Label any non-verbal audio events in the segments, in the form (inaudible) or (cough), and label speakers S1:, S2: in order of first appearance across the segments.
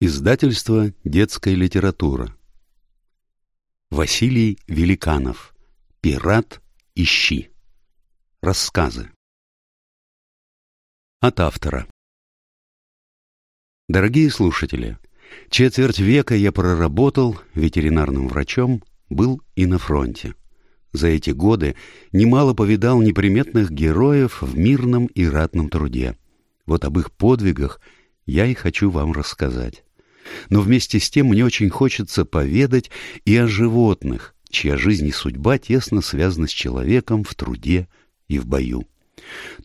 S1: Издательство «Детская литература». Василий Великанов. «Пират, ищи». Рассказы. От автора. Дорогие слушатели, четверть века я проработал ветеринарным врачом, был и на фронте. За эти годы немало повидал неприметных героев в мирном и ратном труде. Вот об их подвигах я и хочу вам рассказать но вместе с тем мне очень хочется поведать и о животных, чья жизнь и судьба тесно связаны с человеком в труде и в бою.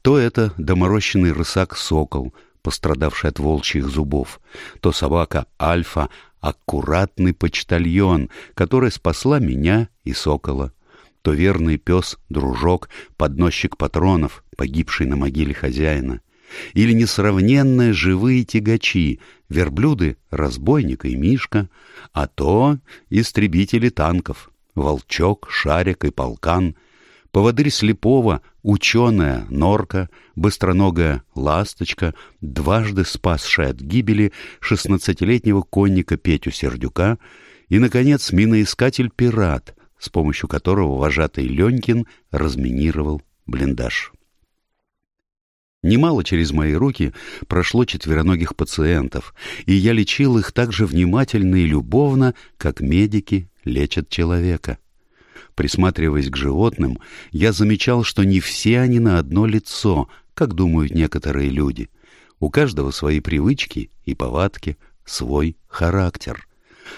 S1: То это доморощенный рысак-сокол, пострадавший от волчьих зубов, то собака Альфа — аккуратный почтальон, которая спасла меня и сокола, то верный пес-дружок, подносчик патронов, погибший на могиле хозяина — или несравненные живые тягачи, верблюды — разбойник и мишка, а то истребители танков, волчок, шарик и полкан, поводырь слепого, ученая норка, быстроногая ласточка, дважды спасшая от гибели шестнадцатилетнего конника Петю Сердюка и, наконец, миноискатель-пират, с помощью которого вожатый Ленькин разминировал блиндаж. Немало через мои руки прошло четвероногих пациентов, и я лечил их так же внимательно и любовно, как медики лечат человека. Присматриваясь к животным, я замечал, что не все они на одно лицо, как думают некоторые люди. У каждого свои привычки и повадки, свой характер.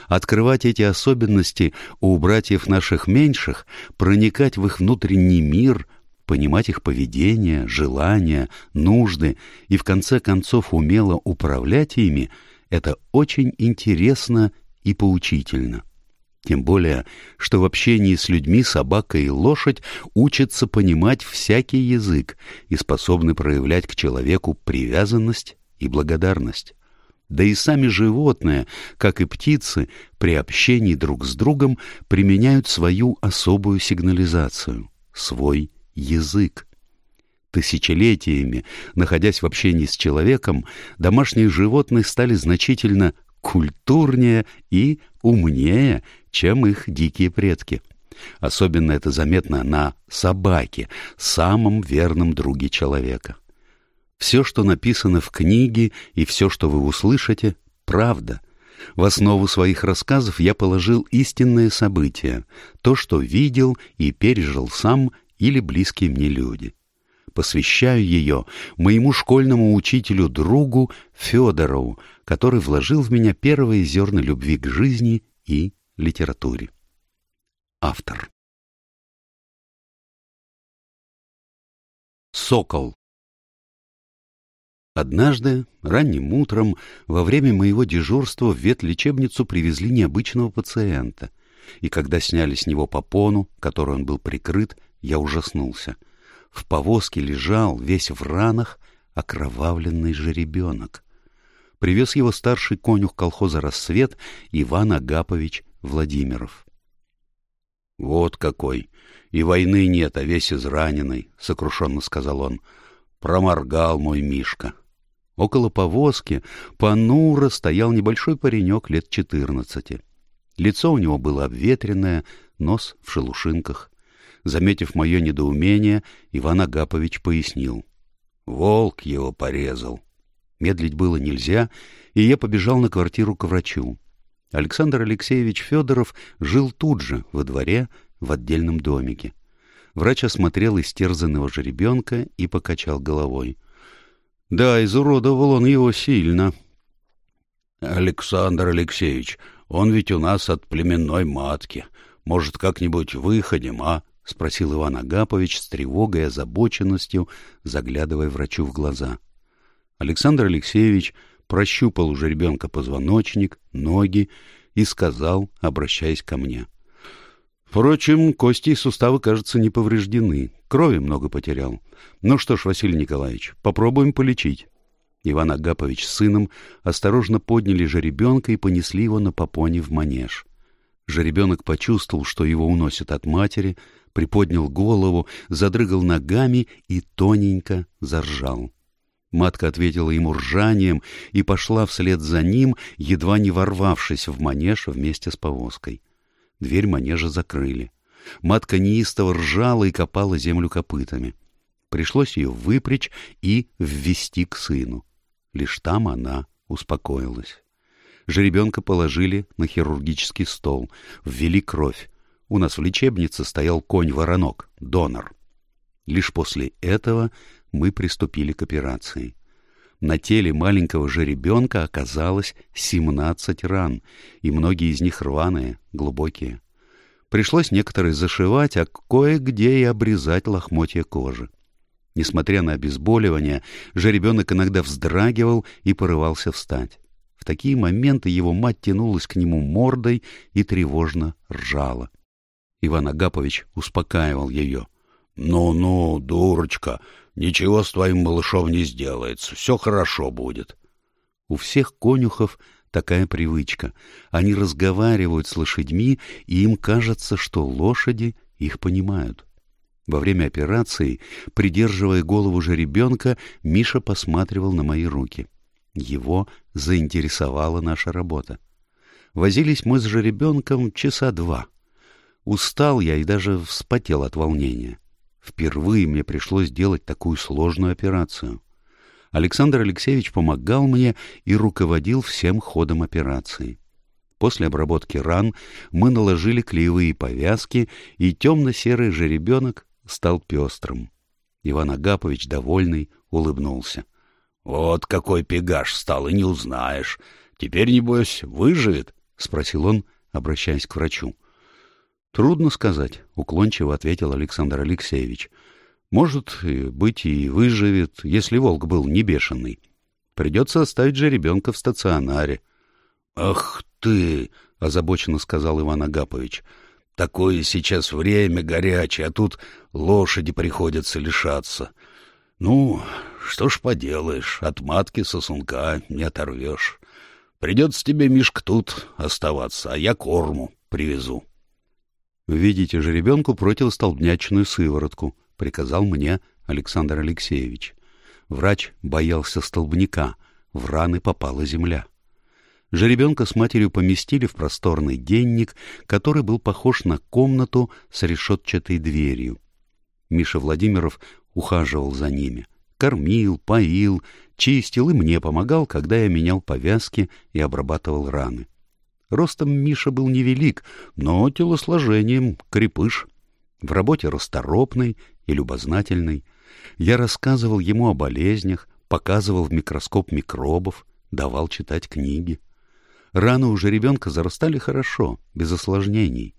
S1: Открывать эти особенности у братьев наших меньших, проникать в их внутренний мир — понимать их поведение, желания, нужды и в конце концов умело управлять ими — это очень интересно и поучительно. Тем более, что в общении с людьми собака и лошадь учатся понимать всякий язык и способны проявлять к человеку привязанность и благодарность. Да и сами животные, как и птицы, при общении друг с другом применяют свою особую сигнализацию, свой язык. Тысячелетиями, находясь в общении с человеком, домашние животные стали значительно культурнее и умнее, чем их дикие предки. Особенно это заметно на собаке, самом верном друге человека. Все, что написано в книге и все, что вы услышите, правда. В основу своих рассказов я положил истинные события, то, что видел и пережил сам или близкие мне люди. Посвящаю ее моему школьному учителю-другу Федорову, который вложил в меня первые зерна любви к жизни и литературе. Автор Сокол Однажды, ранним утром, во время моего дежурства в ветлечебницу привезли необычного пациента, и когда сняли с него попону, которой он был прикрыт, я ужаснулся. В повозке лежал, весь в ранах, окровавленный жеребенок. Привез его старший конюх колхоза «Рассвет» Иван Агапович Владимиров. — Вот какой! И войны нет, а весь израненный, — сокрушенно сказал он. — Проморгал мой Мишка. Около повозки понуро стоял небольшой паренек лет четырнадцати. Лицо у него было обветренное, нос в шелушинках. Заметив мое недоумение, Иван Агапович пояснил. Волк его порезал. Медлить было нельзя, и я побежал на квартиру к врачу. Александр Алексеевич Федоров жил тут же, во дворе, в отдельном домике. Врач осмотрел истерзанного жеребенка и покачал головой. — Да, изуродовал он его сильно. — Александр Алексеевич, он ведь у нас от племенной матки. Может, как-нибудь выходим, а? — спросил Иван Агапович с тревогой и озабоченностью, заглядывая врачу в глаза. Александр Алексеевич прощупал у жеребенка позвоночник, ноги и сказал, обращаясь ко мне. Впрочем, кости и суставы, кажется, не повреждены. Крови много потерял. Ну что ж, Василий Николаевич, попробуем полечить. Иван Агапович с сыном осторожно подняли жеребенка и понесли его на попоне в манеж. Жеребенок почувствовал, что его уносят от матери, приподнял голову, задрыгал ногами и тоненько заржал. Матка ответила ему ржанием и пошла вслед за ним, едва не ворвавшись в манеж вместе с повозкой. Дверь манежа закрыли. Матка неистово ржала и копала землю копытами. Пришлось ее выпрячь и ввести к сыну. Лишь там она успокоилась. Жеребенка положили на хирургический стол, ввели кровь. У нас в лечебнице стоял конь-воронок, донор. Лишь после этого мы приступили к операции. На теле маленького жеребенка оказалось 17 ран, и многие из них рваные, глубокие. Пришлось некоторые зашивать, а кое-где и обрезать лохмотья кожи. Несмотря на обезболивание, жеребенок иногда вздрагивал и порывался встать. В такие моменты его мать тянулась к нему мордой и тревожно ржала. Иван Агапович успокаивал ее. «Ну-ну, дурочка, ничего с твоим малышом не сделается, все хорошо будет». У всех конюхов такая привычка. Они разговаривают с лошадьми, и им кажется, что лошади их понимают. Во время операции, придерживая голову жеребенка, Миша посматривал на мои руки. Его заинтересовала наша работа. Возились мы с жеребенком часа два. Устал я и даже вспотел от волнения. Впервые мне пришлось делать такую сложную операцию. Александр Алексеевич помогал мне и руководил всем ходом операции. После обработки ран мы наложили клеевые повязки, и темно-серый жеребенок стал пестрым. Иван Агапович, довольный, улыбнулся. — Вот какой пегаш стал, и не узнаешь. Теперь, небось, выживет? — спросил он, обращаясь к врачу. Трудно сказать, уклончиво ответил Александр Алексеевич. Может быть и выживет, если волк был не бешеный. Придется оставить же ребенка в стационаре. Ах ты, озабоченно сказал Иван Агапович. Такое сейчас время горячее, а тут лошади приходится лишаться. Ну, что ж поделаешь, от матки сосунка не оторвешь. Придется тебе, Мишка, тут оставаться, а я корму привезу. «Введите же ребенку противостолбнячную сыворотку», — приказал мне Александр Алексеевич. Врач боялся столбняка, в раны попала земля. Жеребенка с матерью поместили в просторный денник, который был похож на комнату с решетчатой дверью. Миша Владимиров ухаживал за ними. Кормил, поил, чистил и мне помогал, когда я менял повязки и обрабатывал раны. Ростом Миша был невелик, но телосложением крепыш. В работе расторопный и любознательный. Я рассказывал ему о болезнях, показывал в микроскоп микробов, давал читать книги. Раны у жеребенка зарастали хорошо, без осложнений.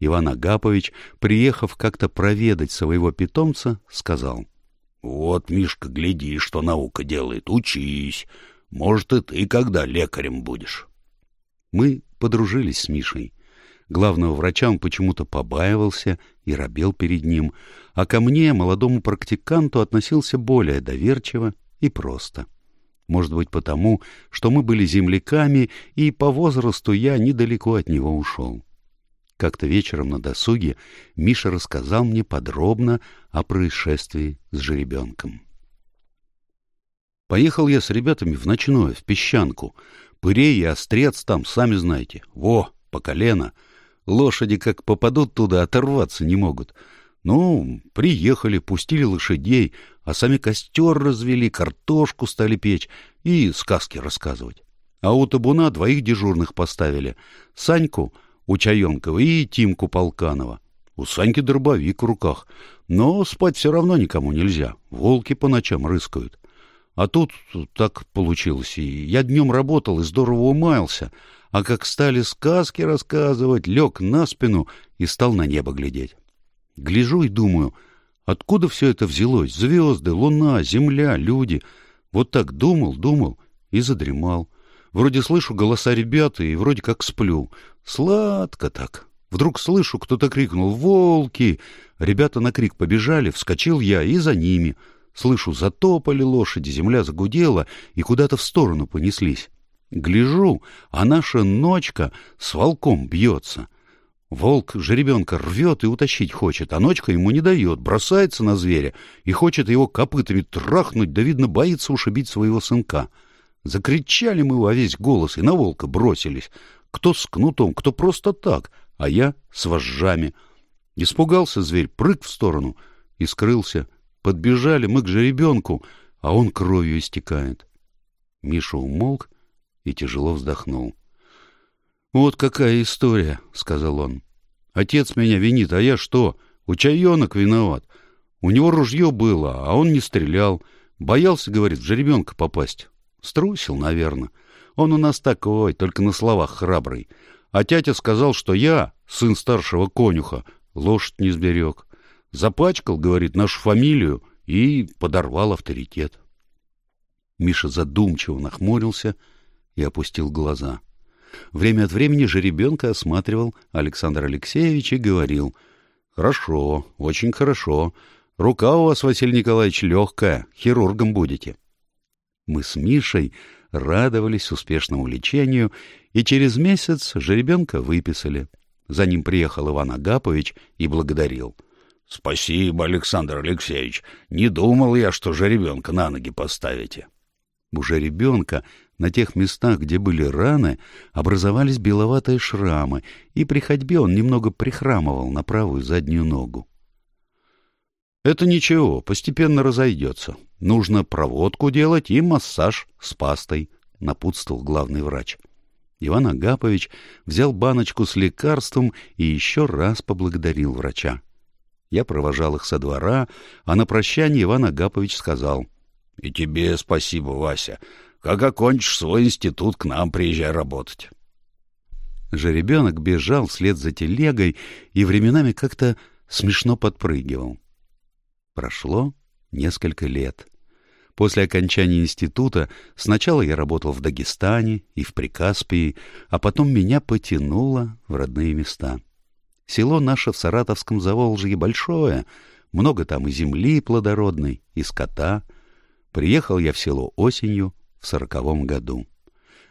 S1: Иван Агапович, приехав как-то проведать своего питомца, сказал. — Вот, Мишка, гляди, что наука делает, учись. Может, и ты когда лекарем будешь. Мы подружились с Мишей. Главного врача он почему-то побаивался и робел перед ним, а ко мне, молодому практиканту, относился более доверчиво и просто. Может быть, потому, что мы были земляками, и по возрасту я недалеко от него ушел. Как-то вечером на досуге Миша рассказал мне подробно о происшествии с жеребенком. Поехал я с ребятами в ночное, в песчанку, Пырей и острец там, сами знаете. Во, по колено. Лошади как попадут туда, оторваться не могут. Ну, приехали, пустили лошадей, а сами костер развели, картошку стали печь и сказки рассказывать. А у табуна двоих дежурных поставили. Саньку у Чаенкова и Тимку Полканова. У Саньки дробовик в руках. Но спать все равно никому нельзя. Волки по ночам рыскают. А тут так получилось. И я днем работал и здорово умаялся. А как стали сказки рассказывать, лег на спину и стал на небо глядеть. Гляжу и думаю, откуда все это взялось? Звезды, луна, земля, люди. Вот так думал, думал и задремал. Вроде слышу голоса ребят и вроде как сплю. Сладко так. Вдруг слышу, кто-то крикнул «Волки!». Ребята на крик побежали, вскочил я и за ними — Слышу, затопали лошади, земля загудела и куда-то в сторону понеслись. Гляжу, а наша ночка с волком бьется. Волк жеребенка рвет и утащить хочет, а ночка ему не дает, бросается на зверя и хочет его копытами трахнуть, да, видно, боится ушибить своего сынка. Закричали мы во весь голос и на волка бросились. Кто с кнутом, кто просто так, а я с вожжами. Испугался зверь, прыг в сторону и скрылся. Подбежали мы к жеребенку, а он кровью истекает. Миша умолк и тяжело вздохнул. «Вот какая история», — сказал он. «Отец меня винит, а я что? Учаенок виноват. У него ружье было, а он не стрелял. Боялся, говорит, в жеребенка попасть. Струсил, наверное. Он у нас такой, только на словах храбрый. А тятя сказал, что я, сын старшего конюха, лошадь не сберег. Запачкал, говорит, нашу фамилию и подорвал авторитет». Миша задумчиво нахмурился и опустил глаза. Время от времени жеребенка осматривал Александр Алексеевич и говорил «Хорошо, очень хорошо. Рука у вас, Василий Николаевич, легкая, хирургом будете». Мы с Мишей радовались успешному лечению, и через месяц жеребенка выписали. За ним приехал Иван Агапович и благодарил. — Спасибо, Александр Алексеевич. Не думал я, что жеребенка на ноги поставите. У жеребенка на тех местах, где были раны, образовались беловатые шрамы, и при ходьбе он немного прихрамывал на правую заднюю ногу. «Это ничего, постепенно разойдется. Нужно проводку делать и массаж с пастой», — напутствовал главный врач. Иван Агапович взял баночку с лекарством и еще раз поблагодарил врача. Я провожал их со двора, а на прощание Иван Агапович сказал. — И тебе спасибо, Вася. Как окончишь свой институт, к нам приезжай работать. Жеребенок бежал вслед за телегой и временами как-то смешно подпрыгивал. Прошло несколько лет. После окончания института сначала я работал в Дагестане и в Прикаспии, а потом меня потянуло в родные места. Село наше в Саратовском Заволжье большое, много там и земли плодородной, и скота. Приехал я в село осенью, в сороковом году.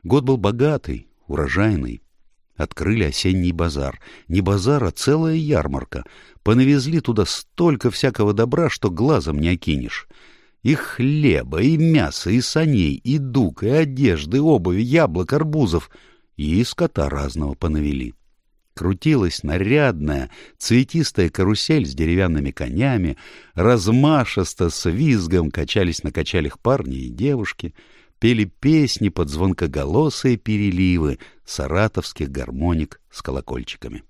S1: Год был богатый, урожайный. Открыли осенний базар. Не базар, а целая ярмарка. Понавезли туда столько всякого добра, что глазом не окинешь. И хлеба, и мяса, и саней, и дуг, и одежды, обуви, яблок, арбузов. И скота разного понавели. Крутилась нарядная, цветистая карусель с деревянными конями, размашисто с визгом качались на качалях парни и девушки — пели песни под звонкоголосые переливы саратовских гармоник с колокольчиками.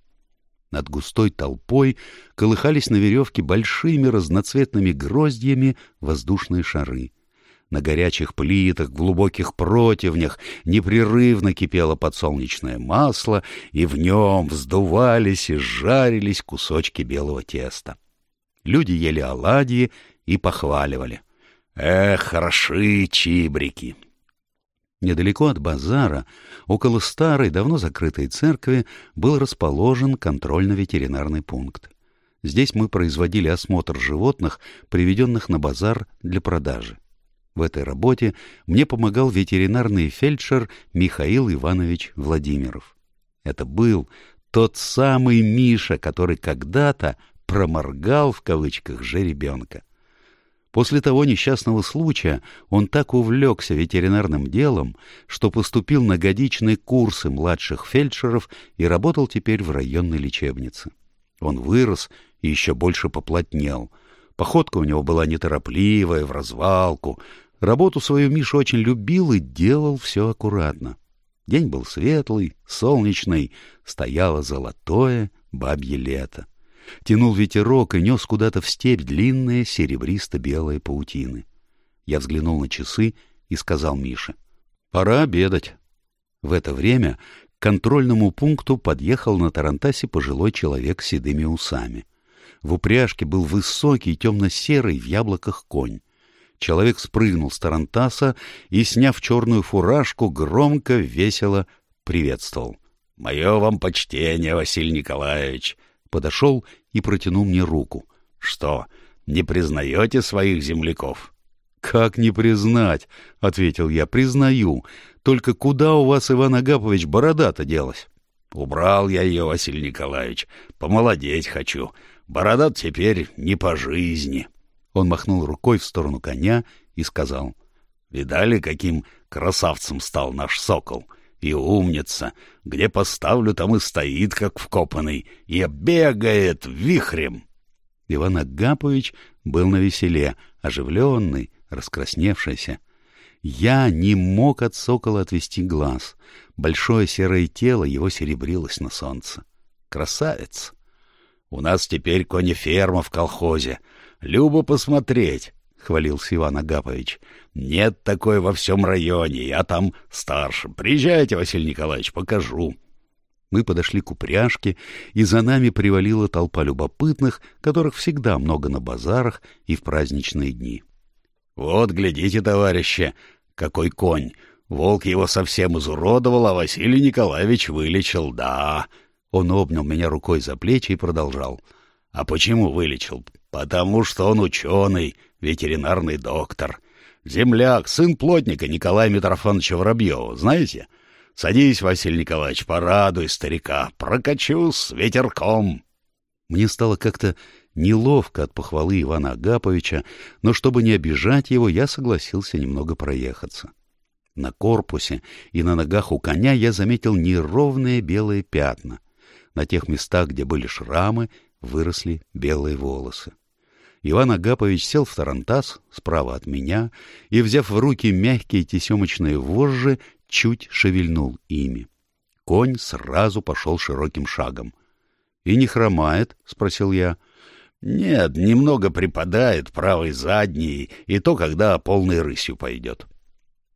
S1: Над густой толпой колыхались на веревке большими разноцветными гроздьями воздушные шары. На горячих плитах, глубоких противнях непрерывно кипело подсолнечное масло, и в нем вздувались и жарились кусочки белого теста. Люди ели оладьи и похваливали. Эх, хороши чибрики! Недалеко от базара, около старой, давно закрытой церкви, был расположен контрольно-ветеринарный пункт. Здесь мы производили осмотр животных, приведенных на базар для продажи. В этой работе мне помогал ветеринарный фельдшер Михаил Иванович Владимиров. Это был тот самый Миша, который когда-то «проморгал» в кавычках жеребенка. После того несчастного случая он так увлекся ветеринарным делом, что поступил на годичные курсы младших фельдшеров и работал теперь в районной лечебнице. Он вырос и еще больше поплотнел. Походка у него была неторопливая, в развалку. Работу свою Миша очень любил и делал все аккуратно. День был светлый, солнечный, стояло золотое бабье лето. Тянул ветерок и нес куда-то в степь длинные серебристо-белые паутины. Я взглянул на часы и сказал Мише. «Пора обедать». В это время к контрольному пункту подъехал на Тарантасе пожилой человек с седыми усами. В упряжке был высокий, темно-серый, в яблоках конь. Человек спрыгнул с Тарантаса и, сняв черную фуражку, громко, весело приветствовал. — Мое вам почтение, Василий Николаевич! подошел и протянул мне руку. — Что, не признаете своих земляков? — Как не признать? — ответил я. — Признаю. Только куда у вас, Иван Агапович, борода-то делась?
S2: — Убрал я ее, Василий Николаевич. Помолодеть хочу. Бородат теперь не по жизни.
S1: Он махнул рукой в сторону коня и сказал.
S2: Видали, каким красавцем стал наш сокол? И умница. Где поставлю, там и стоит, как вкопанный, и бегает вихрем.
S1: Иван Агапович был на веселе, оживленный, раскрасневшийся. Я не мог от сокола отвести глаз. Большое серое тело его серебрилось на солнце. Красавец!
S2: У нас теперь конеферма в колхозе. Любо посмотреть, — хвалился Иван Агапович. Нет такой во всем районе, я там старше. Приезжайте, Василий Николаевич, покажу.
S1: Мы подошли к упряжке, и за нами привалила толпа любопытных, которых всегда много на базарах и в праздничные дни.
S2: — Вот, глядите, товарищи, какой конь! Волк его совсем изуродовал, а Василий Николаевич вылечил, да.
S1: Он обнял меня рукой за плечи и продолжал.
S2: — А почему вылечил? Потому что он ученый, ветеринарный доктор. Земляк, сын плотника Николая Митрофановича Воробьева, знаете? — Садись, Василий Николаевич, порадуй старика. Прокачу с ветерком.
S1: Мне стало как-то неловко от похвалы Ивана Агаповича, но чтобы не обижать его, я согласился немного проехаться. На корпусе и на ногах у коня я заметил неровные белые пятна. На тех местах, где были шрамы, выросли белые волосы. Иван Агапович сел в тарантас справа от меня и, взяв в руки мягкие тесемочные вожжи, чуть шевельнул ими. Конь сразу пошел широким шагом. — И не хромает? — спросил я.
S2: — Нет, немного припадает правой задней, и то, когда полной рысью пойдет.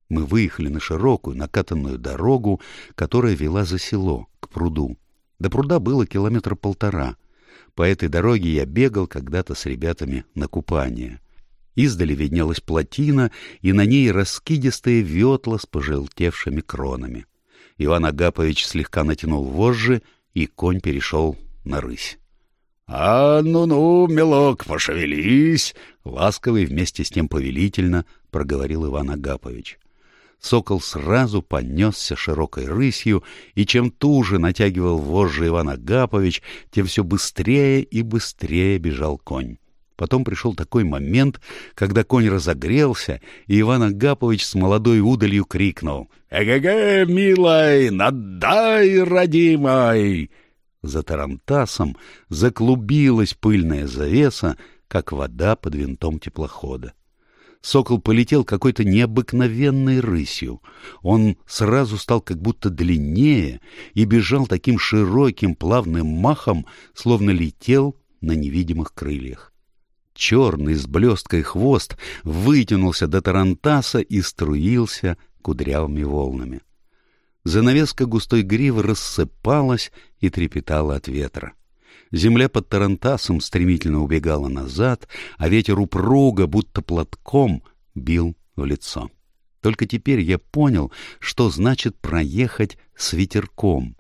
S1: Мы выехали на широкую накатанную дорогу, которая вела за село, к пруду. До пруда было километра полтора. По этой дороге я бегал когда-то с ребятами на купание. Издали виднелась плотина, и на ней раскидистые ветла с пожелтевшими кронами. Иван Агапович слегка натянул вожжи, и конь перешел на рысь.
S2: — А ну-ну, милок, пошевелись!
S1: — ласковый вместе с тем повелительно проговорил Иван Агапович. Сокол сразу понесся широкой рысью, и чем туже натягивал вожжи Иван Агапович, тем все быстрее и быстрее бежал конь. Потом пришел такой момент, когда конь разогрелся, и Иван Агапович с молодой удалью крикнул
S2: «Эге-ге, милой, надай, родимой!»
S1: За тарантасом заклубилась пыльная завеса, как вода под винтом теплохода. Сокол полетел какой-то необыкновенной рысью. Он сразу стал как будто длиннее и бежал таким широким плавным махом, словно летел на невидимых крыльях. Черный с блесткой хвост вытянулся до тарантаса и струился кудрявыми волнами. Занавеска густой гривы рассыпалась и трепетала от ветра. Земля под тарантасом стремительно убегала назад, а ветер упруго, будто платком, бил в лицо. Только теперь я понял, что значит проехать с ветерком.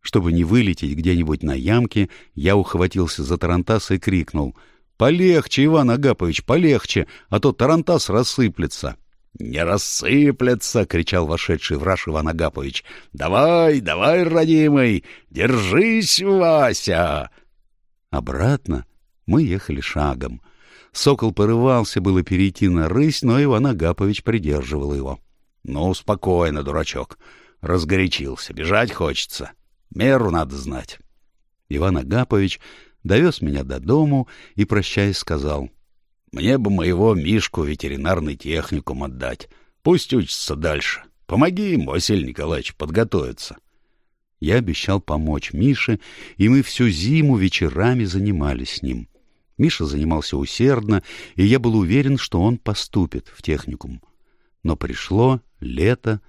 S1: Чтобы не вылететь где-нибудь на ямке, я ухватился за тарантас и крикнул — Полегче, Иван Агапович, полегче, а то тарантас рассыплется.
S2: — Не рассыплется! — кричал вошедший в раж Иван Агапович. — Давай, давай, родимый, держись, Вася!
S1: Обратно мы ехали шагом. Сокол порывался было перейти на рысь, но Иван Агапович придерживал его.
S2: — Ну, спокойно, дурачок. Разгорячился, бежать хочется. Меру надо знать.
S1: Иван Агапович довез меня до дому и, прощаясь, сказал,
S2: «Мне бы моего Мишку ветеринарный техникум отдать. Пусть учится дальше. Помоги ему, Василий Николаевич, подготовиться».
S1: Я обещал помочь Мише, и мы всю зиму вечерами занимались с ним. Миша занимался усердно, и я был уверен, что он поступит в техникум. Но пришло лето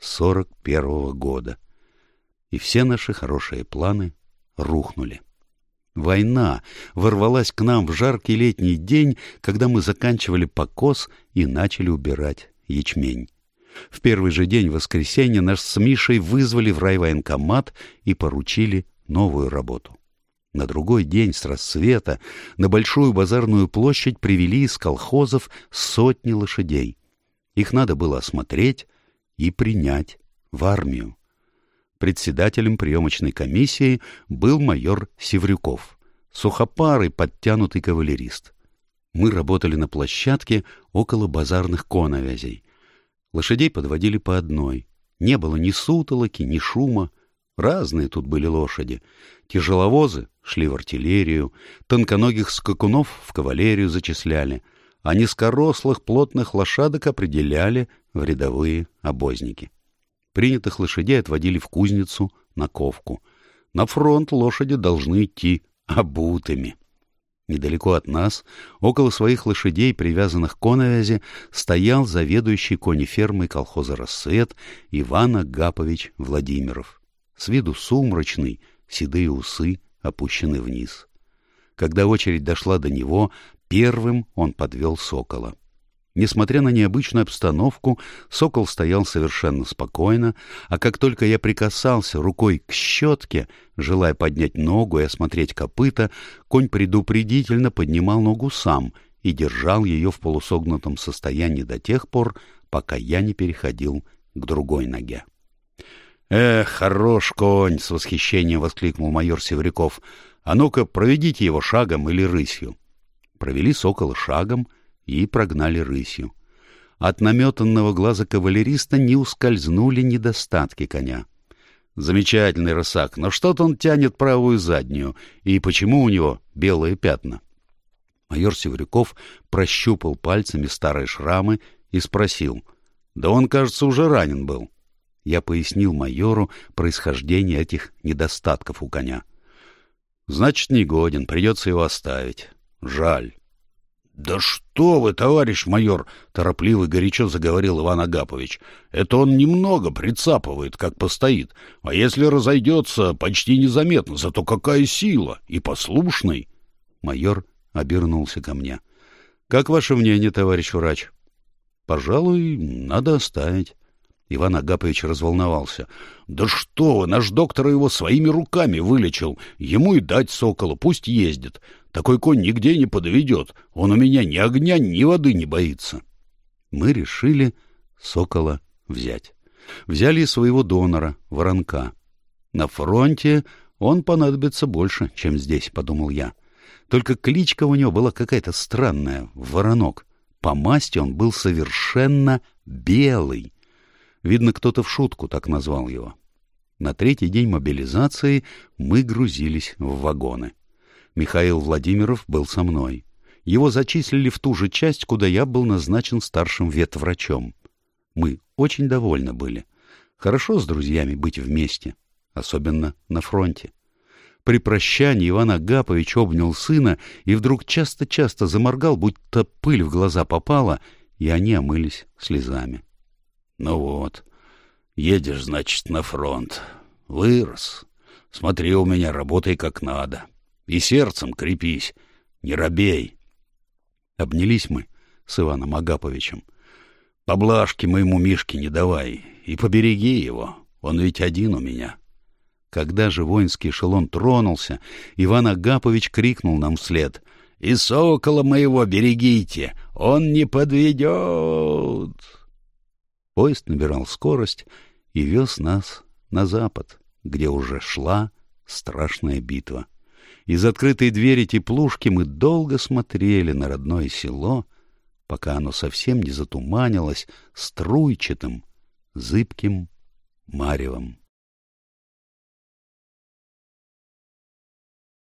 S1: сорок первого года, и все наши хорошие планы рухнули. Война ворвалась к нам в жаркий летний день, когда мы заканчивали покос и начали убирать ячмень. В первый же день воскресенья нас с Мишей вызвали в райвоенкомат и поручили новую работу. На другой день с рассвета на Большую базарную площадь привели из колхозов сотни лошадей. Их надо было осмотреть и принять в армию. Председателем приемочной комиссии был майор Севрюков, сухопарый подтянутый кавалерист. Мы работали на площадке около базарных коновязей. Лошадей подводили по одной. Не было ни сутолоки, ни шума. Разные тут были лошади. Тяжеловозы шли в артиллерию, тонконогих скакунов в кавалерию зачисляли, а низкорослых плотных лошадок определяли в рядовые обозники. Принятых лошадей отводили в кузницу на ковку. На фронт лошади должны идти обутыми. Недалеко от нас, около своих лошадей, привязанных к коновязи, стоял заведующий конефермой колхоза «Рассвет» Иван Агапович Владимиров. С виду сумрачный, седые усы опущены вниз. Когда очередь дошла до него, первым он подвел сокола. Несмотря на необычную обстановку, сокол стоял совершенно спокойно, а как только я прикасался рукой к щетке, желая поднять ногу и осмотреть копыта, конь предупредительно поднимал ногу сам и держал ее в полусогнутом состоянии до тех пор, пока я не переходил к другой ноге. «Эх, хорош конь!» — с восхищением воскликнул майор Севряков. «А ну-ка, проведите его шагом или рысью». Провели сокола шагом — и прогнали рысью. От наметанного глаза кавалериста не ускользнули недостатки коня. Замечательный рысак, но что-то он тянет правую заднюю, и почему у него белые пятна? Майор Севрюков прощупал пальцами старые шрамы и спросил. «Да он, кажется, уже ранен был». Я пояснил майору происхождение этих недостатков у коня. «Значит, не годен, придется его оставить. Жаль».
S2: «Да что вы, товарищ майор!» — торопливо и горячо заговорил Иван Агапович. «Это он немного прицапывает, как постоит, а если разойдется, почти незаметно, зато какая сила! И послушный!»
S1: Майор обернулся ко мне. «Как ваше мнение, товарищ врач?» «Пожалуй, надо оставить». Иван Агапович разволновался.
S2: «Да что вы, наш доктор его своими руками вылечил. Ему и дать соколу, пусть ездит. Такой конь нигде не подведет. Он у меня ни огня, ни воды не боится».
S1: Мы решили сокола взять. Взяли своего донора, воронка. На фронте он понадобится больше, чем здесь, — подумал я. Только кличка у него была какая-то странная — воронок. По масти он был совершенно белый. Видно, кто-то в шутку так назвал его. На третий день мобилизации мы грузились в вагоны. Михаил Владимиров был со мной. Его зачислили в ту же часть, куда я был назначен старшим ветврачом. Мы очень довольны были. Хорошо с друзьями быть вместе, особенно на фронте. При прощании Иван Агапович обнял сына и вдруг часто-часто заморгал, будто пыль в глаза попала, и они омылись слезами.
S2: Ну вот, едешь, значит, на фронт. Вырос. Смотри у меня, работай как надо. И сердцем крепись, не робей.
S1: Обнялись мы с Иваном Агаповичем.
S2: Поблажки моему Мишке не давай и побереги его, он ведь один у меня.
S1: Когда же воинский эшелон тронулся, Иван Агапович крикнул нам вслед.
S2: «И сокола моего берегите, он не подведет!»
S1: Поезд набирал скорость и вез нас на запад, где уже шла страшная битва. Из открытой двери теплушки мы долго смотрели на родное село, пока оно совсем не затуманилось струйчатым, зыбким маревом.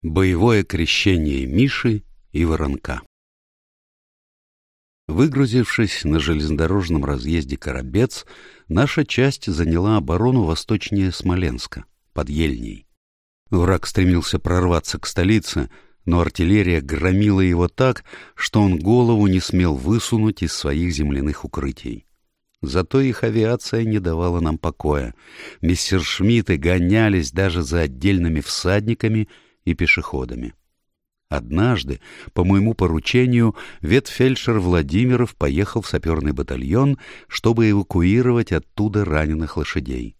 S1: Боевое крещение Миши и Воронка Выгрузившись на железнодорожном разъезде Коробец, наша часть заняла оборону восточнее Смоленска, под Ельней. Враг стремился прорваться к столице, но артиллерия громила его так, что он голову не смел высунуть из своих земляных укрытий. Зато их авиация не давала нам покоя. Мессершмитты гонялись даже за отдельными всадниками и пешеходами. Однажды, по моему поручению, ветфельдшер Владимиров поехал в саперный батальон, чтобы эвакуировать оттуда раненых лошадей.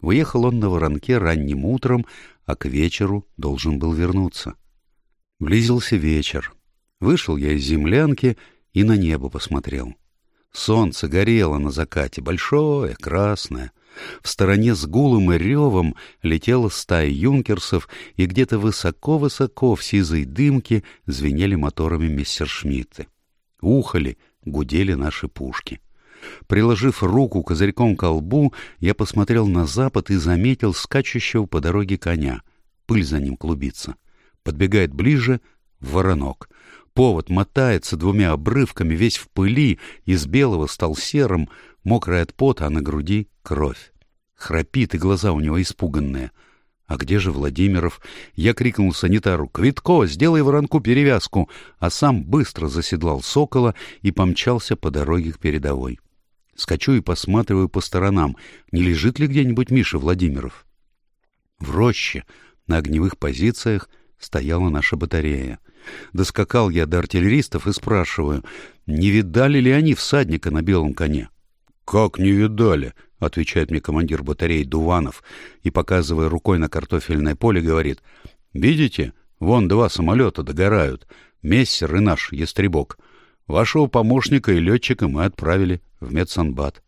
S1: Выехал он на воронке ранним утром, а к вечеру должен был вернуться. Близился вечер. Вышел я из землянки и на небо посмотрел. Солнце горело на закате, большое, красное. В стороне с гулом и ревом летела стая юнкерсов, и где-то высоко-высоко в сизой дымке звенели моторами мессершмитты. Ухали, гудели наши пушки. Приложив руку козырьком к лбу, я посмотрел на запад и заметил скачущего по дороге коня. Пыль за ним клубится. Подбегает ближе — воронок. Повод мотается двумя обрывками, весь в пыли, из белого стал серым, мокрый от пота, а на груди — кровь. Храпит, и глаза у него испуганные. А где же Владимиров? Я крикнул санитару «Квитко, сделай воронку перевязку!» а сам быстро заседлал сокола и помчался по дороге к передовой. Скачу и посматриваю по сторонам, не лежит ли где-нибудь Миша Владимиров. В роще, на огневых позициях, стояла наша батарея. Доскакал я до артиллеристов и спрашиваю, не видали ли они всадника на белом коне? — Как не видали? — отвечает мне командир батареи Дуванов и, показывая рукой на картофельное поле, говорит, «Видите, вон два самолета догорают, Мессер и наш Ястребок. Вашего помощника и летчика мы отправили в медсанбат».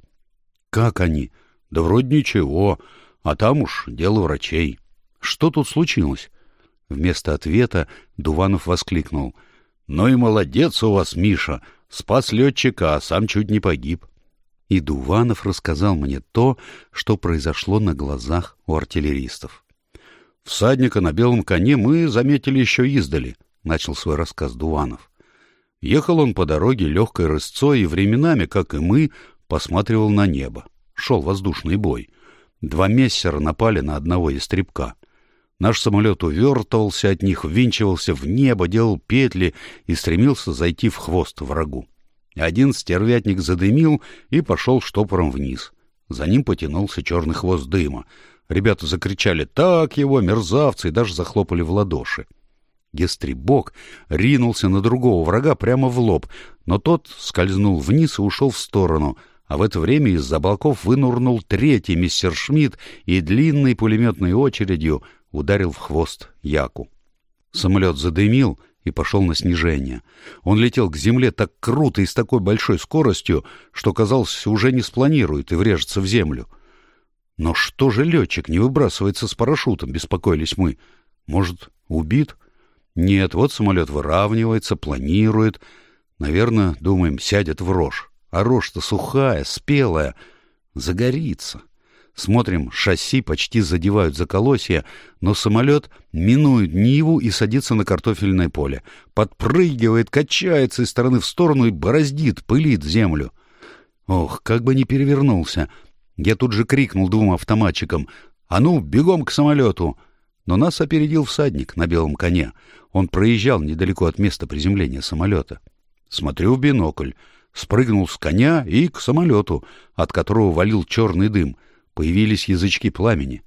S1: «Как они?» «Да вроде ничего, а там уж дело врачей». «Что тут случилось?» Вместо ответа Дуванов воскликнул. «Ну и молодец у вас, Миша! Спас летчика, а сам чуть не погиб». И Дуванов рассказал мне то, что произошло на глазах у артиллеристов. «Всадника на белом коне мы заметили еще издали», — начал свой рассказ Дуванов. Ехал он по дороге легкой рысцой и временами, как и мы, посматривал на небо. Шел воздушный бой. Два мессера напали на одного истребка. Наш самолет увертывался от них, ввинчивался в небо, делал петли и стремился зайти в хвост врагу. Один стервятник задымил и пошел штопором вниз. За ним потянулся черный хвост дыма. Ребята закричали «Так его, мерзавцы!» и даже захлопали в ладоши. Гестрибок ринулся на другого врага прямо в лоб, но тот скользнул вниз и ушел в сторону, а в это время из-за облаков вынурнул третий мистер Шмидт и длинной пулеметной очередью ударил в хвост Яку. Самолет задымил и пошел на снижение. Он летел к земле так круто и с такой большой скоростью, что, казалось, уже не спланирует и врежется в землю. Но что же летчик не выбрасывается с парашютом, беспокоились мы. Может, убит? Нет, вот самолет выравнивается, планирует. Наверное, думаем, сядет в рожь. А рожь-то сухая, спелая, загорится. Смотрим, шасси почти задевают за колосья, но самолет минует Ниву и садится на картофельное поле. Подпрыгивает, качается из стороны в сторону и бороздит, пылит землю. Ох, как бы не перевернулся. Я тут же крикнул двум автоматчикам «А ну, бегом к самолету!» Но нас опередил всадник на белом коне. Он проезжал недалеко от места приземления самолета. Смотрю в бинокль. Спрыгнул с коня и к самолету, от которого валил черный дым — появились язычки пламени.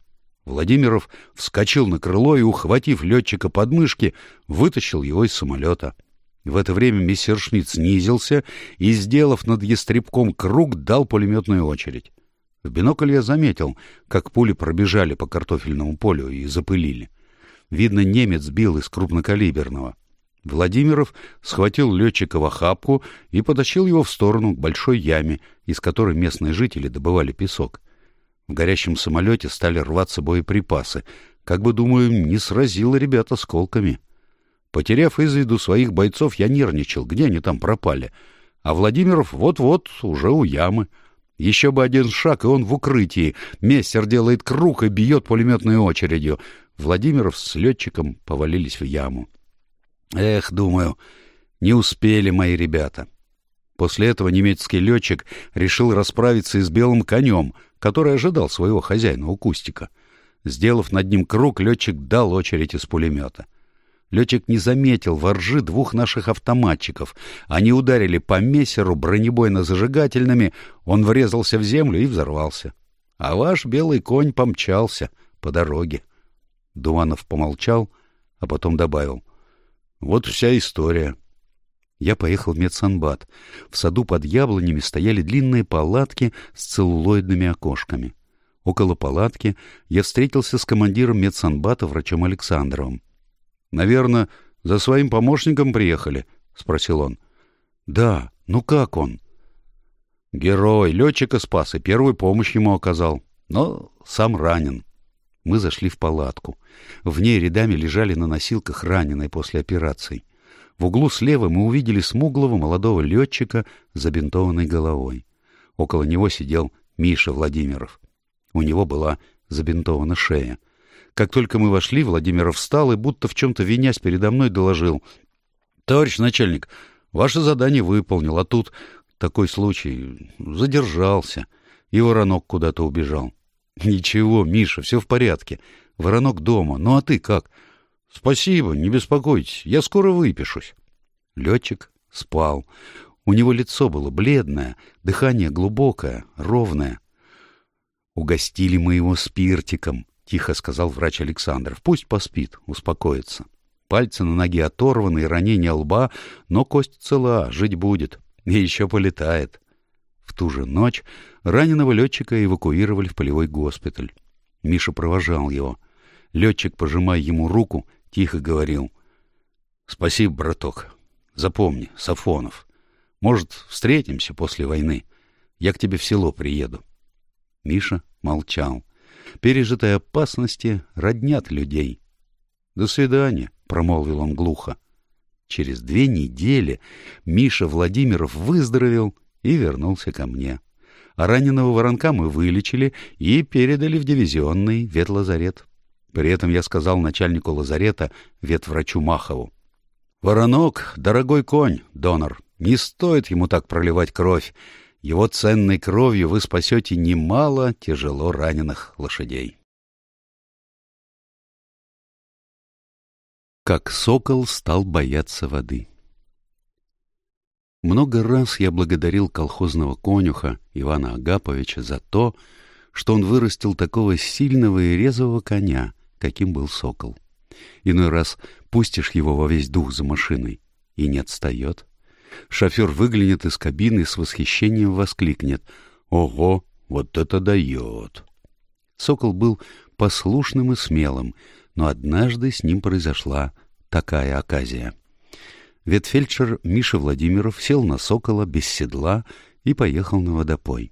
S1: Владимиров вскочил на крыло и, ухватив летчика под мышки, вытащил его из самолета. В это время мессершмитт снизился и, сделав над ястребком круг, дал пулеметную очередь. В бинокль я заметил, как пули пробежали по картофельному полю и запылили. Видно, немец бил из крупнокалиберного. Владимиров схватил летчика в охапку и потащил его в сторону к большой яме, из которой местные жители добывали песок. В горящем самолете стали рваться боеприпасы. Как бы, думаю, не сразило ребят осколками. Потеряв из виду своих бойцов, я нервничал, где они там пропали. А Владимиров вот-вот уже у ямы. Еще бы один шаг, и он в укрытии. Мастер делает круг и бьет пулеметной очередью. Владимиров с летчиком повалились в яму. Эх, думаю, не успели мои ребята. После этого немецкий летчик решил расправиться и с белым конем, который ожидал своего хозяина у кустика. Сделав над ним круг, летчик дал очередь из пулемета. Летчик не заметил воржи двух наших автоматчиков. Они ударили по мессеру бронебойно-зажигательными, он врезался в землю и взорвался. А ваш белый конь помчался по дороге. Дуанов помолчал, а потом добавил. Вот вся история. Я поехал в медсанбат. В саду под яблонями стояли длинные палатки с целлулоидными окошками. Около палатки я встретился с командиром медсанбата врачом Александровым. — Наверное, за своим помощником приехали? — спросил он. — Да. Ну как он? — Герой. Летчика спас и первую помощь ему оказал. но сам ранен. Мы зашли в палатку. В ней рядами лежали на носилках раненые после операций. В углу слева мы увидели смуглого молодого летчика с забинтованной головой. Около него сидел Миша Владимиров. У него была забинтована шея. Как только мы вошли, Владимиров встал и, будто в чем-то винясь передо мной, доложил. — Товарищ начальник, ваше задание выполнил, а тут такой случай. Задержался. И воронок куда-то убежал. — Ничего, Миша, все в порядке. Воронок дома. Ну а ты как? — Спасибо, не беспокойтесь, я скоро выпишусь. Летчик спал. У него лицо было бледное, дыхание глубокое, ровное. «Угостили мы его спиртиком», — тихо сказал врач Александров. «Пусть поспит, успокоится. Пальцы на ноге оторваны и ранение лба, но кость цела, жить будет. И еще полетает». В ту же ночь раненого летчика эвакуировали в полевой госпиталь. Миша провожал его. Летчик, пожимая ему руку, тихо говорил. «Спасибо, браток. Запомни, Сафонов. Может, встретимся после войны. Я к тебе в село приеду». Миша молчал. Пережитые опасности роднят людей. «До свидания», — промолвил он глухо. Через две недели Миша Владимиров выздоровел и вернулся ко мне. А раненого воронка мы вылечили и передали в дивизионный ветлазарет. При этом я сказал начальнику лазарета, ветврачу Махову. «Воронок — дорогой конь, донор. Не стоит ему так проливать кровь. Его ценной кровью вы спасете немало тяжело раненых лошадей. Как сокол стал бояться воды. Много раз я благодарил колхозного конюха Ивана Агаповича за то, что он вырастил такого сильного и резвого коня, каким был сокол. Иной раз пустишь его во весь дух за машиной, и не отстает. Шофер выглянет из кабины с восхищением воскликнет. «Ого, вот это дает!» Сокол был послушным и смелым, но однажды с ним произошла такая оказия. Ветфельдшер Миша Владимиров сел на сокола без седла и поехал на водопой.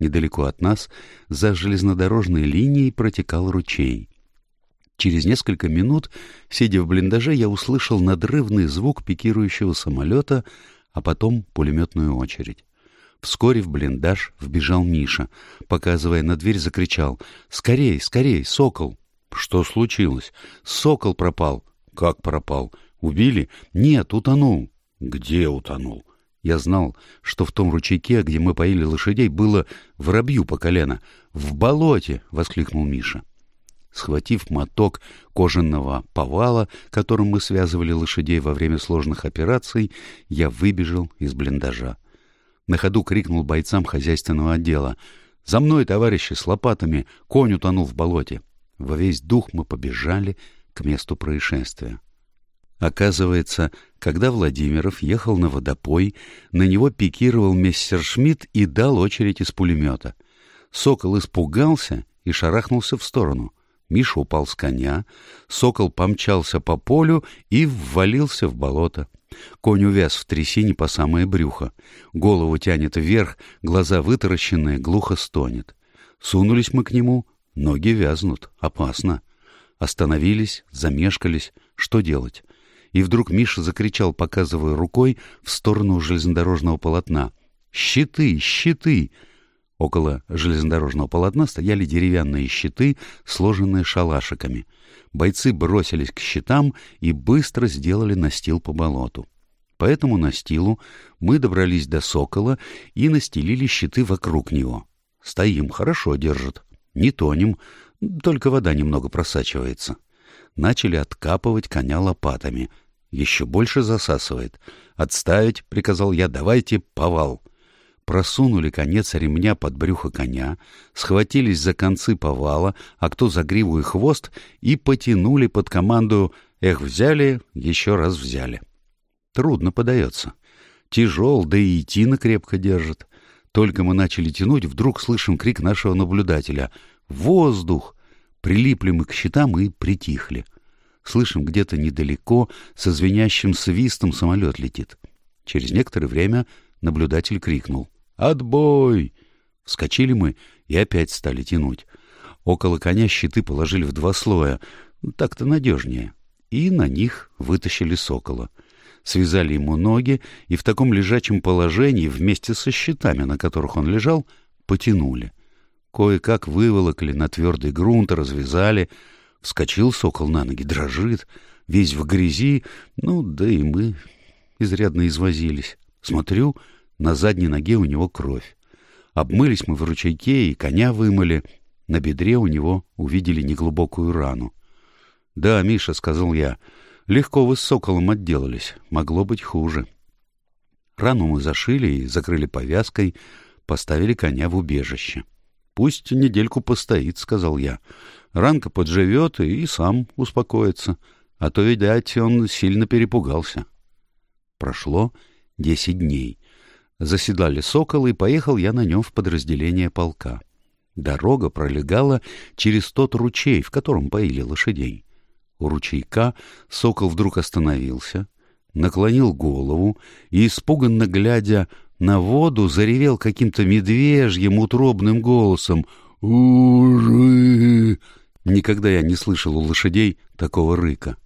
S1: Недалеко от нас, за железнодорожной линией, протекал ручей. Через несколько минут, сидя в блиндаже, я услышал надрывный звук пикирующего самолета, а потом пулеметную очередь. Вскоре в блиндаж вбежал Миша. Показывая на дверь, закричал «Скорей, скорей, сокол!» «Что случилось?» «Сокол пропал!» «Как пропал? Убили?» «Нет, утонул!» «Где утонул?» Я знал, что в том ручейке, где мы поили лошадей, было воробью по колено. «В болоте!» — воскликнул Миша. Схватив моток кожаного повала, которым мы связывали лошадей во время сложных операций, я выбежал из блиндажа. На ходу крикнул бойцам хозяйственного отдела. «За мной, товарищи, с лопатами! Конь утонул в болоте!» Во весь дух мы побежали к месту происшествия. Оказывается, когда Владимиров ехал на водопой, на него пикировал мессершмитт и дал очередь из пулемета. Сокол испугался и шарахнулся в сторону — Миша упал с коня, сокол помчался по полю и ввалился в болото. Конь увяз в трясине по самое брюхо. Голову тянет вверх, глаза вытаращенные, глухо стонет. Сунулись мы к нему, ноги вязнут, опасно. Остановились, замешкались, что делать? И вдруг Миша закричал, показывая рукой в сторону железнодорожного полотна. «Щиты! Щиты!» Около железнодорожного полотна стояли деревянные щиты, сложенные шалашиками. Бойцы бросились к щитам и быстро сделали настил по болоту. По этому настилу мы добрались до сокола и настелили щиты вокруг него. Стоим, хорошо держит. Не тонем, только вода немного просачивается. Начали откапывать коня лопатами. Еще больше засасывает. «Отставить», — приказал я, — «давайте повал» просунули конец ремня под брюхо коня, схватились за концы повала, а кто за гриву и хвост, и потянули под команду «Эх, взяли, еще раз взяли». Трудно подается. Тяжел, да и Тина крепко держит. Только мы начали тянуть, вдруг слышим крик нашего наблюдателя «Воздух!». Прилипли мы к щитам и притихли. Слышим, где-то недалеко со звенящим свистом самолет летит. Через некоторое время наблюдатель крикнул. «Отбой!» Вскочили мы и опять стали тянуть. Около коня щиты положили в два слоя, так-то надежнее, и на них вытащили сокола. Связали ему ноги и в таком лежачем положении вместе со щитами, на которых он лежал, потянули. Кое-как выволокли на твердый грунт, развязали. Вскочил сокол на ноги, дрожит, весь в грязи, ну, да и мы изрядно извозились. Смотрю, на задней ноге у него кровь. Обмылись мы в ручейке и коня вымыли. На бедре у него увидели неглубокую рану. — Да, Миша, — сказал я, — легко вы с соколом отделались. Могло быть хуже. Рану мы зашили и закрыли повязкой, поставили коня в убежище. — Пусть недельку постоит, — сказал я. Ранка подживет и сам успокоится, а то, видать, он сильно перепугался. Прошло десять дней. Заседали соколы, и поехал я на нем в подразделение полка. Дорога пролегала через тот ручей, в котором поили лошадей. У ручейка сокол вдруг остановился, наклонил голову и, испуганно глядя на воду, заревел каким-то медвежьим утробным голосом «Ужи!». Никогда я не слышал у лошадей такого рыка.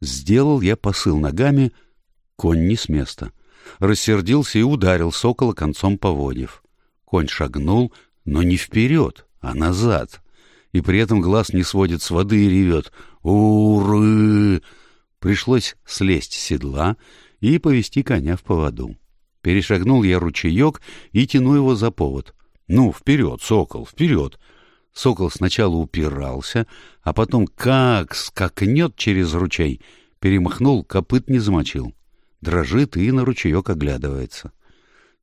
S1: Сделал я посыл ногами, конь не с места — рассердился и ударил сокола концом поводьев. Конь шагнул, но не вперед, а назад, и при этом глаз не сводит с воды и ревет «Уры!». Пришлось слезть с седла и повести коня в поводу. Перешагнул я ручеек и тяну его за повод. «Ну, вперед, сокол, вперед!» Сокол сначала упирался, а потом как скакнет через ручей, перемахнул, копыт не замочил дрожит и на ручеек оглядывается.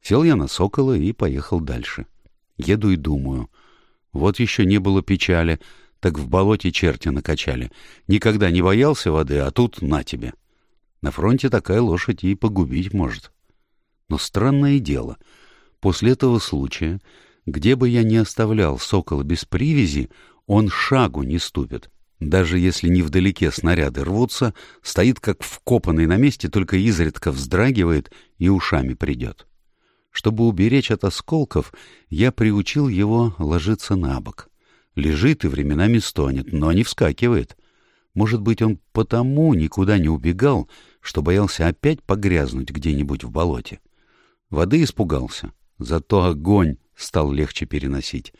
S1: Сел я на сокола и поехал дальше. Еду и думаю. Вот еще не было печали, так в болоте черти накачали. Никогда не боялся воды, а тут на тебе. На фронте такая лошадь и погубить может. Но странное дело. После этого случая, где бы я ни оставлял сокола без привязи, он шагу не ступит. Даже если невдалеке снаряды рвутся, стоит как вкопанный на месте, только изредка вздрагивает и ушами придет. Чтобы уберечь от осколков, я приучил его ложиться на бок. Лежит и временами стонет, но не вскакивает. Может быть, он потому никуда не убегал, что боялся опять погрязнуть где-нибудь в болоте. Воды испугался, зато огонь стал легче переносить.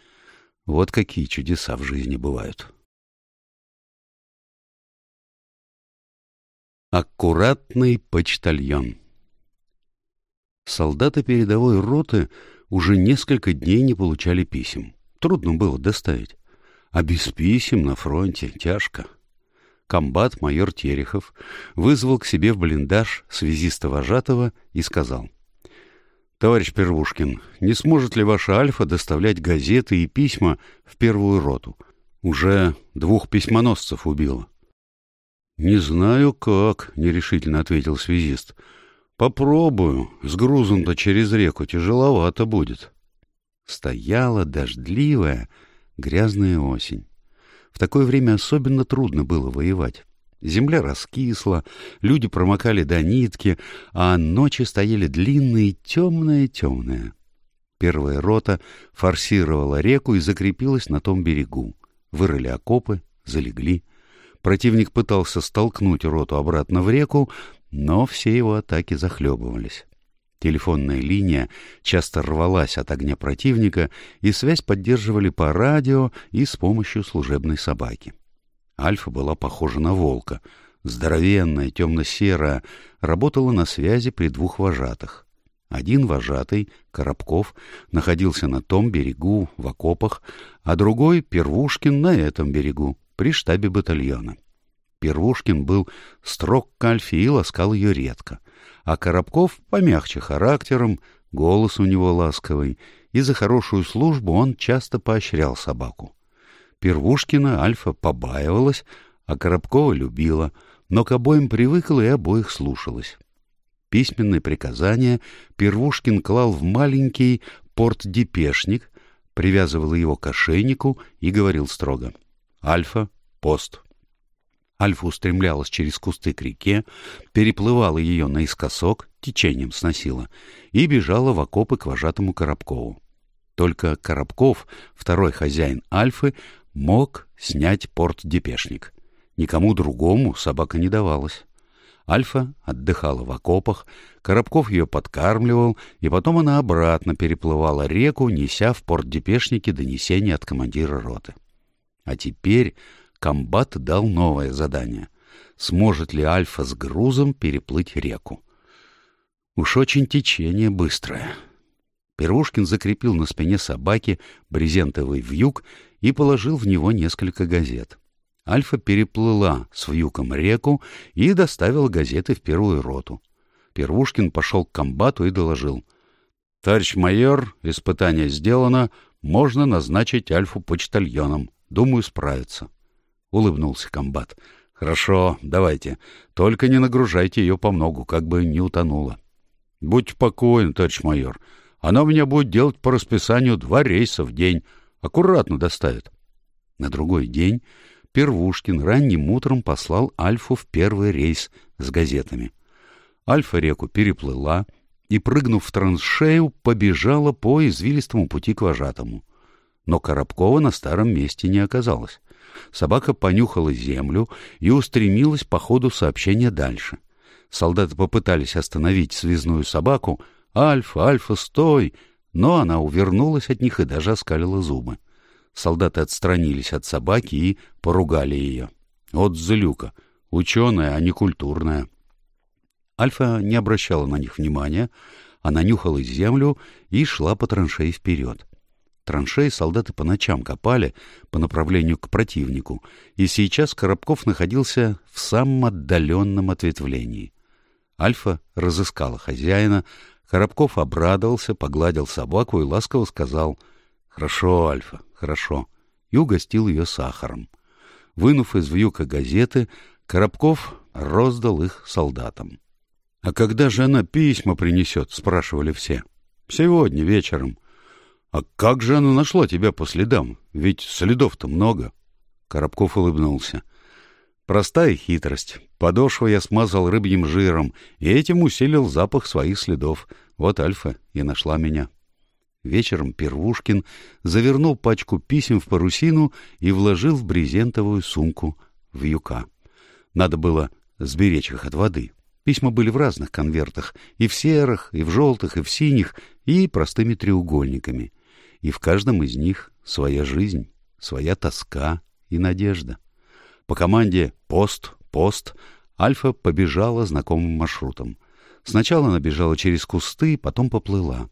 S1: Вот какие чудеса в жизни бывают. Аккуратный почтальон Солдаты передовой роты уже несколько дней не получали писем. Трудно было доставить. А без писем на фронте тяжко. Комбат майор Терехов вызвал к себе в блиндаж связиста-вожатого и сказал. «Товарищ Первушкин, не сможет ли ваша Альфа доставлять газеты и письма в первую роту? Уже двух письмоносцев убило». «Не знаю как», — нерешительно ответил связист. «Попробую. С грузом-то через реку тяжеловато будет». Стояла дождливая, грязная осень. В такое время особенно трудно было воевать. Земля раскисла, люди промокали до нитки, а ночи стояли длинные, темные-темные. Первая рота форсировала реку и закрепилась на том берегу. Вырыли окопы, залегли. Противник пытался столкнуть роту обратно в реку, но все его атаки захлебывались. Телефонная линия часто рвалась от огня противника, и связь поддерживали по радио и с помощью служебной собаки. Альфа была похожа на волка. Здоровенная, темно-серая, работала на связи при двух вожатых. Один вожатый, Коробков, находился на том берегу, в окопах, а другой, Первушкин, на этом берегу при штабе батальона. Первушкин был строг к Альфе и ласкал ее редко, а Коробков помягче характером, голос у него ласковый, и за хорошую службу он часто поощрял собаку. Первушкина Альфа побаивалась, а Коробкова любила, но к обоим привыкла и обоих слушалась. Письменные приказания Первушкин клал в маленький порт-депешник, привязывал его к ошейнику и говорил строго — Альфа — пост. Альфа устремлялась через кусты к реке, переплывала ее наискосок, течением сносила, и бежала в окопы к вожатому Коробкову. Только Коробков, второй хозяин Альфы, мог снять порт-депешник. Никому другому собака не давалась. Альфа отдыхала в окопах, Коробков ее подкармливал, и потом она обратно переплывала реку, неся в порт-депешнике донесение от командира роты. А теперь комбат дал новое задание. Сможет ли Альфа с грузом переплыть реку? Уж очень течение быстрое. Первушкин закрепил на спине собаки брезентовый вьюг и положил в него несколько газет. Альфа переплыла с вьюком реку и доставила газеты в первую роту. Первушкин пошел к комбату и доложил. — Товарищ майор, испытание сделано, можно назначить Альфу почтальоном. Думаю, справится. Улыбнулся комбат. — Хорошо, давайте. Только не нагружайте ее по многу, как бы не утонула. — Будьте покойны, товарищ майор. Она у меня будет делать по расписанию два рейса в день. Аккуратно доставит. На другой день Первушкин ранним утром послал Альфу в первый рейс с газетами. Альфа реку переплыла и, прыгнув в траншею, побежала по извилистому пути к вожатому. Но Коробкова на старом месте не оказалось. Собака понюхала землю и устремилась по ходу сообщения дальше. Солдаты попытались остановить связную собаку. «Альфа, Альфа, стой!» Но она увернулась от них и даже оскалила зубы. Солдаты отстранились от собаки и поругали ее. Вот злюка, ученая, а не культурная. Альфа не обращала на них внимания, она нюхала землю и шла по траншеи вперед. Траншеи солдаты по ночам копали по направлению к противнику, и сейчас Коробков находился в самом отдаленном ответвлении. Альфа разыскала хозяина, Коробков обрадовался, погладил собаку и ласково сказал «Хорошо, Альфа, хорошо», и угостил ее сахаром. Вынув из вьюка газеты, Коробков роздал их солдатам. — А когда же она письма принесет? — спрашивали все. — Сегодня вечером. — А как же она нашла тебя по следам? Ведь следов-то много. Коробков улыбнулся. — Простая хитрость. Подошву я смазал рыбьим жиром, и этим усилил запах своих следов. Вот Альфа и нашла меня. — Вечером Первушкин завернул пачку писем в парусину и вложил в брезентовую сумку в юка. Надо было сберечь их от воды. Письма были в разных конвертах, и в серых, и в желтых, и в синих, и простыми треугольниками. И в каждом из них своя жизнь, своя тоска и надежда. По команде «Пост, пост» Альфа побежала знакомым маршрутом. Сначала она бежала через кусты, потом поплыла.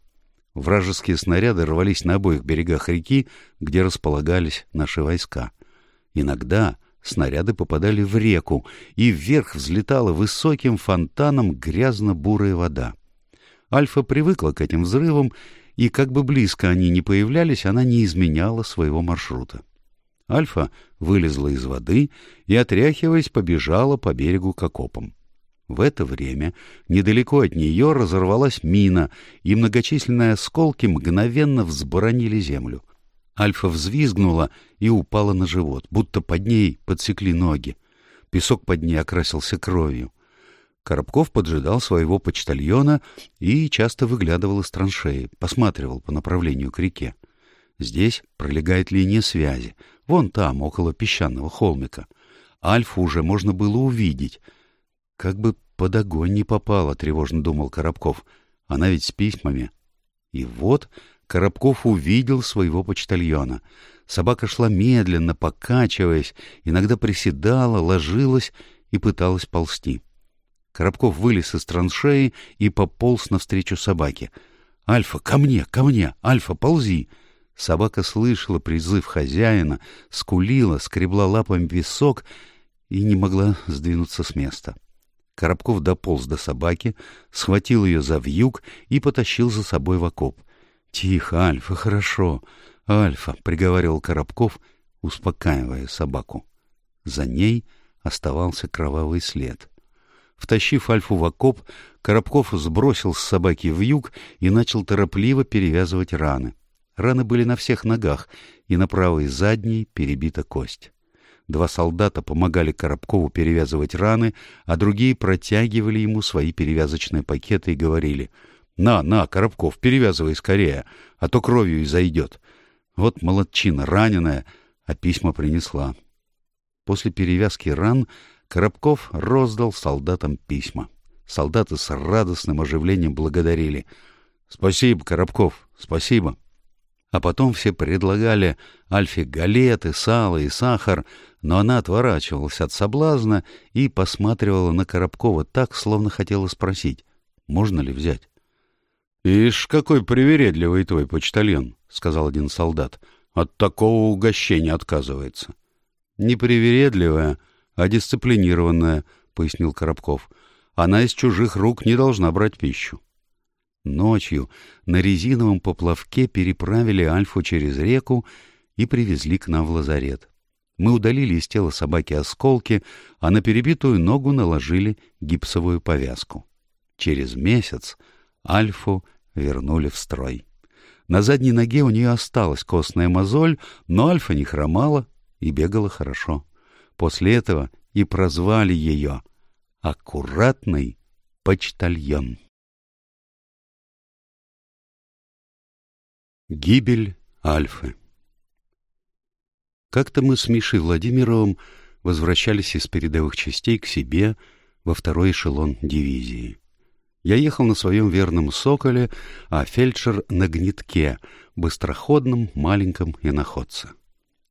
S1: Вражеские снаряды рвались на обоих берегах реки, где располагались наши войска. Иногда снаряды попадали в реку, и вверх взлетала высоким фонтаном грязно-бурая вода. Альфа привыкла к этим взрывам, и как бы близко они ни появлялись, она не изменяла своего маршрута. Альфа вылезла из воды и, отряхиваясь, побежала по берегу к окопам. В это время недалеко от нее разорвалась мина, и многочисленные осколки мгновенно взборонили землю. Альфа взвизгнула и упала на живот, будто под ней подсекли ноги. Песок под ней окрасился кровью. Коробков поджидал своего почтальона и часто выглядывал из траншеи, посматривал по направлению к реке. Здесь пролегает линия связи, вон там, около песчаного холмика. Альфу уже можно было увидеть — как бы под огонь не попала, тревожно думал Коробков. Она ведь с письмами. И вот Коробков увидел своего почтальона. Собака шла медленно, покачиваясь, иногда приседала, ложилась и пыталась ползти. Коробков вылез из траншеи и пополз навстречу собаке. «Альфа, ко мне, ко мне! Альфа, ползи!» Собака слышала призыв хозяина, скулила, скребла лапами висок и не могла сдвинуться с места. Коробков дополз до собаки, схватил ее за вьюг и потащил за собой в окоп. — Тихо, Альфа, хорошо. Альфа, — приговаривал Коробков, успокаивая собаку. За ней оставался кровавый след. Втащив Альфу в окоп, Коробков сбросил с собаки вьюг и начал торопливо перевязывать раны. Раны были на всех ногах, и на правой задней перебита кость. Два солдата помогали Коробкову перевязывать раны, а другие протягивали ему свои перевязочные пакеты и говорили На, на, Коробков, перевязывай скорее, а то кровью и зайдет. Вот молодчина, раненая, а письма принесла. После перевязки ран Коробков роздал солдатам письма. Солдаты с радостным оживлением благодарили. «Спасибо, Коробков, спасибо». А потом все предлагали Альфе галеты, сало и сахар, но она отворачивалась от соблазна и посматривала на Коробкова так, словно хотела спросить, можно ли взять. — Ишь, какой привередливый твой почтальон, — сказал один солдат. — От такого угощения отказывается. — Не привередливая, а дисциплинированная, — пояснил Коробков. — Она из чужих рук не должна брать пищу. Ночью на резиновом поплавке переправили Альфу через реку и привезли к нам в лазарет. Мы удалили из тела собаки осколки, а на перебитую ногу наложили гипсовую повязку. Через месяц Альфу вернули в строй. На задней ноге у нее осталась костная мозоль, но Альфа не хромала и бегала хорошо. После этого и прозвали ее «Аккуратный почтальон». Гибель Альфы Как-то мы с Мишей Владимировым возвращались из передовых частей к себе во второй эшелон дивизии. Я ехал на своем верном «Соколе», а фельдшер на гнетке, быстроходном, маленьком иноходце.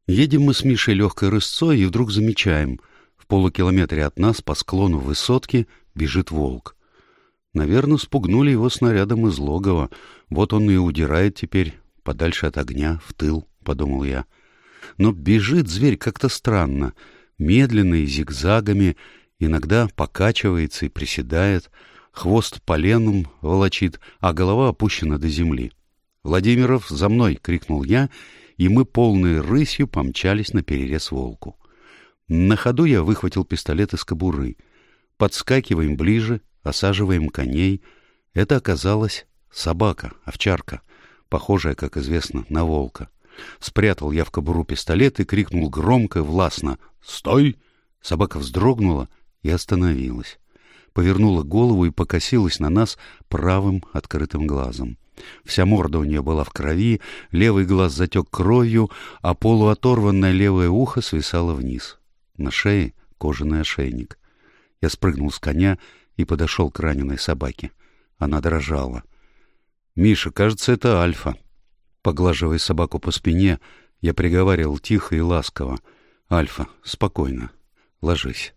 S1: Едем мы с Мишей легкой рысцой и вдруг замечаем, в полукилометре от нас по склону высотки бежит волк. Наверное, спугнули его снарядом из логова, вот он и удирает теперь подальше от огня, в тыл, — подумал я. Но бежит зверь как-то странно, медленно и зигзагами, иногда покачивается и приседает, хвост поленом волочит, а голова опущена до земли. «Владимиров, за мной!» — крикнул я, и мы полной рысью помчались на перерез волку. На ходу я выхватил пистолет из кобуры. Подскакиваем ближе, осаживаем коней. Это оказалась собака, овчарка похожая, как известно, на волка. Спрятал я в кобуру пистолет и крикнул громко и властно «Стой!». Собака вздрогнула и остановилась. Повернула голову и покосилась на нас правым открытым глазом. Вся морда у нее была в крови, левый глаз затек кровью, а полуоторванное левое ухо свисало вниз. На шее кожаный ошейник. Я спрыгнул с коня и подошел к раненой собаке. Она дрожала. «Миша, кажется, это Альфа». Поглаживая собаку по спине, я приговаривал тихо и ласково. «Альфа, спокойно. Ложись».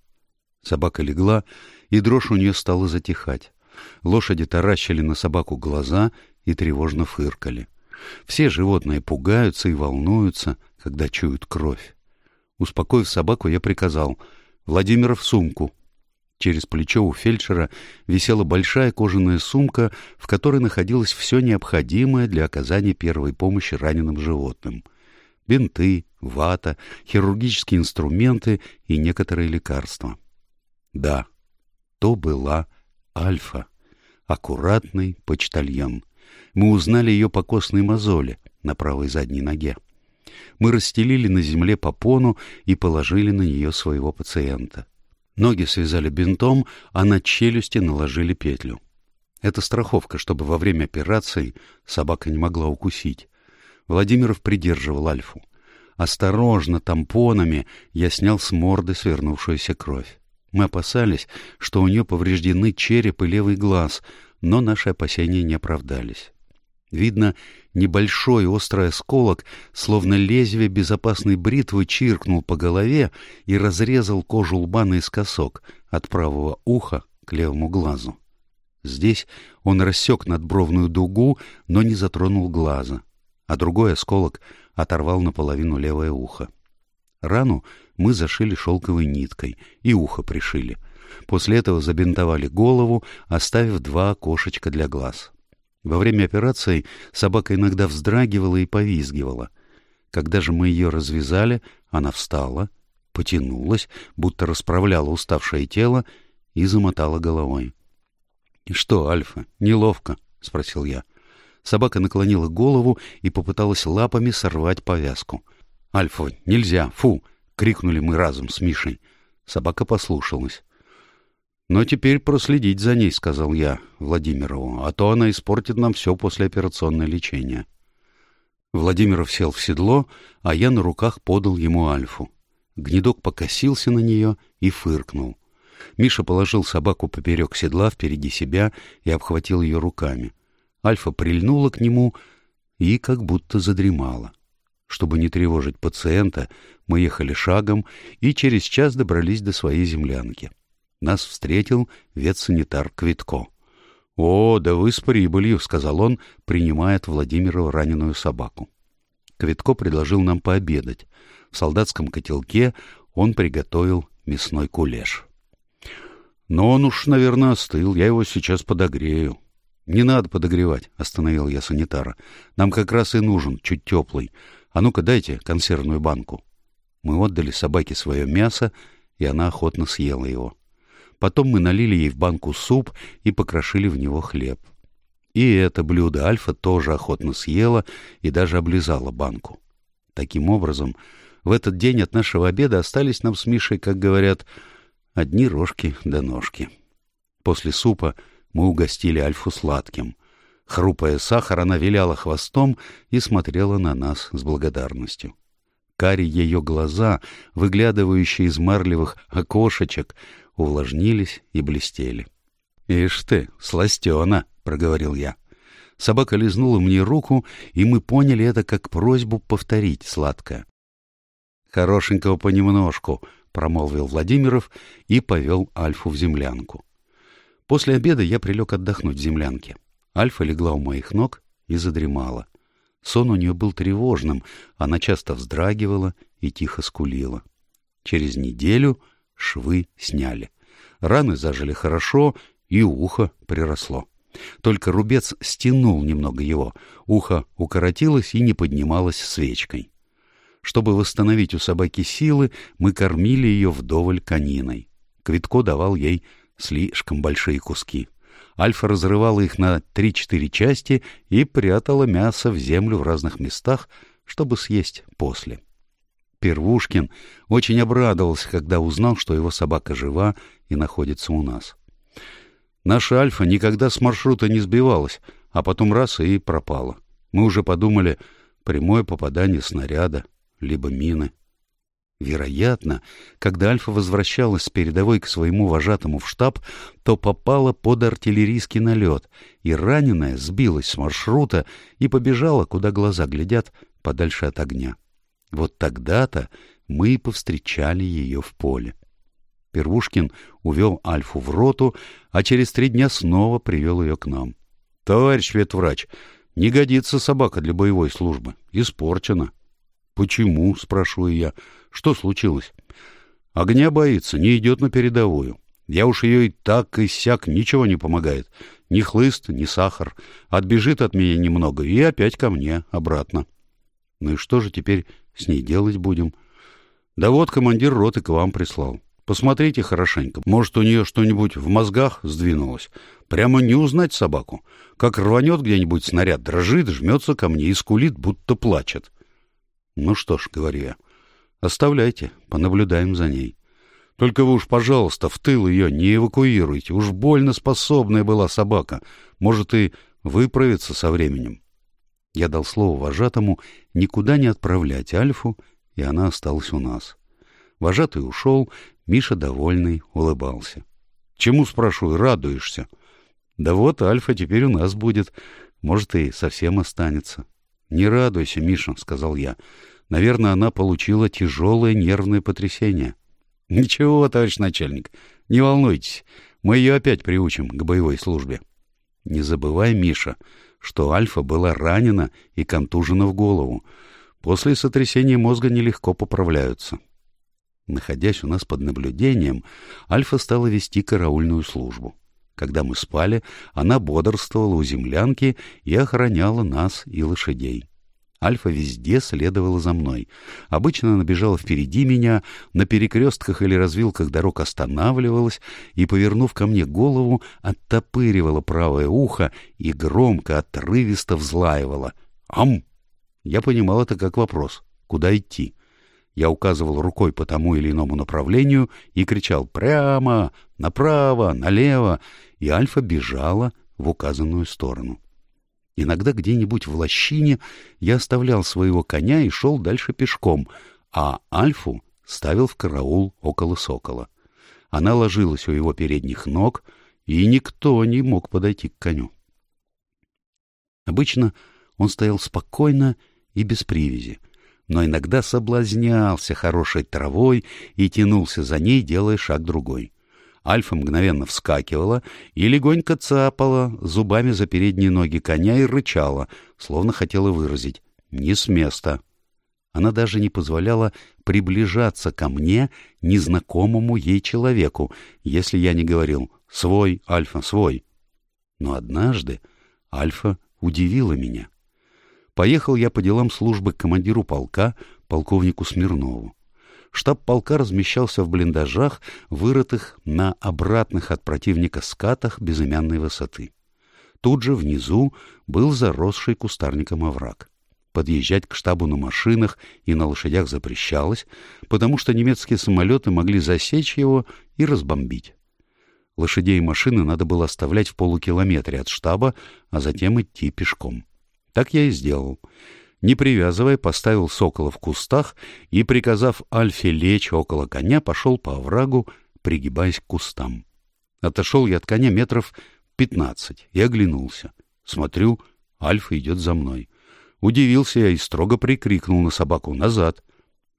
S1: Собака легла, и дрожь у нее стала затихать. Лошади таращили на собаку глаза и тревожно фыркали. Все животные пугаются и волнуются, когда чуют кровь. Успокоив собаку, я приказал «Владимиров сумку». Через плечо у фельдшера висела большая кожаная сумка, в которой находилось все необходимое для оказания первой помощи раненым животным. Бинты, вата, хирургические инструменты и некоторые лекарства. Да, то была Альфа, аккуратный почтальон. Мы узнали ее по костной мозоли на правой задней ноге. Мы расстелили на земле попону и положили на нее своего пациента. Ноги связали бинтом, а на челюсти наложили петлю. Это страховка, чтобы во время операции собака не могла укусить. Владимиров придерживал Альфу. Осторожно, тампонами я снял с морды свернувшуюся кровь. Мы опасались, что у нее повреждены череп и левый глаз, но наши опасения не оправдались. Видно, небольшой острый осколок, словно лезвие безопасной бритвы, чиркнул по голове и разрезал кожу лба наискосок от правого уха к левому глазу. Здесь он рассек надбровную дугу, но не затронул глаза, а другой осколок оторвал наполовину левое ухо. Рану мы зашили шелковой ниткой и ухо пришили. После этого забинтовали голову, оставив два окошечка для глаз. Во время операции собака иногда вздрагивала и повизгивала. Когда же мы ее развязали, она встала, потянулась, будто расправляла уставшее тело и замотала головой. — что, Альфа, неловко? — спросил я. Собака наклонила голову и попыталась лапами сорвать повязку. — Альфа, нельзя, фу! — крикнули мы разом с Мишей. Собака послушалась. «Но теперь проследить за ней», — сказал я Владимирову, «а то она испортит нам все послеоперационное лечение». Владимиров сел в седло, а я на руках подал ему Альфу. Гнедок покосился на нее и фыркнул. Миша положил собаку поперек седла впереди себя и обхватил ее руками. Альфа прильнула к нему и как будто задремала. Чтобы не тревожить пациента, мы ехали шагом и через час добрались до своей землянки. Нас встретил ветсанитар Квитко. — О, да вы с прибылью, — сказал он, принимая от Владимира раненую собаку. Квитко предложил нам пообедать. В солдатском котелке он приготовил мясной кулеш. — Но он уж, наверное, остыл, я его сейчас подогрею. — Не надо подогревать, — остановил я санитара. — Нам как раз и нужен, чуть теплый. А ну-ка дайте консервную банку. Мы отдали собаке свое мясо, и она охотно съела его. Потом мы налили ей в банку суп и покрошили в него хлеб. И это блюдо Альфа тоже охотно съела и даже облизала банку. Таким образом, в этот день от нашего обеда остались нам с Мишей, как говорят, одни рожки да ножки. После супа мы угостили Альфу сладким. Хрупая сахар, она виляла хвостом и смотрела на нас с благодарностью. Кари ее глаза, выглядывающие из марлевых окошечек, увлажнились и блестели. — Ишь ты, сластена! — проговорил я. Собака лизнула мне руку, и мы поняли это как просьбу повторить сладкое. — Хорошенького понемножку, — промолвил Владимиров и повел Альфу в землянку. После обеда я прилег отдохнуть в землянке. Альфа легла у моих ног и задремала. Сон у нее был тревожным, она часто вздрагивала и тихо скулила. Через неделю швы сняли. Раны зажили хорошо, и ухо приросло. Только рубец стянул немного его, ухо укоротилось и не поднималось свечкой. Чтобы восстановить у собаки силы, мы кормили ее вдоволь кониной. Квитко давал ей слишком большие куски. Альфа разрывала их на три-четыре части и прятала мясо в землю в разных местах, чтобы съесть после. Первушкин очень обрадовался, когда узнал, что его собака жива и находится у нас. Наша Альфа никогда с маршрута не сбивалась, а потом раз и пропала. Мы уже подумали, прямое попадание снаряда, либо мины. Вероятно, когда Альфа возвращалась с передовой к своему вожатому в штаб, то попала под артиллерийский налет, и раненая сбилась с маршрута и побежала, куда глаза глядят, подальше от огня. Вот тогда-то мы и повстречали ее в поле. Первушкин увел Альфу в роту, а через три дня снова привел ее к нам. — Товарищ ветврач, не годится собака для боевой службы. Испорчена. — Почему? — спрашиваю я. Что случилось? Огня боится, не идет на передовую. Я уж ее и так, и сяк, ничего не помогает. Ни хлыст, ни сахар. Отбежит от меня немного и опять ко мне, обратно. Ну и что же теперь с ней делать будем? Да вот командир роты к вам прислал. Посмотрите хорошенько. Может, у нее что-нибудь в мозгах сдвинулось. Прямо не узнать собаку. Как рванет где-нибудь снаряд, дрожит, жмется ко мне и скулит, будто плачет. Ну что ж, говорю я, Оставляйте, понаблюдаем за ней. Только вы уж, пожалуйста, в тыл ее не эвакуируйте. Уж больно способная была собака. Может, и выправиться со временем. Я дал слово вожатому никуда не отправлять Альфу, и она осталась у нас. Вожатый ушел, Миша, довольный, улыбался. — Чему, спрашиваю, радуешься? — Да вот Альфа теперь у нас будет. Может, и совсем останется. — Не радуйся, Миша, — сказал я. Наверное, она получила тяжелое нервное потрясение. (laughs) — Ничего, товарищ начальник, не волнуйтесь, мы ее опять приучим к боевой службе. Не забывай, Миша, что Альфа была ранена и контужена в голову. После сотрясения мозга нелегко поправляются. Находясь у нас под наблюдением, Альфа стала вести караульную службу. Когда мы спали, она бодрствовала у землянки и охраняла нас и лошадей. Альфа везде следовала за мной. Обычно она бежала впереди меня, на перекрестках или развилках дорог останавливалась и, повернув ко мне голову, оттопыривала правое ухо и громко, отрывисто взлаивала. «Ам!» Я понимал это как вопрос. Куда идти? Я указывал рукой по тому или иному направлению и кричал «прямо», «направо», «налево», и Альфа бежала в указанную сторону. Иногда где-нибудь в лощине я оставлял своего коня и шел дальше пешком, а Альфу ставил в караул около сокола. Она ложилась у его передних ног, и никто не мог подойти к коню. Обычно он стоял спокойно и без привязи, но иногда соблазнялся хорошей травой и тянулся за ней, делая шаг другой. Альфа мгновенно вскакивала и легонько цапала зубами за передние ноги коня и рычала, словно хотела выразить «не с места». Она даже не позволяла приближаться ко мне, незнакомому ей человеку, если я не говорил «свой, Альфа, свой». Но однажды Альфа удивила меня. Поехал я по делам службы к командиру полка, полковнику Смирнову. Штаб полка размещался в блиндажах, вырытых на обратных от противника скатах безымянной высоты. Тут же внизу был заросший кустарником овраг. Подъезжать к штабу на машинах и на лошадях запрещалось, потому что немецкие самолеты могли засечь его и разбомбить. Лошадей и машины надо было оставлять в полукилометре от штаба, а затем идти пешком. Так я и сделал не привязывая, поставил сокола в кустах и, приказав Альфе лечь около коня, пошел по оврагу, пригибаясь к кустам. Отошел я от коня метров пятнадцать и оглянулся. Смотрю, Альфа идет за мной. Удивился я и строго прикрикнул на собаку «назад».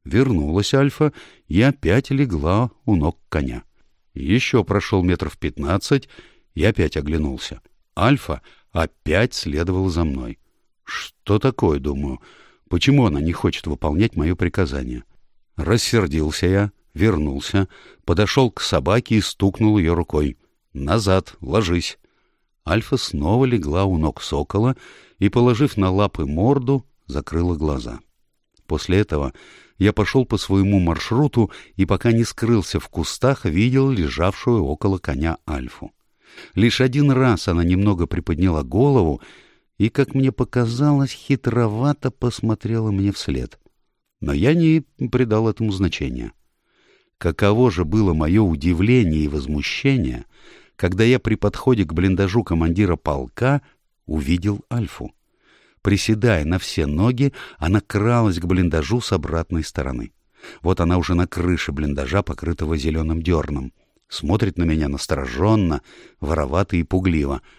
S1: Вернулась Альфа и опять легла у ног коня. Еще прошел метров пятнадцать и опять оглянулся. Альфа опять следовала за мной. Что такое, думаю? Почему она не хочет выполнять мое приказание? Рассердился я, вернулся, подошел к собаке и стукнул ее рукой. «Назад, ложись». Альфа снова легла у ног сокола и, положив на лапы морду, закрыла глаза. После этого я пошел по своему маршруту и, пока не скрылся в кустах, видел лежавшую около коня Альфу. Лишь один раз она немного приподняла голову и, как мне показалось, хитровато посмотрела мне вслед. Но я не придал этому значения. Каково же было мое удивление и возмущение, когда я при подходе к блиндажу командира полка увидел Альфу. Приседая на все ноги, она кралась к блиндажу с обратной стороны. Вот она уже на крыше блиндажа, покрытого зеленым дерном. Смотрит на меня настороженно, воровато и пугливо —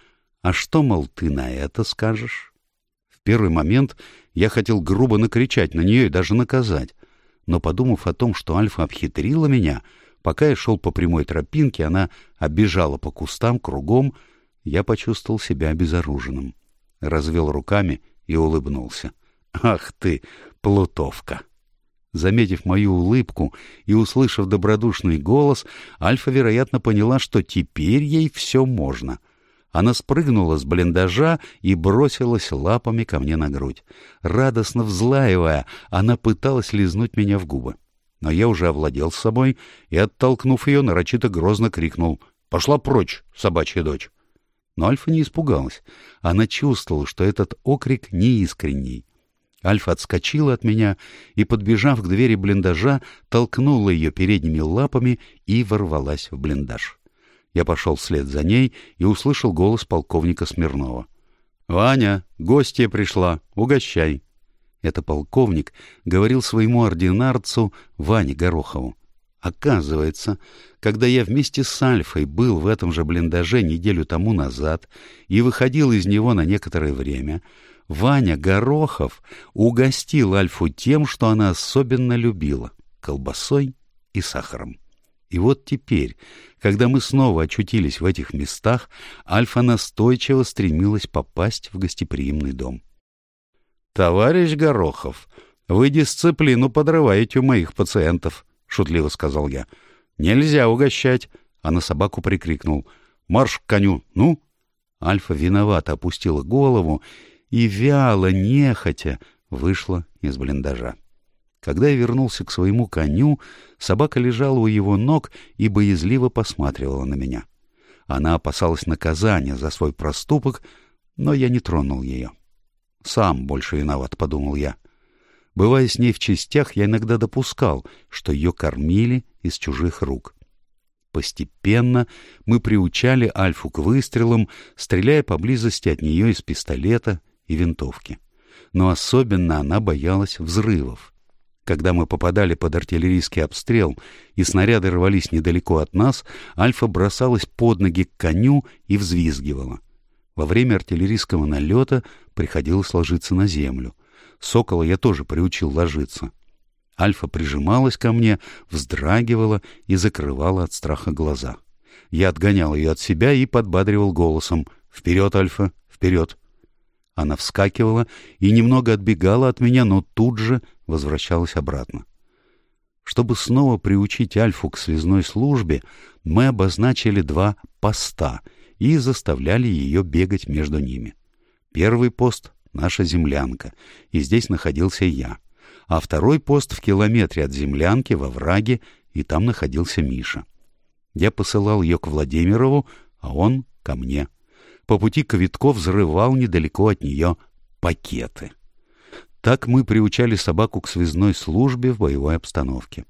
S1: а что, мол, ты на это скажешь? В первый момент я хотел грубо накричать на нее и даже наказать. Но, подумав о том, что Альфа обхитрила меня, пока я шел по прямой тропинке, она оббежала по кустам кругом, я почувствовал себя обезоруженным. Развел руками и улыбнулся. «Ах ты, плутовка!» Заметив мою улыбку и услышав добродушный голос, Альфа, вероятно, поняла, что теперь ей все можно — она спрыгнула с блиндажа и бросилась лапами ко мне на грудь. Радостно взлаивая, она пыталась лизнуть меня в губы. Но я уже овладел собой и, оттолкнув ее, нарочито грозно крикнул «Пошла прочь, собачья дочь!» Но Альфа не испугалась. Она чувствовала, что этот окрик неискренний. Альфа отскочила от меня и, подбежав к двери блиндажа, толкнула ее передними лапами и ворвалась в блиндаж. Я пошел вслед за ней и услышал голос полковника Смирнова. «Ваня, гостья пришла, угощай». Это полковник говорил своему ординарцу Ване Горохову. Оказывается, когда я вместе с Альфой был в этом же блиндаже неделю тому назад и выходил из него на некоторое время, Ваня Горохов угостил Альфу тем, что она особенно любила — колбасой и сахаром. И вот теперь, когда мы снова очутились в этих местах, Альфа настойчиво стремилась попасть в гостеприимный дом. «Товарищ Горохов, вы дисциплину подрываете у моих пациентов», — шутливо сказал я. «Нельзя угощать», — а на собаку прикрикнул. «Марш к коню, ну!» Альфа виновато опустила голову и вяло, нехотя, вышла из блиндажа. Когда я вернулся к своему коню, собака лежала у его ног и боязливо посматривала на меня. Она опасалась наказания за свой проступок, но я не тронул ее. «Сам больше виноват», — подумал я. Бывая с ней в частях, я иногда допускал, что ее кормили из чужих рук. Постепенно мы приучали Альфу к выстрелам, стреляя поблизости от нее из пистолета и винтовки. Но особенно она боялась взрывов. Когда мы попадали под артиллерийский обстрел и снаряды рвались недалеко от нас, Альфа бросалась под ноги к коню и взвизгивала. Во время артиллерийского налета приходилось ложиться на землю. Сокола я тоже приучил ложиться. Альфа прижималась ко мне, вздрагивала и закрывала от страха глаза. Я отгонял ее от себя и подбадривал голосом «Вперед, Альфа, вперед!» Она вскакивала и немного отбегала от меня, но тут же возвращалась обратно. Чтобы снова приучить Альфу к связной службе, мы обозначили два поста и заставляли ее бегать между ними. Первый пост — наша землянка, и здесь находился я. А второй пост в километре от землянки во враге, и там находился Миша. Я посылал ее к Владимирову, а он — ко мне. По пути Ковитков взрывал недалеко от нее пакеты. Так мы приучали собаку к связной службе в боевой обстановке.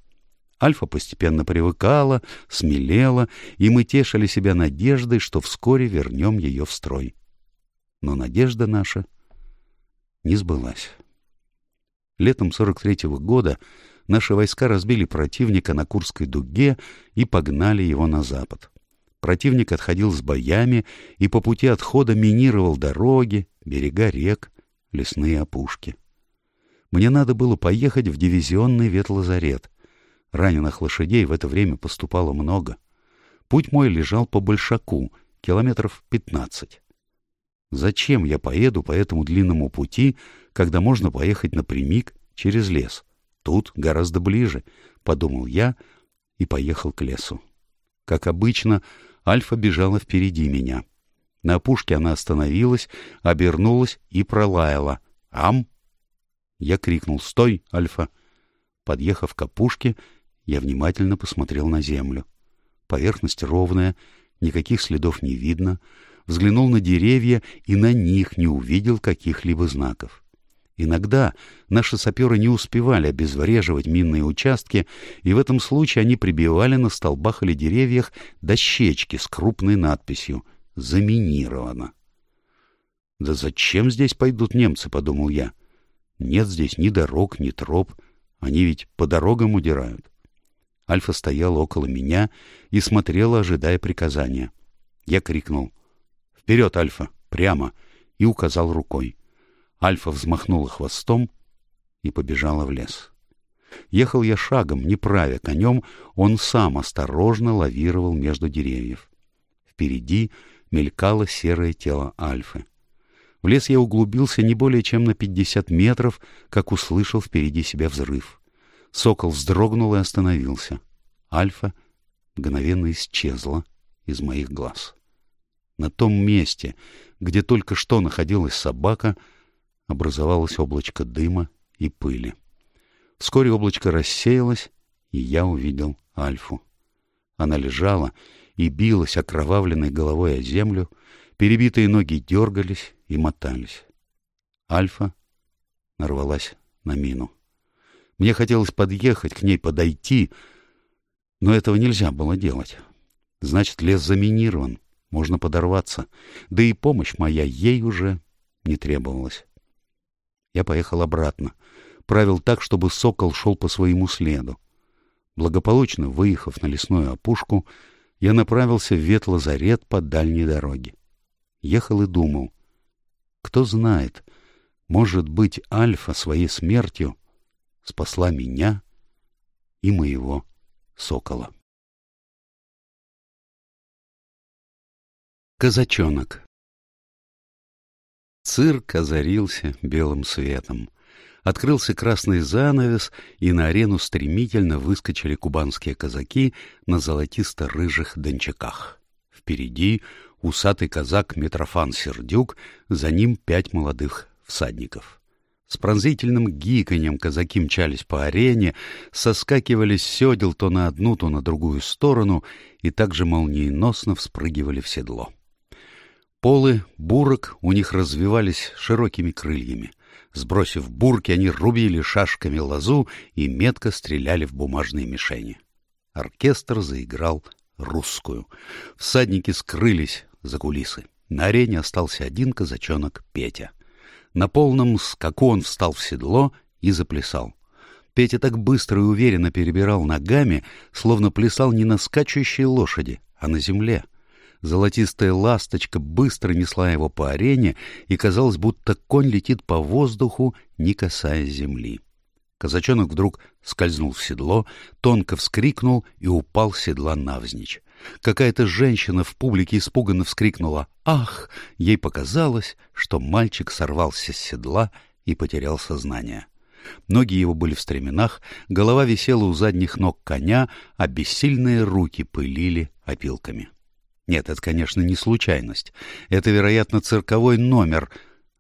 S1: Альфа постепенно привыкала, смелела, и мы тешили себя надеждой, что вскоре вернем ее в строй. Но надежда наша не сбылась. Летом 43-го года наши войска разбили противника на Курской дуге и погнали его на запад. Противник отходил с боями и по пути отхода минировал дороги, берега рек, лесные опушки. Мне надо было поехать в дивизионный ветлазарет. Раненых лошадей в это время поступало много. Путь мой лежал по Большаку, километров пятнадцать. Зачем я поеду по этому длинному пути, когда можно поехать напрямик через лес? Тут гораздо ближе, — подумал я и поехал к лесу. Как обычно, Альфа бежала впереди меня. На опушке она остановилась, обернулась и пролаяла. «Ам!» Я крикнул «Стой, Альфа!» Подъехав к опушке, я внимательно посмотрел на землю. Поверхность ровная, никаких следов не видно. Взглянул на деревья и на них не увидел каких-либо знаков. Иногда наши саперы не успевали обезвреживать минные участки, и в этом случае они прибивали на столбах или деревьях дощечки с крупной надписью «Заминировано». «Да зачем здесь пойдут немцы?» — подумал я. «Нет здесь ни дорог, ни троп. Они ведь по дорогам удирают». Альфа стоял около меня и смотрела, ожидая приказания. Я крикнул «Вперед, Альфа! Прямо!» и указал рукой. Альфа взмахнула хвостом и побежала в лес. Ехал я шагом, не правя конем, он сам осторожно лавировал между деревьев. Впереди мелькало серое тело Альфы. В лес я углубился не более чем на пятьдесят метров, как услышал впереди себя взрыв. Сокол вздрогнул и остановился. Альфа мгновенно исчезла из моих глаз. На том месте, где только что находилась собака, образовалось облачко дыма и пыли. Вскоре облачко рассеялось, и я увидел Альфу. Она лежала и билась окровавленной головой о землю, перебитые ноги дергались и мотались. Альфа нарвалась на мину. Мне хотелось подъехать к ней, подойти, но этого нельзя было делать. Значит, лес заминирован, можно подорваться, да и помощь моя ей уже не требовалась. Я поехал обратно. Правил так, чтобы сокол шел по своему следу. Благополучно выехав на лесную опушку, я направился в ветлазарет по дальней дороге. Ехал и думал. Кто знает, может быть, Альфа своей смертью спасла меня и моего сокола. Казачонок Цирк озарился белым светом. Открылся красный занавес, и на арену стремительно выскочили кубанские казаки на золотисто-рыжих дончаках. Впереди усатый казак Митрофан Сердюк, за ним пять молодых всадников. С пронзительным гиканьем казаки мчались по арене, соскакивали с седел то на одну, то на другую сторону и также молниеносно вспрыгивали в седло. Полы бурок у них развивались широкими крыльями. Сбросив бурки, они рубили шашками лозу и метко стреляли в бумажные мишени. Оркестр заиграл русскую. Всадники скрылись за кулисы. На арене остался один казачонок Петя. На полном скаку он встал в седло и заплясал. Петя так быстро и уверенно перебирал ногами, словно плясал не на скачущей лошади, а на земле. Золотистая ласточка быстро несла его по арене, и казалось, будто конь летит по воздуху, не касаясь земли. Казачонок вдруг скользнул в седло, тонко вскрикнул и упал с седла навзничь. Какая-то женщина в публике испуганно вскрикнула «Ах!». Ей показалось, что мальчик сорвался с седла и потерял сознание. Ноги его были в стременах, голова висела у задних ног коня, а бессильные руки пылили опилками. Нет, это, конечно, не случайность. Это, вероятно, цирковой номер,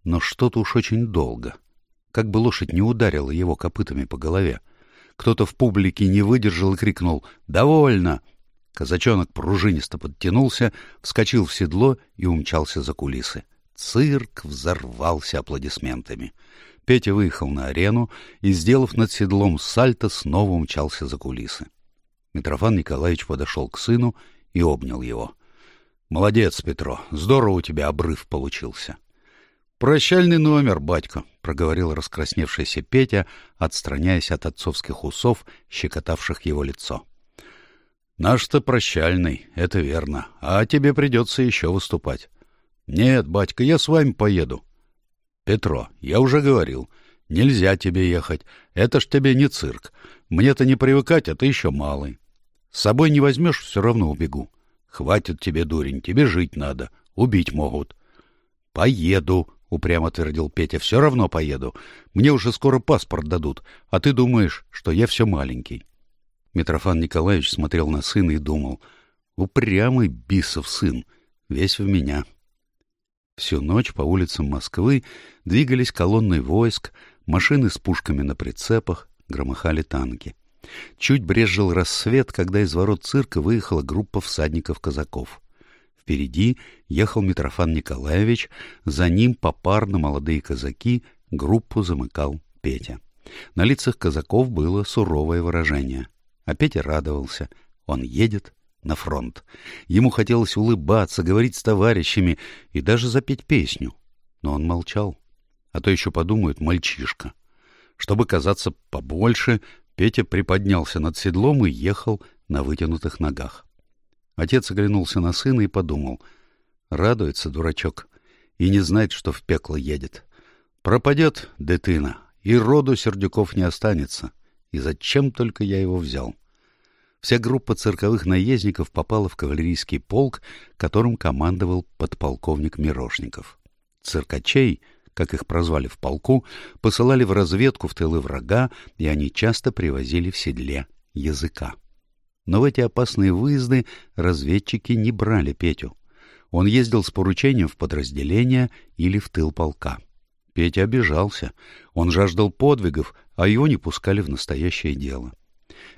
S1: но что-то уж очень долго. Как бы лошадь не ударила его копытами по голове. Кто-то в публике не выдержал и крикнул «Довольно!». Казачонок пружинисто подтянулся, вскочил в седло и умчался за кулисы. Цирк взорвался аплодисментами. Петя выехал на арену и, сделав над седлом сальто, снова умчался за кулисы. Митрофан Николаевич подошел к сыну и обнял его. — Молодец, Петро, здорово у тебя обрыв получился. — Прощальный номер, батька, — проговорил раскрасневшийся Петя, отстраняясь от отцовских усов, щекотавших его лицо. — Наш-то прощальный, это верно, а тебе придется еще выступать. — Нет, батька, я с вами поеду. Петро, я уже говорил, нельзя тебе ехать. Это ж тебе не цирк. Мне-то не привыкать, а ты еще малый. С собой не возьмешь, все равно убегу. Хватит тебе, дурень, тебе жить надо. Убить могут. Поеду, — упрямо твердил Петя, — все равно поеду. Мне уже скоро паспорт дадут, а ты думаешь, что я все маленький. Митрофан Николаевич смотрел на сына и думал, упрямый бисов сын, весь в меня. Всю ночь по улицам Москвы двигались колонны войск, машины с пушками на прицепах, громыхали танки. Чуть брезжил рассвет, когда из ворот цирка выехала группа всадников-казаков. Впереди ехал Митрофан Николаевич, за ним попарно молодые казаки, группу замыкал Петя. На лицах казаков было суровое выражение. А Петя радовался. Он едет на фронт. Ему хотелось улыбаться, говорить с товарищами и даже запеть песню. Но он молчал. А то еще подумают «мальчишка». Чтобы казаться побольше, Петя приподнялся над седлом и ехал на вытянутых ногах. Отец оглянулся на сына и подумал. Радуется дурачок и не знает, что в пекло едет. Пропадет детына, и роду Сердюков не останется. И зачем только я его взял? Вся группа цирковых наездников попала в кавалерийский полк, которым командовал подполковник Мирошников. Циркачей, как их прозвали в полку, посылали в разведку в тылы врага, и они часто привозили в седле языка. Но в эти опасные выезды разведчики не брали Петю. Он ездил с поручением в подразделение или в тыл полка. Петя обижался. Он жаждал подвигов, а его не пускали в настоящее дело. —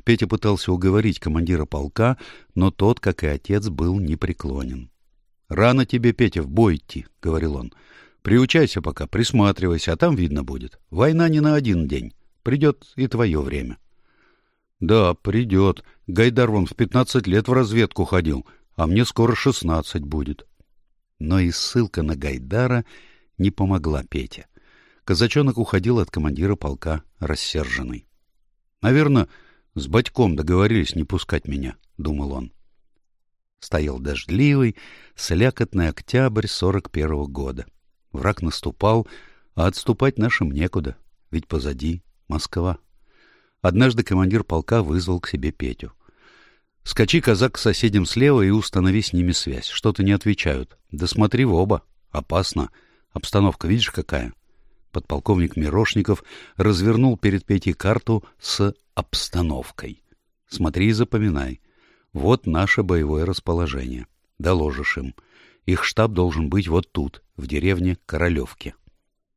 S1: Петя пытался уговорить командира полка, но тот, как и отец, был непреклонен. — Рано тебе, Петя, в бой идти, — говорил он. — Приучайся пока, присматривайся, а там видно будет. Война не на один день. Придет и твое время. — Да, придет. Гайдар вон в пятнадцать лет в разведку ходил, а мне скоро шестнадцать будет. Но и ссылка на Гайдара не помогла Пете. Казачонок уходил от командира полка рассерженный. Наверное, с батьком договорились не пускать меня, — думал он. Стоял дождливый, слякотный октябрь сорок первого года. Враг наступал, а отступать нашим некуда, ведь позади Москва. Однажды командир полка вызвал к себе Петю. «Скачи, казак, к соседям слева и установи с ними связь. Что-то не отвечают. Да смотри в оба. Опасно. Обстановка видишь какая?» Подполковник Мирошников развернул перед Петей карту с обстановкой. Смотри и запоминай. Вот наше боевое расположение. Доложишь им. Их штаб должен быть вот тут, в деревне Королевке.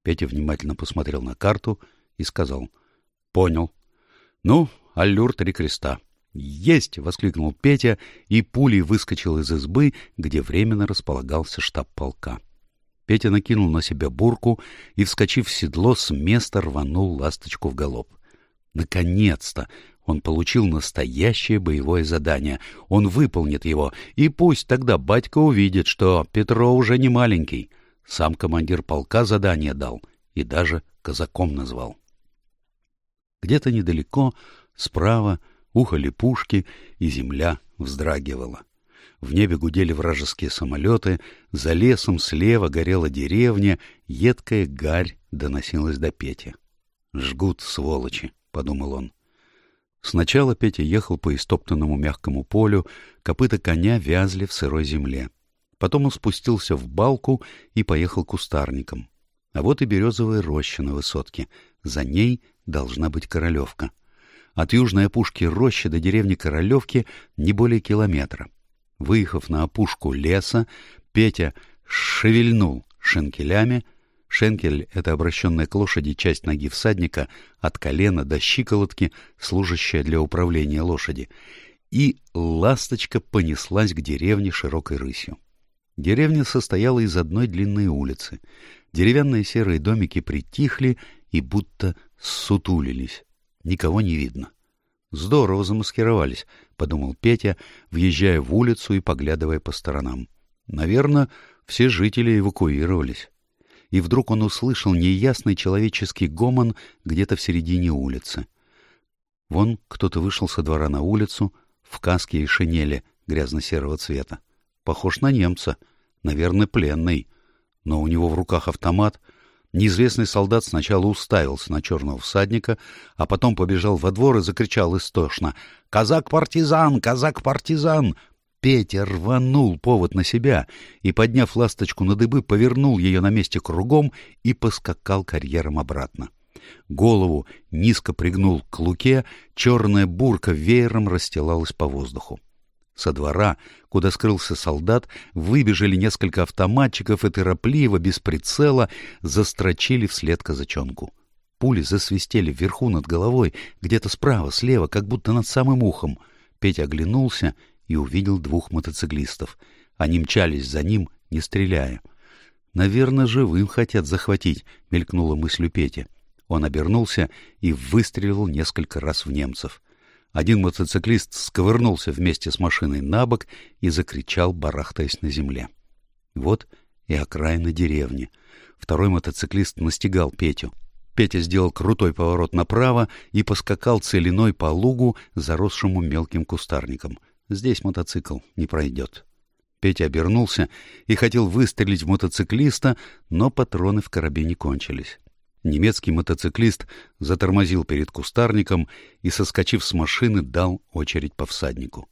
S1: Петя внимательно посмотрел на карту и сказал. — Понял. — Ну, аллюр три креста. — Есть! — воскликнул Петя, и пулей выскочил из избы, где временно располагался штаб полка. Петя накинул на себя бурку и, вскочив в седло, с места рванул ласточку в галоп. Наконец-то! Он получил настоящее боевое задание. Он выполнит его, и пусть тогда батька увидит, что Петро уже не маленький. Сам командир полка задание дал и даже казаком назвал. Где-то недалеко, справа, ухали пушки, и земля вздрагивала. В небе гудели вражеские самолеты, за лесом слева горела деревня, едкая гарь доносилась до Пети. «Жгут, сволочи!» — подумал он. Сначала Петя ехал по истоптанному мягкому полю, копыта коня вязли в сырой земле. Потом он спустился в балку и поехал кустарником. А вот и березовая роща на высотке. За ней должна быть Королевка. От южной опушки рощи до деревни Королевки не более километра. Выехав на опушку леса, Петя шевельнул шенкелями — Шенкель — это обращенная к лошади часть ноги всадника от колена до щиколотки, служащая для управления лошади. И ласточка понеслась к деревне широкой рысью. Деревня состояла из одной длинной улицы. Деревянные серые домики притихли и будто сутулились. Никого не видно. Здорово замаскировались, — подумал Петя, въезжая в улицу и поглядывая по сторонам. Наверное, все жители эвакуировались и вдруг он услышал неясный человеческий гомон где-то в середине улицы. Вон кто-то вышел со двора на улицу в каске и шинели грязно-серого цвета. Похож на немца, наверное, пленный, но у него в руках автомат. Неизвестный солдат сначала уставился на черного всадника, а потом побежал во двор и закричал истошно «Казак-партизан! Казак-партизан! Петя рванул повод на себя и, подняв ласточку на дыбы, повернул ее на месте кругом и поскакал карьером обратно. Голову низко пригнул к луке, черная бурка веером расстилалась по воздуху. Со двора, куда скрылся солдат, выбежали несколько автоматчиков и торопливо, без прицела, застрочили вслед казачонку. Пули засвистели вверху над головой, где-то справа, слева, как будто над самым ухом. Петя оглянулся и увидел двух мотоциклистов. Они мчались за ним, не стреляя. «Наверное, живым хотят захватить», — мелькнула мысль у Пети. Он обернулся и выстрелил несколько раз в немцев. Один мотоциклист сковырнулся вместе с машиной на бок и закричал, барахтаясь на земле. Вот и окраина деревни. Второй мотоциклист настигал Петю. Петя сделал крутой поворот направо и поскакал целиной по лугу, заросшему мелким кустарником. Здесь мотоцикл не пройдет. Петя обернулся и хотел выстрелить в мотоциклиста, но патроны в карабине кончились. Немецкий мотоциклист затормозил перед кустарником и, соскочив с машины, дал очередь по всаднику.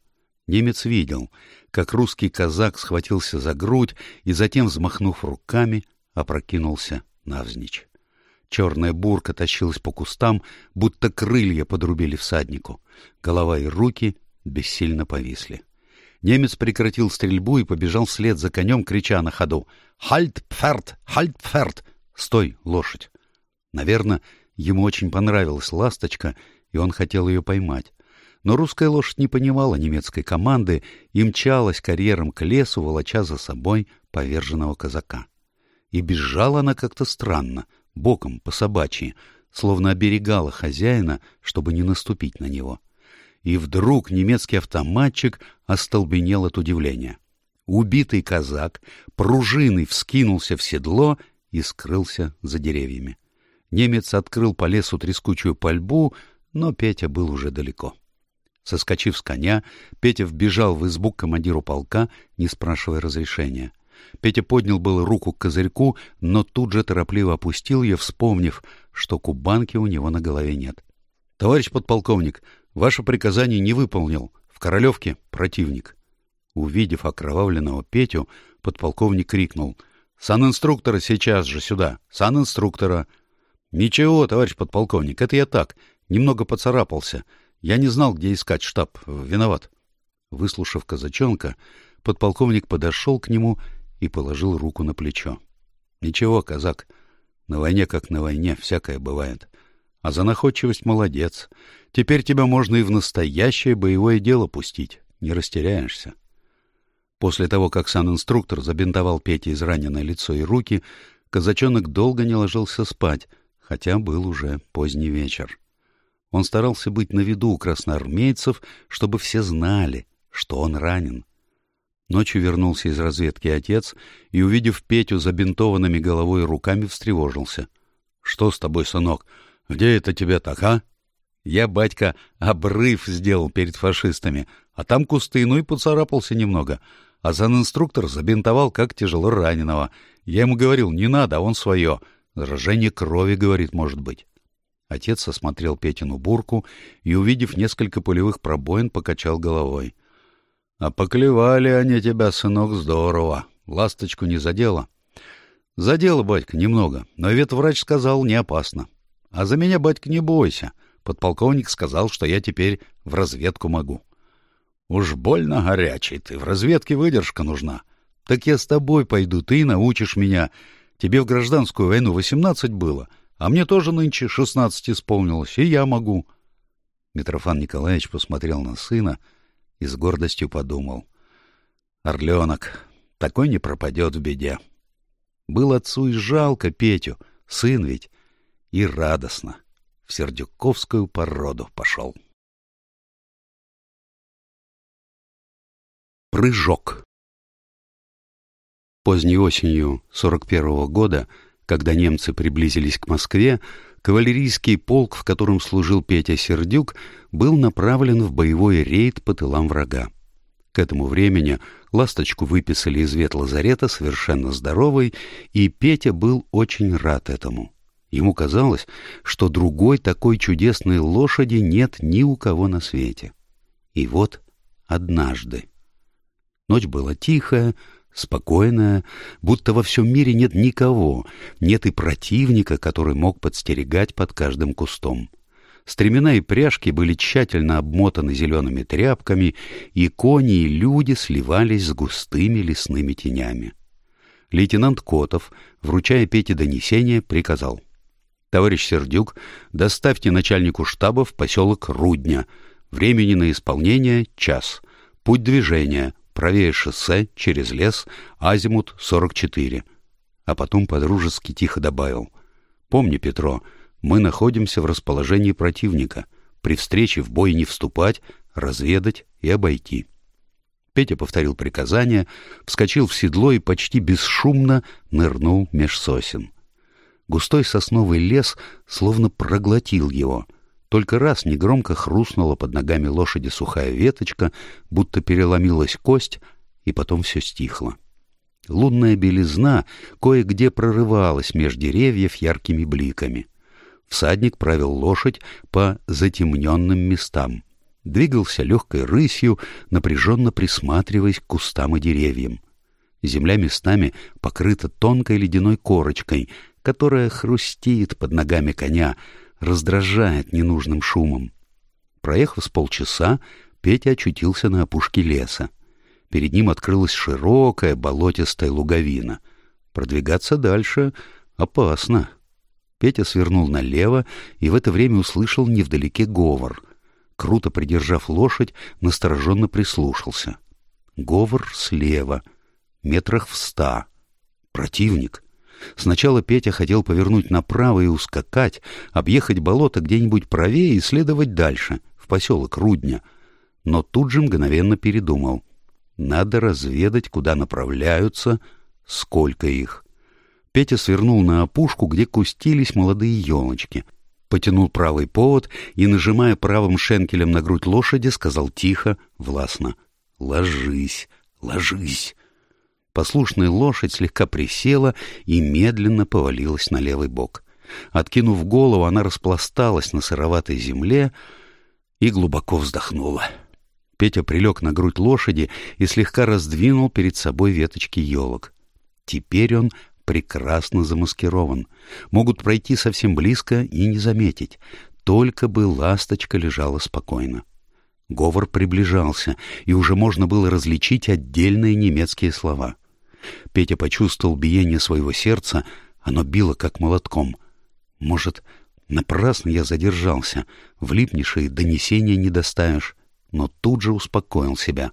S1: Немец видел, как русский казак схватился за грудь и затем, взмахнув руками, опрокинулся навзничь. Черная бурка тащилась по кустам, будто крылья подрубили всаднику. Голова и руки бессильно повисли. Немец прекратил стрельбу и побежал вслед за конем, крича на ходу «Хальт, пферт! Хальт, пферт! Стой, лошадь!» Наверное, ему очень понравилась ласточка, и он хотел ее поймать. Но русская лошадь не понимала немецкой команды и мчалась карьером к лесу, волоча за собой поверженного казака. И бежала она как-то странно, боком, по собачьи, словно оберегала хозяина, чтобы не наступить на него и вдруг немецкий автоматчик остолбенел от удивления. Убитый казак пружиной вскинулся в седло и скрылся за деревьями. Немец открыл по лесу трескучую пальбу, но Петя был уже далеко. Соскочив с коня, Петя вбежал в избу к командиру полка, не спрашивая разрешения. Петя поднял было руку к козырьку, но тут же торопливо опустил ее, вспомнив, что кубанки у него на голове нет. — Товарищ подполковник, Ваше приказание не выполнил. В Королевке противник. Увидев окровавленного Петю, подполковник крикнул. «Санинструктора сейчас же сюда! Санинструктора!» «Ничего, товарищ подполковник, это я так. Немного поцарапался. Я не знал, где искать штаб. Виноват». Выслушав казачонка, подполковник подошел к нему и положил руку на плечо. «Ничего, казак, на войне как на войне, всякое бывает. А за находчивость молодец. Теперь тебя можно и в настоящее боевое дело пустить. Не растеряешься. После того, как сан-инструктор забинтовал Пете израненное лицо и руки, казачонок долго не ложился спать, хотя был уже поздний вечер. Он старался быть на виду у красноармейцев, чтобы все знали, что он ранен. Ночью вернулся из разведки отец и, увидев Петю забинтованными головой и руками, встревожился. — Что с тобой, сынок? Где это тебя так, а? Я, батька, обрыв сделал перед фашистами, а там кусты, ну и поцарапался немного. А инструктор забинтовал, как тяжело раненого. Я ему говорил, не надо, а он свое. Заражение крови, говорит, может быть. Отец осмотрел Петину бурку и, увидев несколько пулевых пробоин, покачал головой. — А поклевали они тебя, сынок, здорово. Ласточку не задела? — Задела, батька, немного, но ветврач сказал, не опасно. — А за меня, батька, не бойся. Подполковник сказал, что я теперь в разведку могу. — Уж больно горячий ты, в разведке выдержка нужна. Так я с тобой пойду, ты научишь меня. Тебе в гражданскую войну восемнадцать было, а мне тоже нынче шестнадцать исполнилось, и я могу. Митрофан Николаевич посмотрел на сына и с гордостью подумал. Орленок, такой не пропадет в беде. Был отцу и жалко Петю, сын ведь, и радостно. В сердюковскую породу пошел. Прыжок Поздней осенью 41 -го года когда немцы приблизились к Москве, кавалерийский полк, в котором служил Петя Сердюк, был направлен в боевой рейд по тылам врага. К этому времени ласточку выписали из ветлазарета совершенно здоровой, и Петя был очень рад этому. Ему казалось, что другой такой чудесной лошади нет ни у кого на свете. И вот однажды. Ночь была тихая, спокойная, будто во всем мире нет никого, нет и противника, который мог подстерегать под каждым кустом. Стремена и пряжки были тщательно обмотаны зелеными тряпками, и кони и люди сливались с густыми лесными тенями. Лейтенант Котов, вручая Пете донесение, приказал. — Товарищ Сердюк, доставьте начальнику штаба в поселок Рудня. Времени на исполнение — час. Путь движения правее шоссе, через лес, азимут 44. А потом подружески тихо добавил. «Помни, Петро, мы находимся в расположении противника. При встрече в бой не вступать, разведать и обойти». Петя повторил приказание, вскочил в седло и почти бесшумно нырнул меж сосен. Густой сосновый лес словно проглотил его — только раз негромко хрустнула под ногами лошади сухая веточка, будто переломилась кость, и потом все стихло. Лунная белизна кое-где прорывалась меж деревьев яркими бликами. Всадник правил лошадь по затемненным местам. Двигался легкой рысью, напряженно присматриваясь к кустам и деревьям. Земля местами покрыта тонкой ледяной корочкой, которая хрустит под ногами коня, раздражает ненужным шумом. Проехав с полчаса, Петя очутился на опушке леса. Перед ним открылась широкая болотистая луговина. Продвигаться дальше опасно. Петя свернул налево и в это время услышал невдалеке говор. Круто придержав лошадь, настороженно прислушался. Говор слева, метрах в ста. Противник. Сначала Петя хотел повернуть направо и ускакать, объехать болото где-нибудь правее и следовать дальше, в поселок Рудня. Но тут же мгновенно передумал. Надо разведать, куда направляются, сколько их. Петя свернул на опушку, где кустились молодые елочки. Потянул правый повод и, нажимая правым шенкелем на грудь лошади, сказал тихо, властно. «Ложись, ложись!» Послушная лошадь слегка присела и медленно повалилась на левый бок. Откинув голову, она распласталась на сыроватой земле и глубоко вздохнула. Петя прилег на грудь лошади и слегка раздвинул перед собой веточки елок. Теперь он прекрасно замаскирован. Могут пройти совсем близко и не заметить. Только бы ласточка лежала спокойно. Говор приближался, и уже можно было различить отдельные немецкие слова — Петя почувствовал биение своего сердца, оно било как молотком. Может, напрасно я задержался, влипнешь и донесения не доставишь, но тут же успокоил себя.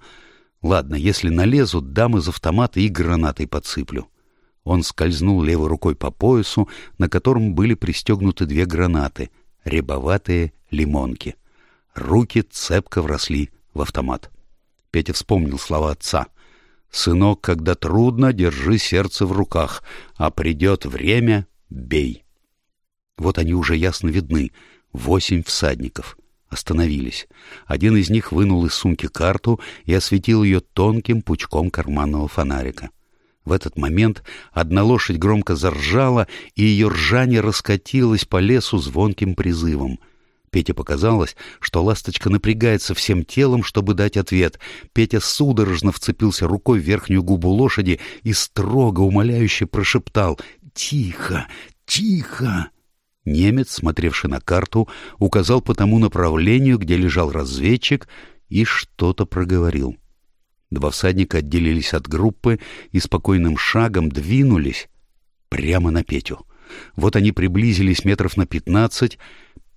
S1: Ладно, если налезут, дам из автомата и гранатой подсыплю. Он скользнул левой рукой по поясу, на котором были пристегнуты две гранаты, рябоватые лимонки. Руки цепко вросли в автомат. Петя вспомнил слова отца. «Сынок, когда трудно, держи сердце в руках, а придет время — бей». Вот они уже ясно видны. Восемь всадников. Остановились. Один из них вынул из сумки карту и осветил ее тонким пучком карманного фонарика. В этот момент одна лошадь громко заржала, и ее ржание раскатилось по лесу звонким призывом — Пете показалось, что ласточка напрягается всем телом, чтобы дать ответ. Петя судорожно вцепился рукой в верхнюю губу лошади и строго умоляюще прошептал «Тихо! Тихо!» Немец, смотревший на карту, указал по тому направлению, где лежал разведчик, и что-то проговорил. Два всадника отделились от группы и спокойным шагом двинулись прямо на Петю. Вот они приблизились метров на пятнадцать,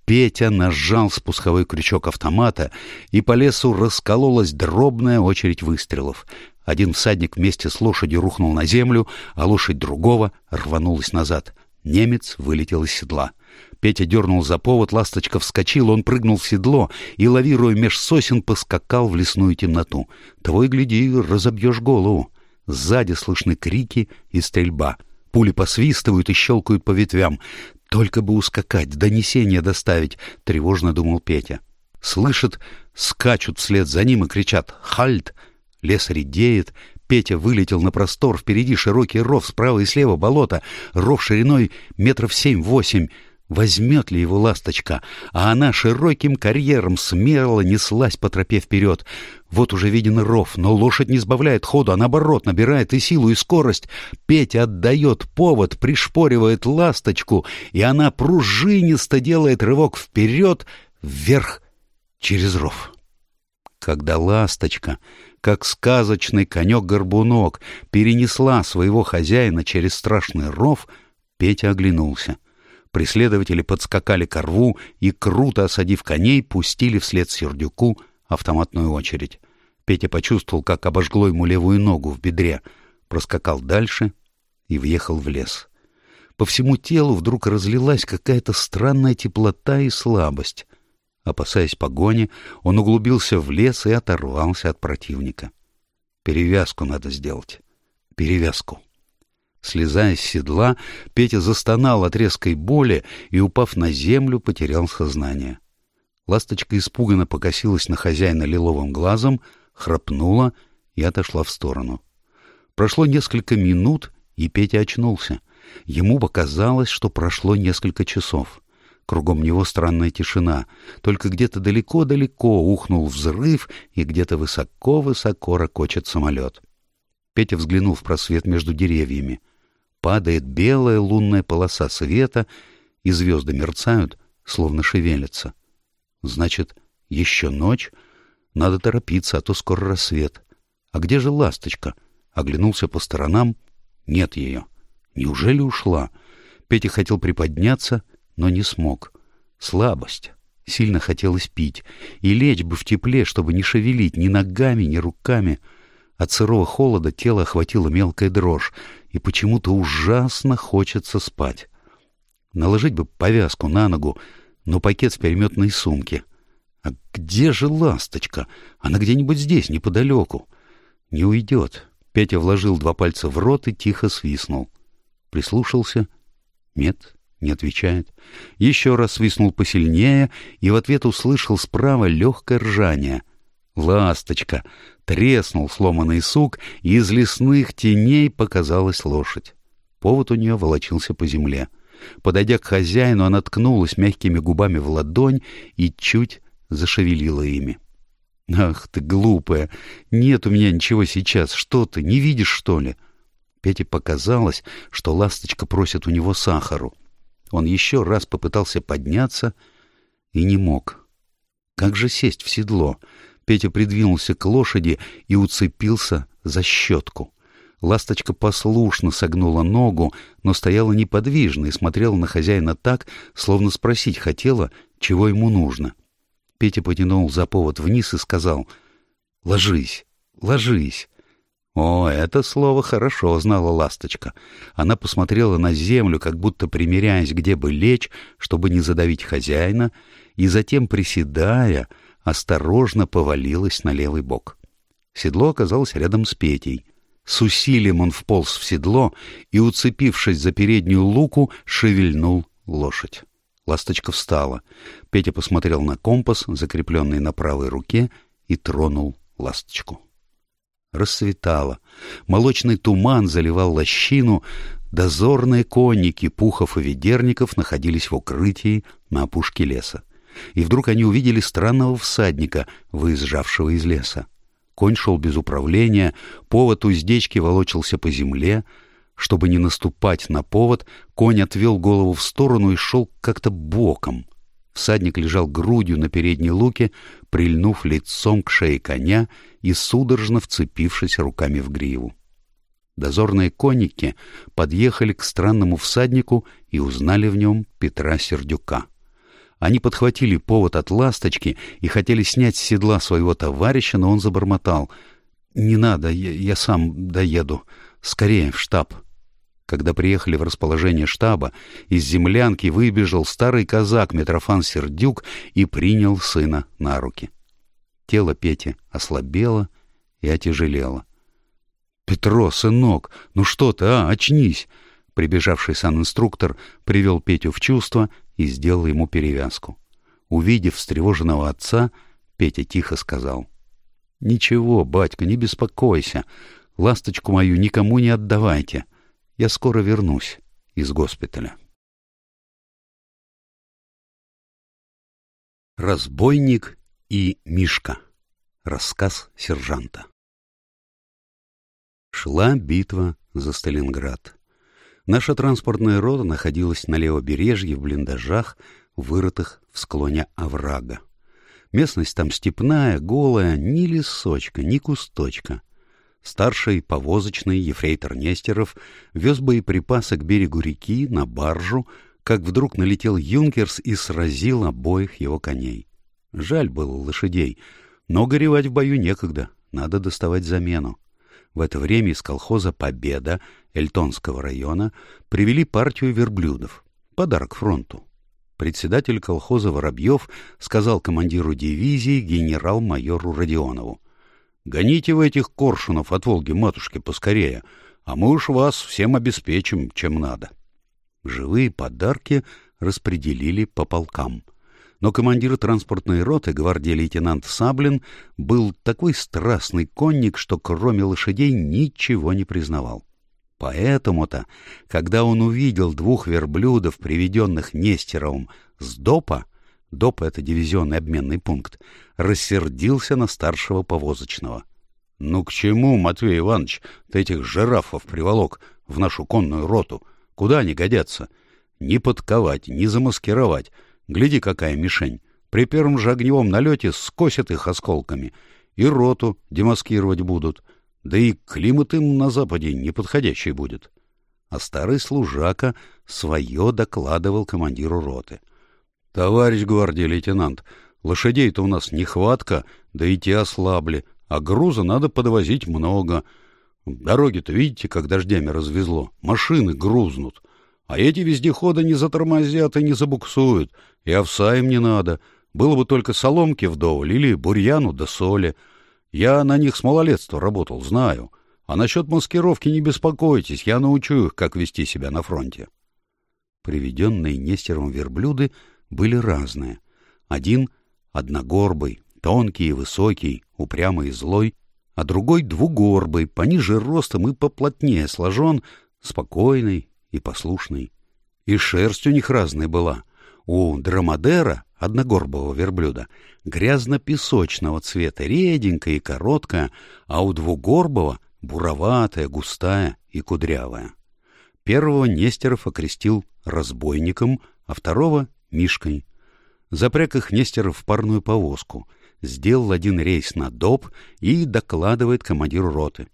S1: Петя нажал спусковой крючок автомата, и по лесу раскололась дробная очередь выстрелов. Один всадник вместе с лошадью рухнул на землю, а лошадь другого рванулась назад. Немец вылетел из седла. Петя дернул за повод, ласточка вскочил, он прыгнул в седло и, лавируя меж сосен, поскакал в лесную темноту. Того и гляди, разобьешь голову. Сзади слышны крики и стрельба. Пули посвистывают и щелкают по ветвям. Только бы ускакать, донесение доставить, — тревожно думал Петя. Слышит, скачут вслед за ним и кричат «Хальт!». Лес редеет, Петя вылетел на простор, впереди широкий ров, справа и слева болото, ров шириной метров семь-восемь. Возьмет ли его ласточка? А она широким карьером смело неслась по тропе вперед. Вот уже виден ров, но лошадь не сбавляет ходу, а наоборот набирает и силу, и скорость. Петя отдает повод, пришпоривает ласточку, и она пружинисто делает рывок вперед, вверх, через ров. Когда ласточка, как сказочный конек-горбунок, перенесла своего хозяина через страшный ров, Петя оглянулся — Преследователи подскакали к рву и, круто осадив коней, пустили вслед Сердюку автоматную очередь. Петя почувствовал, как обожгло ему левую ногу в бедре, проскакал дальше и въехал в лес. По всему телу вдруг разлилась какая-то странная теплота и слабость. Опасаясь погони, он углубился в лес и оторвался от противника. Перевязку надо сделать. Перевязку. Слезая с седла, Петя застонал от резкой боли и, упав на землю, потерял сознание. Ласточка испуганно покосилась на хозяина лиловым глазом, храпнула и отошла в сторону. Прошло несколько минут, и Петя очнулся. Ему показалось, что прошло несколько часов. Кругом него странная тишина. Только где-то далеко-далеко ухнул взрыв, и где-то высоко-высоко ракочет самолет. Петя взглянул в просвет между деревьями падает белая лунная полоса света, и звезды мерцают, словно шевелятся. Значит, еще ночь? Надо торопиться, а то скоро рассвет. А где же ласточка? Оглянулся по сторонам. Нет ее. Неужели ушла? Петя хотел приподняться, но не смог. Слабость. Сильно хотелось пить. И лечь бы в тепле, чтобы не шевелить ни ногами, ни руками. От сырого холода тело охватило мелкая дрожь и почему-то ужасно хочется спать. Наложить бы повязку на ногу, но пакет с переметной сумки. А где же ласточка? Она где-нибудь здесь, неподалеку. Не уйдет. Петя вложил два пальца в рот и тихо свистнул. Прислушался. Нет, не отвечает. Еще раз свистнул посильнее и в ответ услышал справа легкое ржание. Ласточка! Треснул сломанный сук, и из лесных теней показалась лошадь. Повод у нее волочился по земле. Подойдя к хозяину, она ткнулась мягкими губами в ладонь и чуть зашевелила ими. «Ах ты, глупая! Нет у меня ничего сейчас. Что ты, не видишь, что ли?» Пете показалось, что ласточка просит у него сахару. Он еще раз попытался подняться и не мог. Как же сесть в седло? Петя придвинулся к лошади и уцепился за щетку. Ласточка послушно согнула ногу, но стояла неподвижно и смотрела на хозяина так, словно спросить хотела, чего ему нужно. Петя потянул за повод вниз и сказал «Ложись, ложись». О, это слово хорошо знала ласточка. Она посмотрела на землю, как будто примеряясь, где бы лечь, чтобы не задавить хозяина, и затем, приседая, осторожно повалилась на левый бок. Седло оказалось рядом с Петей. С усилием он вполз в седло и, уцепившись за переднюю луку, шевельнул лошадь. Ласточка встала. Петя посмотрел на компас, закрепленный на правой руке, и тронул ласточку. Рассветало. Молочный туман заливал лощину. Дозорные конники Пухов и Ведерников находились в укрытии на опушке леса. И вдруг они увидели странного всадника, выезжавшего из леса. Конь шел без управления, повод уздечки волочился по земле. Чтобы не наступать на повод, конь отвел голову в сторону и шел как-то боком. Всадник лежал грудью на передней луке, прильнув лицом к шее коня и судорожно вцепившись руками в гриву. Дозорные конники подъехали к странному всаднику и узнали в нем Петра Сердюка. Они подхватили повод от ласточки и хотели снять с седла своего товарища, но он забормотал. «Не надо, я, я сам доеду. Скорее, в штаб». Когда приехали в расположение штаба, из землянки выбежал старый казак Митрофан Сердюк и принял сына на руки. Тело Пети ослабело и отяжелело. — Петро, сынок, ну что ты, а, очнись! Прибежавший санинструктор привел Петю в чувство и сделал ему перевязку. Увидев встревоженного отца, Петя тихо сказал. — Ничего, батька, не беспокойся. Ласточку мою никому не отдавайте. — я скоро вернусь из госпиталя. Разбойник и Мишка. Рассказ сержанта. Шла битва за Сталинград. Наша транспортная рота находилась на левобережье в блиндажах, вырытых в склоне оврага. Местность там степная, голая, ни лесочка, ни кусточка. Старший повозочный ефрейтор Нестеров вез боеприпасы к берегу реки на баржу, как вдруг налетел юнкерс и сразил обоих его коней. Жаль было лошадей, но горевать в бою некогда, надо доставать замену. В это время из колхоза «Победа» Эльтонского района привели партию верблюдов. Подарок фронту. Председатель колхоза Воробьев сказал командиру дивизии генерал-майору Родионову. Гоните вы этих коршунов от Волги-матушки поскорее, а мы уж вас всем обеспечим, чем надо. Живые подарки распределили по полкам. Но командир транспортной роты, гвардии лейтенант Саблин, был такой страстный конник, что кроме лошадей ничего не признавал. Поэтому-то, когда он увидел двух верблюдов, приведенных Нестеровым с допа, ДОП — это дивизионный обменный пункт, рассердился на старшего повозочного. — Ну к чему, Матвей Иванович, ты этих жирафов приволок в нашу конную роту? Куда они годятся? Ни подковать, ни замаскировать. Гляди, какая мишень. При первом же огневом налете скосят их осколками. И роту демаскировать будут. Да и климат им на западе неподходящий будет. А старый служака свое докладывал командиру роты. «Товарищ гвардии лейтенант, лошадей-то у нас нехватка, да и те ослабли, а груза надо подвозить много. Дороги-то, видите, как дождями развезло, машины грузнут. А эти вездеходы не затормозят и не забуксуют, и овса им не надо. Было бы только соломки вдоволь или бурьяну да соли. Я на них с малолетства работал, знаю. А насчет маскировки не беспокойтесь, я научу их, как вести себя на фронте». Приведенные Нестером верблюды были разные. Один — одногорбый, тонкий и высокий, упрямый и злой, а другой — двугорбый, пониже ростом и поплотнее сложен, спокойный и послушный. И шерсть у них разная была. У драмадера, одногорбого верблюда, грязно-песочного цвета, реденькая и короткая, а у двугорбого — буроватая, густая и кудрявая. Первого Нестеров окрестил разбойником, а второго Мишкой. Запряг их Нестеров в парную повозку, сделал один рейс на доп и докладывает командиру роты.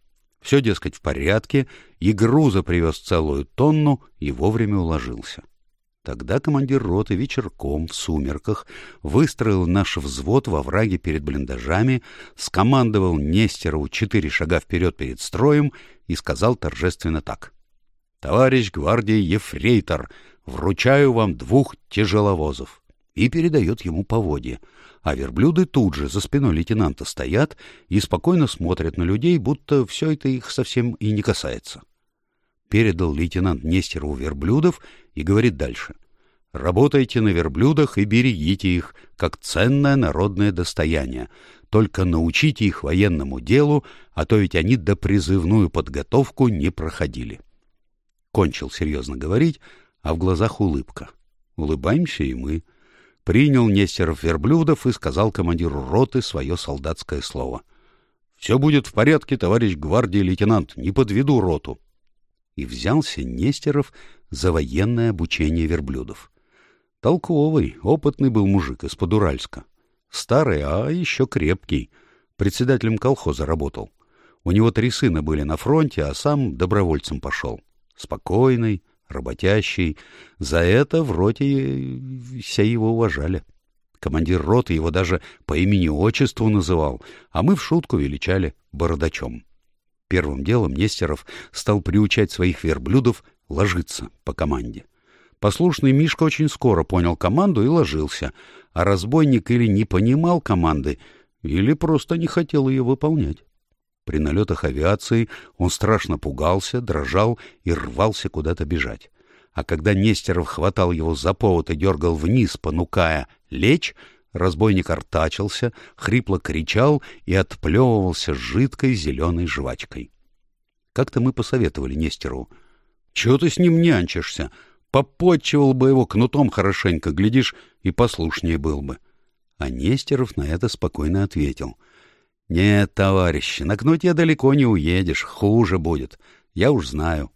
S1: Все, дескать, в порядке, и груза привез целую тонну и вовремя уложился. Тогда командир роты вечерком в сумерках выстроил наш взвод во враге перед блиндажами, скомандовал Нестерову четыре шага вперед перед строем и сказал торжественно так. «Товарищ гвардии Ефрейтор, вручаю вам двух тяжеловозов». И передает ему поводья. А верблюды тут же за спиной лейтенанта стоят и спокойно смотрят на людей, будто все это их совсем и не касается. Передал лейтенант Нестерову верблюдов и говорит дальше. «Работайте на верблюдах и берегите их, как ценное народное достояние. Только научите их военному делу, а то ведь они до призывную подготовку не проходили». Кончил серьезно говорить, а в глазах улыбка. Улыбаемся и мы. Принял Нестеров верблюдов и сказал командиру роты свое солдатское слово. «Все будет в порядке, товарищ гвардии лейтенант, не подведу роту» и взялся Нестеров за военное обучение верблюдов. Толковый, опытный был мужик из-под Уральска. Старый, а еще крепкий. Председателем колхоза работал. У него три сына были на фронте, а сам добровольцем пошел. Спокойный, работящий. За это в роте все его уважали. Командир роты его даже по имени-отчеству называл, а мы в шутку величали бородачом. Первым делом Нестеров стал приучать своих верблюдов ложиться по команде. Послушный Мишка очень скоро понял команду и ложился, а разбойник или не понимал команды, или просто не хотел ее выполнять. При налетах авиации он страшно пугался, дрожал и рвался куда-то бежать. А когда Нестеров хватал его за повод и дергал вниз, понукая «лечь», Разбойник артачился, хрипло кричал и отплевывался жидкой зеленой жвачкой. Как-то мы посоветовали Нестеру. — Чего ты с ним нянчишься? Попотчевал бы его кнутом хорошенько, глядишь, и послушнее был бы. А Нестеров на это спокойно ответил. — Нет, товарищи, на кнуте далеко не уедешь, хуже будет. Я уж знаю.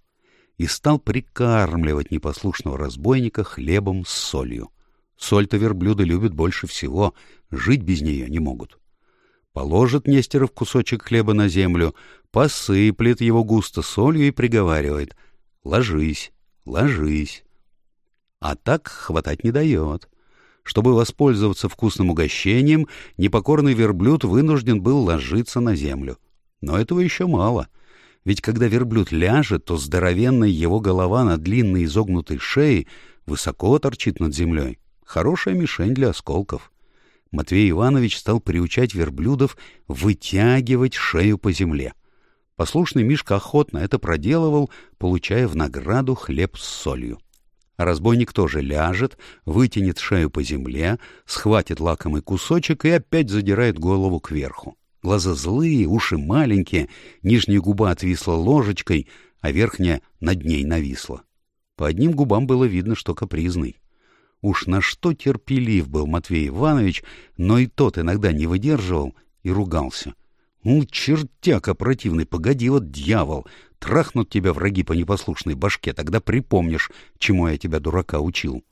S1: И стал прикармливать непослушного разбойника хлебом с солью. Соль-то верблюды любят больше всего, жить без нее не могут. Положит Нестеров кусочек хлеба на землю, посыплет его густо солью и приговаривает «Ложись, ложись». А так хватать не дает. Чтобы воспользоваться вкусным угощением, непокорный верблюд вынужден был ложиться на землю. Но этого еще мало. Ведь когда верблюд ляжет, то здоровенная его голова на длинной изогнутой шее высоко торчит над землей. Хорошая мишень для осколков. Матвей Иванович стал приучать верблюдов вытягивать шею по земле. Послушный Мишка охотно это проделывал, получая в награду хлеб с солью. Разбойник тоже ляжет, вытянет шею по земле, схватит лакомый кусочек и опять задирает голову кверху. Глаза злые, уши маленькие, нижняя губа отвисла ложечкой, а верхняя над ней нависла. По одним губам было видно, что капризный. Уж на что терпелив был Матвей Иванович, но и тот иногда не выдерживал и ругался. «Ну, чертяка противный, погоди, вот дьявол! Трахнут тебя враги по непослушной башке, тогда припомнишь, чему я тебя, дурака, учил».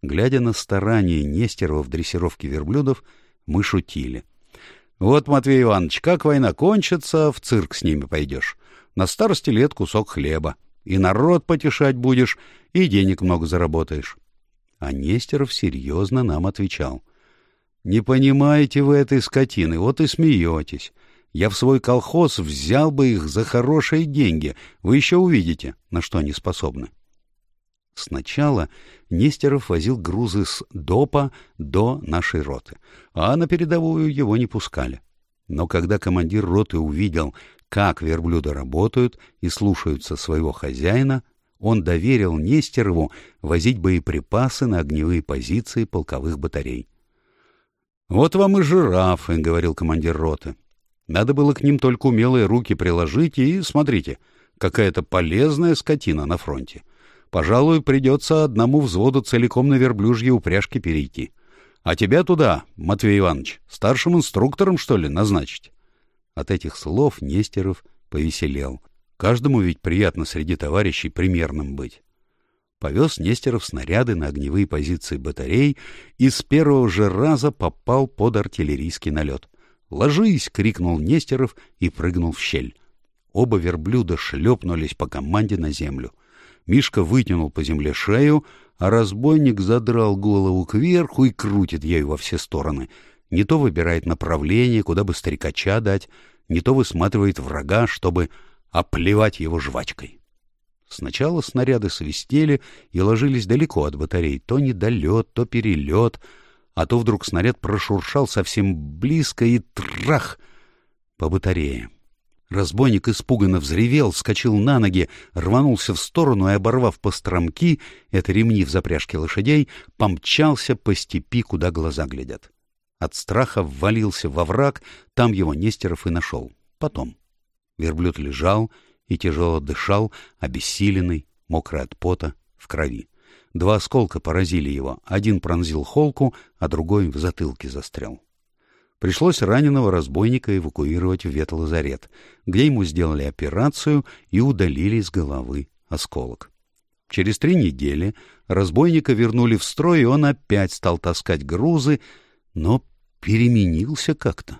S1: Глядя на старания Нестерова в дрессировке верблюдов, мы шутили. «Вот, Матвей Иванович, как война кончится, в цирк с ними пойдешь. На старости лет кусок хлеба. И народ потешать будешь, и денег много заработаешь». А Нестеров серьезно нам отвечал. «Не понимаете вы этой скотины, вот и смеетесь. Я в свой колхоз взял бы их за хорошие деньги. Вы еще увидите, на что они способны». Сначала Нестеров возил грузы с ДОПа до нашей роты, а на передовую его не пускали. Но когда командир роты увидел, как верблюды работают и слушаются своего хозяина, он доверил Нестерову возить боеприпасы на огневые позиции полковых батарей. «Вот вам и жирафы», — говорил командир роты. «Надо было к ним только умелые руки приложить, и, смотрите, какая-то полезная скотина на фронте. Пожалуй, придется одному взводу целиком на верблюжьи упряжки перейти. А тебя туда, Матвей Иванович, старшим инструктором, что ли, назначить?» От этих слов Нестеров повеселел. Каждому ведь приятно среди товарищей примерным быть. Повез Нестеров снаряды на огневые позиции батарей и с первого же раза попал под артиллерийский налет. «Ложись!» — крикнул Нестеров и прыгнул в щель. Оба верблюда шлепнулись по команде на землю. Мишка вытянул по земле шею, а разбойник задрал голову кверху и крутит ею во все стороны. Не то выбирает направление, куда бы старикача дать, не то высматривает врага, чтобы оплевать его жвачкой. Сначала снаряды свистели и ложились далеко от батарей, то недолет, то перелет, а то вдруг снаряд прошуршал совсем близко и трах по батарее. Разбойник испуганно взревел, вскочил на ноги, рванулся в сторону и, оборвав постромки, это ремни в запряжке лошадей, помчался по степи, куда глаза глядят. От страха ввалился во враг, там его Нестеров и нашел. Потом. Верблюд лежал и тяжело дышал, обессиленный, мокрый от пота, в крови. Два осколка поразили его, один пронзил холку, а другой в затылке застрял. Пришлось раненого разбойника эвакуировать в ветлазарет, где ему сделали операцию и удалили с головы осколок. Через три недели разбойника вернули в строй, и он опять стал таскать грузы, но переменился как-то.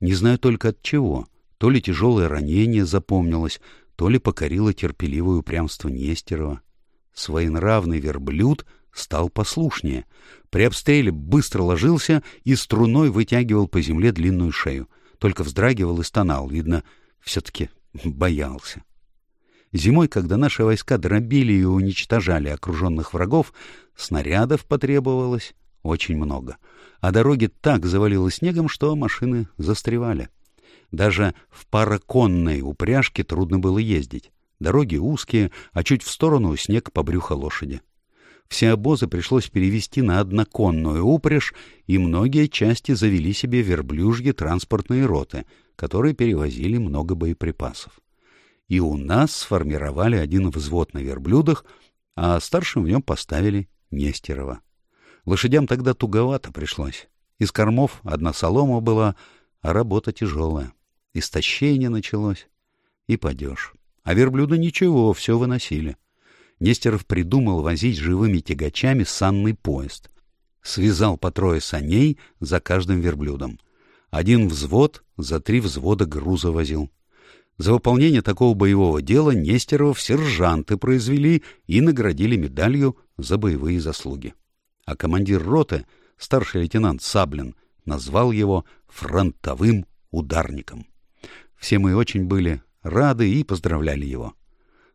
S1: Не знаю только от чего. То ли тяжелое ранение запомнилось, то ли покорило терпеливое упрямство Нестерова. Своенравный верблюд стал послушнее. При обстреле быстро ложился и струной вытягивал по земле длинную шею. Только вздрагивал и стонал, видно, все-таки боялся. Зимой, когда наши войска дробили и уничтожали окруженных врагов, снарядов потребовалось очень много, а дороги так завалило снегом, что машины застревали. Даже в параконной упряжке трудно было ездить. Дороги узкие, а чуть в сторону снег по брюхо лошади. Все обозы пришлось перевести на одноконную упряжь, и многие части завели себе верблюжьи транспортные роты, которые перевозили много боеприпасов. И у нас сформировали один взвод на верблюдах, а старшим в нем поставили Нестерова. Лошадям тогда туговато пришлось. Из кормов одна солома была, а работа тяжелая. Истощение началось, и падеж. А верблюда ничего, все выносили. Нестеров придумал возить живыми тягачами санный поезд. Связал по трое саней за каждым верблюдом. Один взвод за три взвода груза возил. За выполнение такого боевого дела Нестеров сержанты произвели и наградили медалью за боевые заслуги. А командир роты, старший лейтенант Саблин, назвал его фронтовым ударником. Все мы очень были рады и поздравляли его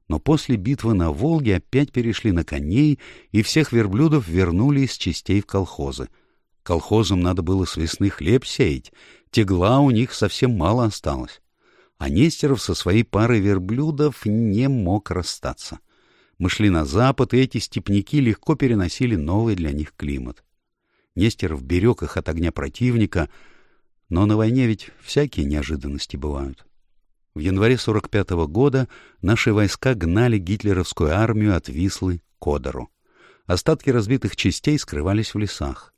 S1: но после битвы на Волге опять перешли на коней, и всех верблюдов вернули из частей в колхозы. Колхозам надо было с весны хлеб сеять, тегла у них совсем мало осталось. А Нестеров со своей парой верблюдов не мог расстаться. Мы шли на запад, и эти степняки легко переносили новый для них климат. Нестеров берег их от огня противника, но на войне ведь всякие неожиданности бывают. В январе 45 -го года наши войска гнали гитлеровскую армию от Вислы к Одеру. Остатки разбитых частей скрывались в лесах.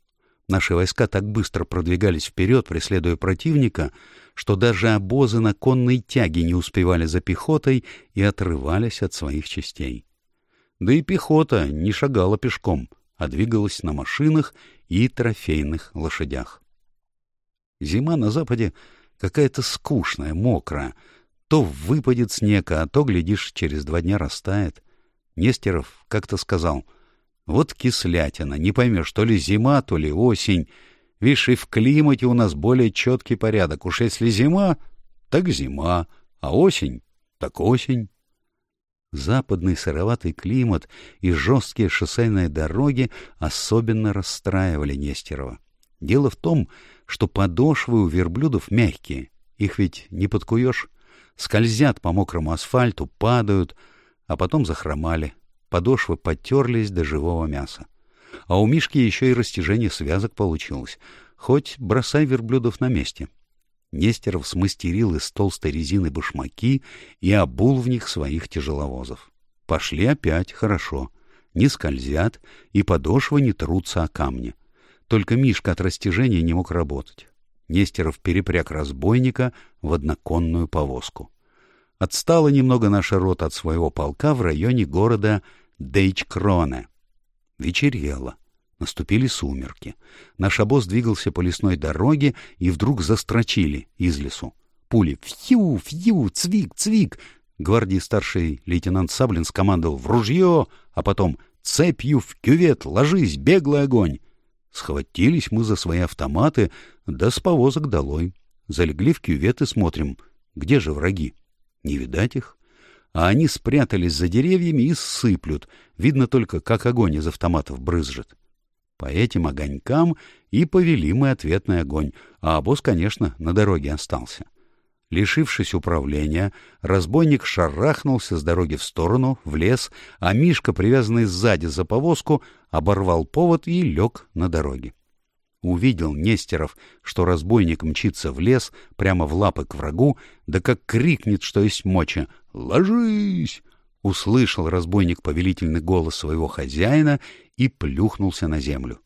S1: Наши войска так быстро продвигались вперед, преследуя противника, что даже обозы на конной тяге не успевали за пехотой и отрывались от своих частей. Да и пехота не шагала пешком, а двигалась на машинах и трофейных лошадях. Зима на западе какая-то скучная, мокрая, то выпадет снег, а то, глядишь, через два дня растает. Нестеров как-то сказал, вот кислятина, не поймешь, то ли зима, то ли осень. Видишь, и в климате у нас более четкий порядок. Уж если зима, так зима, а осень, так осень. Западный сыроватый климат и жесткие шоссейные дороги особенно расстраивали Нестерова. Дело в том, что подошвы у верблюдов мягкие, их ведь не подкуешь скользят по мокрому асфальту, падают, а потом захромали. Подошвы потерлись до живого мяса. А у Мишки еще и растяжение связок получилось. Хоть бросай верблюдов на месте. Нестеров смастерил из толстой резины башмаки и обул в них своих тяжеловозов. Пошли опять, хорошо. Не скользят, и подошвы не трутся о камни. Только Мишка от растяжения не мог работать. Нестеров перепряг разбойника в одноконную повозку. Отстала немного наша рота от своего полка в районе города Дейчкроне. Вечерело. Наступили сумерки. Наш обоз двигался по лесной дороге и вдруг застрочили из лесу. Пули «Фью! Фью! Цвик! Цвик!» Гвардии старший лейтенант Саблин скомандовал «В ружье!», а потом Цепью в кювет, ложись, беглый огонь! Схватились мы за свои автоматы, да с повозок долой. Залегли в кювет и смотрим, где же враги? Не видать их. А они спрятались за деревьями и сыплют. Видно только, как огонь из автоматов брызжет. По этим огонькам и повели мы ответный огонь, а обоз, конечно, на дороге остался. Лишившись управления, разбойник шарахнулся с дороги в сторону, в лес, а Мишка, привязанный сзади за повозку, оборвал повод и лег на дороге. Увидел Нестеров, что разбойник мчится в лес, прямо в лапы к врагу, да как крикнет, что есть моча «Ложись!» Услышал разбойник повелительный голос своего хозяина и плюхнулся на землю.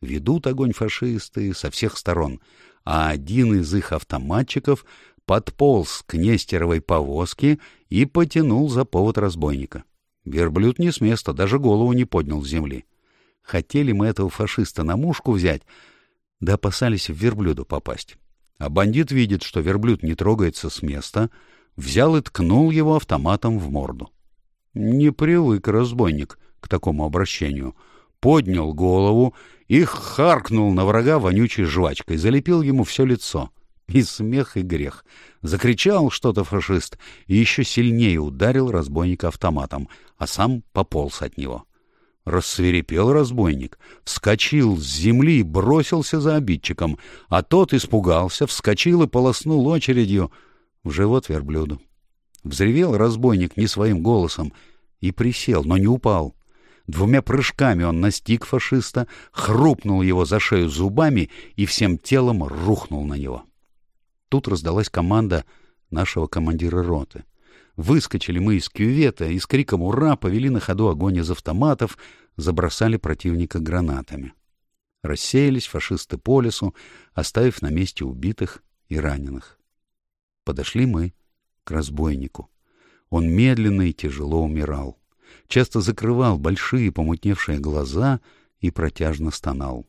S1: Ведут огонь фашисты со всех сторон, а один из их автоматчиков подполз к Нестеровой повозке и потянул за повод разбойника. Верблюд не с места, даже голову не поднял с земли. Хотели мы этого фашиста на мушку взять, да опасались в верблюду попасть. А бандит видит, что верблюд не трогается с места, взял и ткнул его автоматом в морду. Не привык разбойник к такому обращению. Поднял голову и харкнул на врага вонючей жвачкой, залепил ему все лицо — и смех, и грех. Закричал что-то фашист и еще сильнее ударил разбойника автоматом, а сам пополз от него. Рассверепел разбойник, вскочил с земли и бросился за обидчиком, а тот испугался, вскочил и полоснул очередью в живот верблюду. Взревел разбойник не своим голосом и присел, но не упал. Двумя прыжками он настиг фашиста, хрупнул его за шею зубами и всем телом рухнул на него. Тут раздалась команда нашего командира роты. Выскочили мы из кювета и с криком «Ура!» повели на ходу огонь из автоматов, забросали противника гранатами. Рассеялись фашисты по лесу, оставив на месте убитых и раненых. Подошли мы к разбойнику. Он медленно и тяжело умирал. Часто закрывал большие помутневшие глаза и протяжно стонал.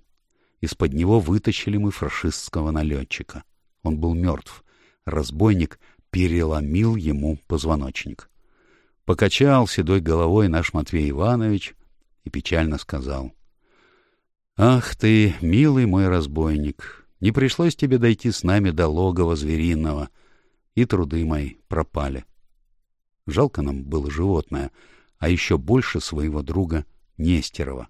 S1: Из-под него вытащили мы фашистского налетчика. Он был мертв. Разбойник переломил ему позвоночник. Покачал седой головой наш Матвей Иванович и печально сказал. — Ах ты, милый мой разбойник, не пришлось тебе дойти с нами до логова звериного, и труды мои пропали. Жалко нам было животное, а еще больше своего друга Нестерова.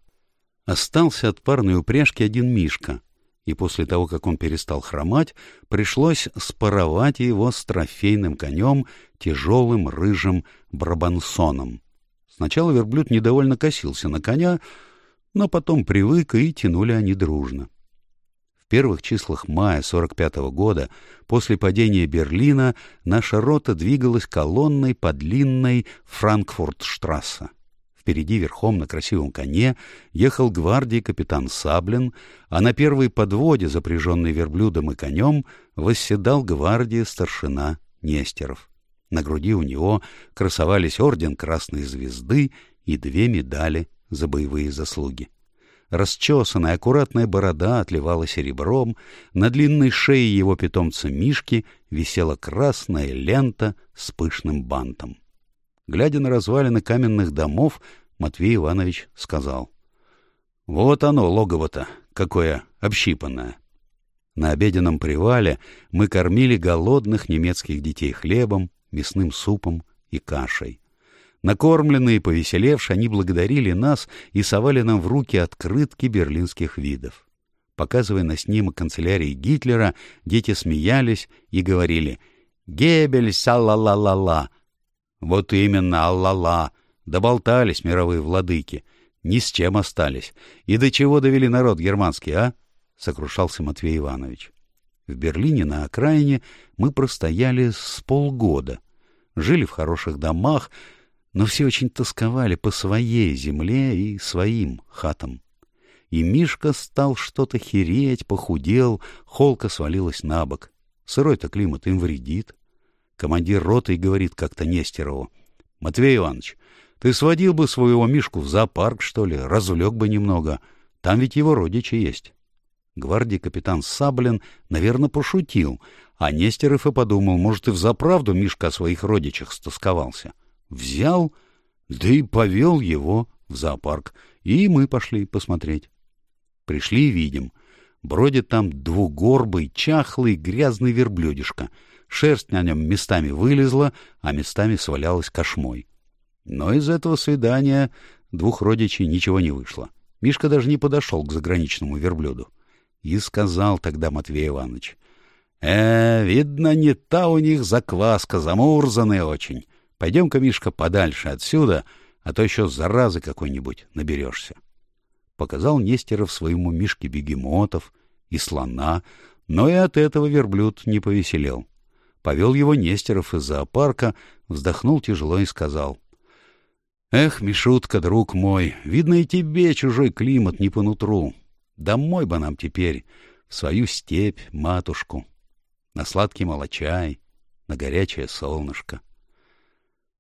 S1: Остался от парной упряжки один Мишка — и после того, как он перестал хромать, пришлось спаровать его с трофейным конем, тяжелым рыжим брабансоном. Сначала верблюд недовольно косился на коня, но потом привык, и тянули они дружно. В первых числах мая 45 -го года, после падения Берлина, наша рота двигалась колонной по длинной Франкфурт-штрассе. Впереди верхом на красивом коне ехал гвардии капитан Саблин, а на первой подводе, запряженной верблюдом и конем, восседал гвардии старшина Нестеров. На груди у него красовались орден Красной Звезды и две медали за боевые заслуги. Расчесанная аккуратная борода отливала серебром, на длинной шее его питомца Мишки висела красная лента с пышным бантом. Глядя на развалины каменных домов, Матвей Иванович сказал. — Вот оно, логово-то, какое общипанное. На обеденном привале мы кормили голодных немецких детей хлебом, мясным супом и кашей. Накормленные и повеселевшие, они благодарили нас и совали нам в руки открытки берлинских видов. Показывая на снимок канцелярии Гитлера, дети смеялись и говорили «Геббельс, ла-ла-ла-ла!» Вот именно, аллала. Доболтались мировые владыки. Ни с чем остались. И до чего довели народ германский, а? Сокрушался Матвей Иванович. В Берлине на окраине мы простояли с полгода. Жили в хороших домах, но все очень тосковали по своей земле и своим хатам. И Мишка стал что-то хереть, похудел, холка свалилась на бок. Сырой-то климат им вредит. Командир роты и говорит как-то Нестерову. — Матвей Иванович, ты сводил бы своего Мишку в зоопарк, что ли, развлек бы немного. Там ведь его родичи есть. Гвардии капитан Саблин, наверное, пошутил, а Нестеров и подумал, может, и взаправду Мишка о своих родичах стосковался. Взял, да и повел его в зоопарк, и мы пошли посмотреть. Пришли и видим. Бродит там двугорбый, чахлый, грязный верблюдишка. Шерсть на нем местами вылезла, а местами свалялась кошмой. Но из этого свидания двух родичей ничего не вышло. Мишка даже не подошел к заграничному верблюду. И сказал тогда Матвей Иванович, «Э, видно, не та у них закваска, замурзанная очень. Пойдем-ка, Мишка, подальше отсюда, а то еще заразы какой-нибудь наберешься». Показал Нестеров своему Мишке бегемотов и слона, но и от этого верблюд не повеселел. Повел его Нестеров из зоопарка, вздохнул тяжело и сказал, «Эх, Мишутка, друг мой, видно и тебе чужой климат не по нутру. Домой бы нам теперь, в свою степь, матушку» на сладкий молочай, на горячее солнышко.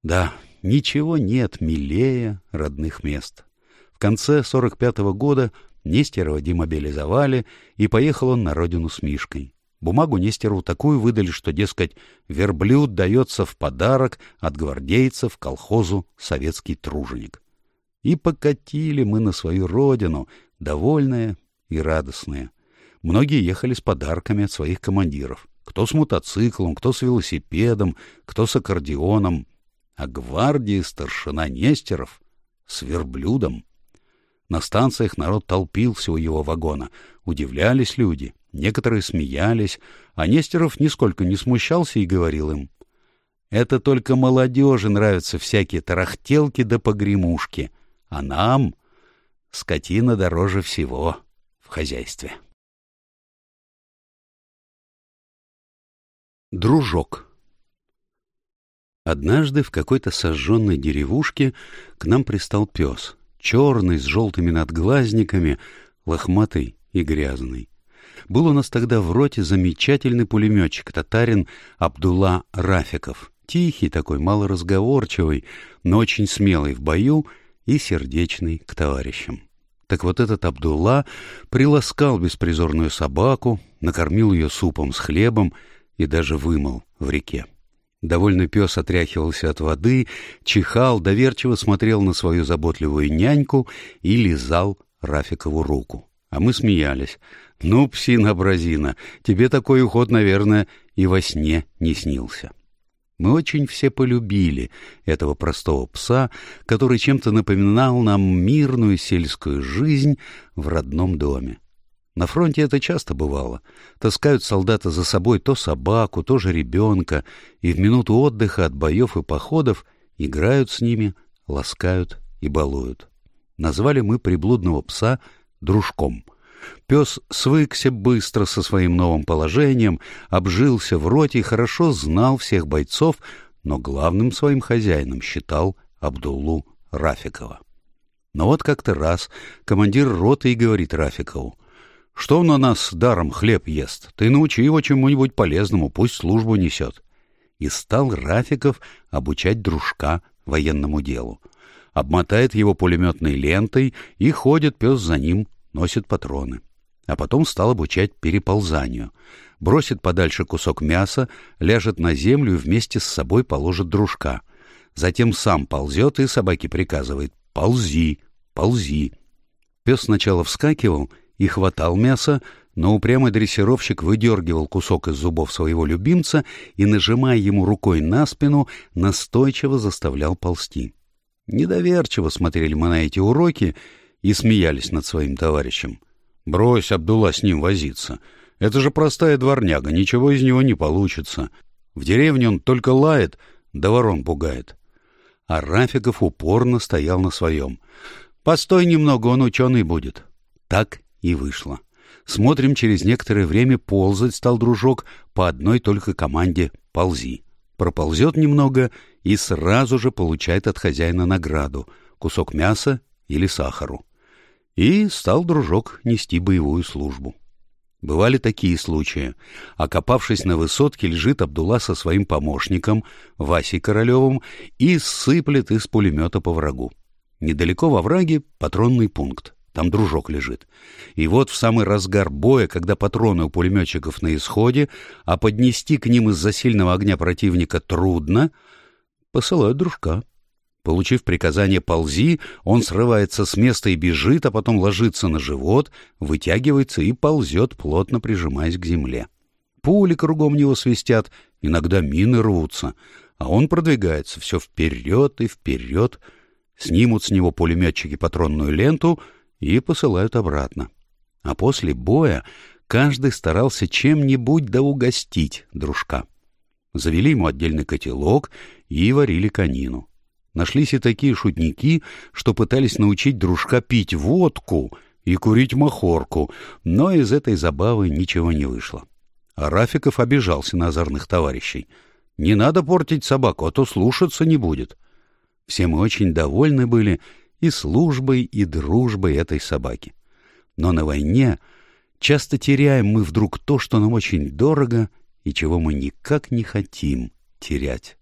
S1: Да, ничего нет милее родных мест. В конце 45-го года Нестерова демобилизовали, и поехал он на родину с Мишкой. Бумагу Нестерову такую выдали, что, дескать, верблюд дается в подарок от гвардейцев колхозу «Советский труженик». И покатили мы на свою родину, довольные и радостные. Многие ехали с подарками от своих командиров. Кто с мотоциклом, кто с велосипедом, кто с аккордеоном. А гвардии старшина Нестеров с верблюдом. На станциях народ толпился у его вагона. Удивлялись люди, некоторые смеялись, а Нестеров нисколько не смущался и говорил им. «Это только молодежи нравятся всякие тарахтелки да погремушки, а нам скотина дороже всего в хозяйстве». Дружок Однажды в какой-то сожженной деревушке к нам пристал пес, черный, с желтыми надглазниками, лохматый и грязный. Был у нас тогда в роте замечательный пулеметчик, татарин Абдулла Рафиков, тихий такой, малоразговорчивый, но очень смелый в бою и сердечный к товарищам. Так вот этот Абдулла приласкал беспризорную собаку, накормил ее супом с хлебом и даже вымыл в реке. Довольный пес отряхивался от воды, чихал, доверчиво смотрел на свою заботливую няньку и лизал Рафикову руку. А мы смеялись. «Ну, псина-бразина, тебе такой уход, наверное, и во сне не снился». Мы очень все полюбили этого простого пса, который чем-то напоминал нам мирную сельскую жизнь в родном доме. На фронте это часто бывало. Таскают солдата за собой то собаку, то же ребенка, и в минуту отдыха от боев и походов играют с ними, ласкают и балуют. Назвали мы приблудного пса дружком. Пес свыкся быстро со своим новым положением, обжился в роте и хорошо знал всех бойцов, но главным своим хозяином считал Абдуллу Рафикова. Но вот как-то раз командир роты и говорит Рафикову, что он на нас даром хлеб ест? Ты научи его чему-нибудь полезному, пусть службу несет. И стал Рафиков обучать дружка военному делу. Обмотает его пулеметной лентой, и ходит пес за ним, носит патроны. А потом стал обучать переползанию. Бросит подальше кусок мяса, ляжет на землю и вместе с собой положит дружка. Затем сам ползет и собаке приказывает «ползи, ползи». Пес сначала вскакивал — и хватал мясо, но упрямый дрессировщик выдергивал кусок из зубов своего любимца и, нажимая ему рукой на спину, настойчиво заставлял ползти. Недоверчиво смотрели мы на эти уроки и смеялись над своим товарищем. «Брось, Абдулла, с ним возиться. Это же простая дворняга, ничего из него не получится. В деревне он только лает, да ворон пугает». А Рафиков упорно стоял на своем. «Постой немного, он ученый будет». Так и вышло. Смотрим, через некоторое время ползать стал дружок по одной только команде «ползи». Проползет немного и сразу же получает от хозяина награду — кусок мяса или сахару. И стал дружок нести боевую службу. Бывали такие случаи. Окопавшись на высотке, лежит Абдулла со своим помощником, Васей Королевым, и сыплет из пулемета по врагу. Недалеко во враге патронный пункт. Там дружок лежит. И вот в самый разгар боя, когда патроны у пулеметчиков на исходе, а поднести к ним из-за сильного огня противника трудно, посылают дружка. Получив приказание «ползи», он срывается с места и бежит, а потом ложится на живот, вытягивается и ползет, плотно прижимаясь к земле. Пули кругом него свистят, иногда мины рвутся, а он продвигается все вперед и вперед. Снимут с него пулеметчики патронную ленту и посылают обратно. А после боя каждый старался чем-нибудь да угостить дружка. Завели ему отдельный котелок и варили конину. Нашлись и такие шутники, что пытались научить дружка пить водку и курить махорку, но из этой забавы ничего не вышло. А Рафиков обижался на озорных товарищей. «Не надо портить собаку, а то слушаться не будет». Все мы очень довольны были и службой, и дружбой этой собаки. Но на войне часто теряем мы вдруг то, что нам очень дорого и чего мы никак не хотим терять.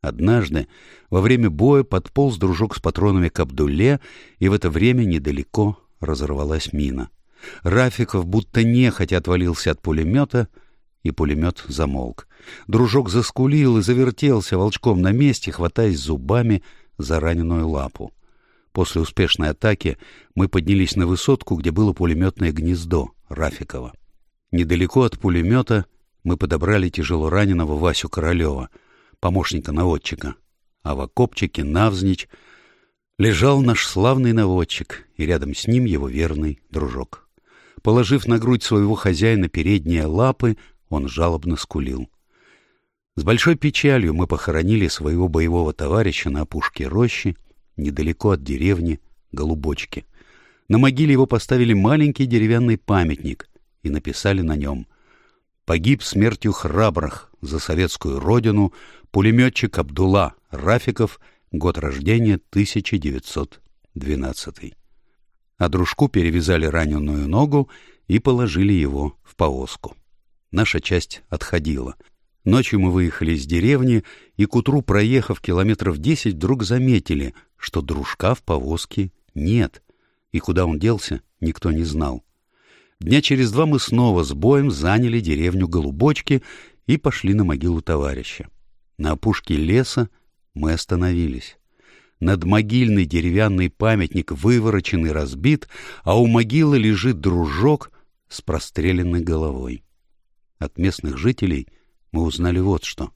S1: Однажды во время боя подполз дружок с патронами к Абдулле, и в это время недалеко разорвалась мина. Рафиков будто нехотя отвалился от пулемета, и пулемет замолк. Дружок заскулил и завертелся волчком на месте, хватаясь зубами за раненую лапу. После успешной атаки мы поднялись на высотку, где было пулеметное гнездо Рафикова. Недалеко от пулемета мы подобрали тяжело раненого Васю Королева, помощника наводчика, а в окопчике навзничь лежал наш славный наводчик, и рядом с ним его верный дружок. Положив на грудь своего хозяина передние лапы, он жалобно скулил. С большой печалью мы похоронили своего боевого товарища на опушке рощи, недалеко от деревни Голубочки. На могиле его поставили маленький деревянный памятник и написали на нем «Погиб смертью храбрых за советскую родину пулеметчик Абдулла Рафиков, год рождения 1912». А дружку перевязали раненую ногу и положили его в повозку. Наша часть отходила — Ночью мы выехали из деревни, и к утру, проехав километров десять, вдруг заметили, что дружка в повозке нет, и куда он делся, никто не знал. Дня через два мы снова с боем заняли деревню Голубочки и пошли на могилу товарища. На опушке леса мы остановились. Над могильный деревянный памятник выворочен и разбит, а у могилы лежит дружок с простреленной головой. От местных жителей — мы узнали вот что.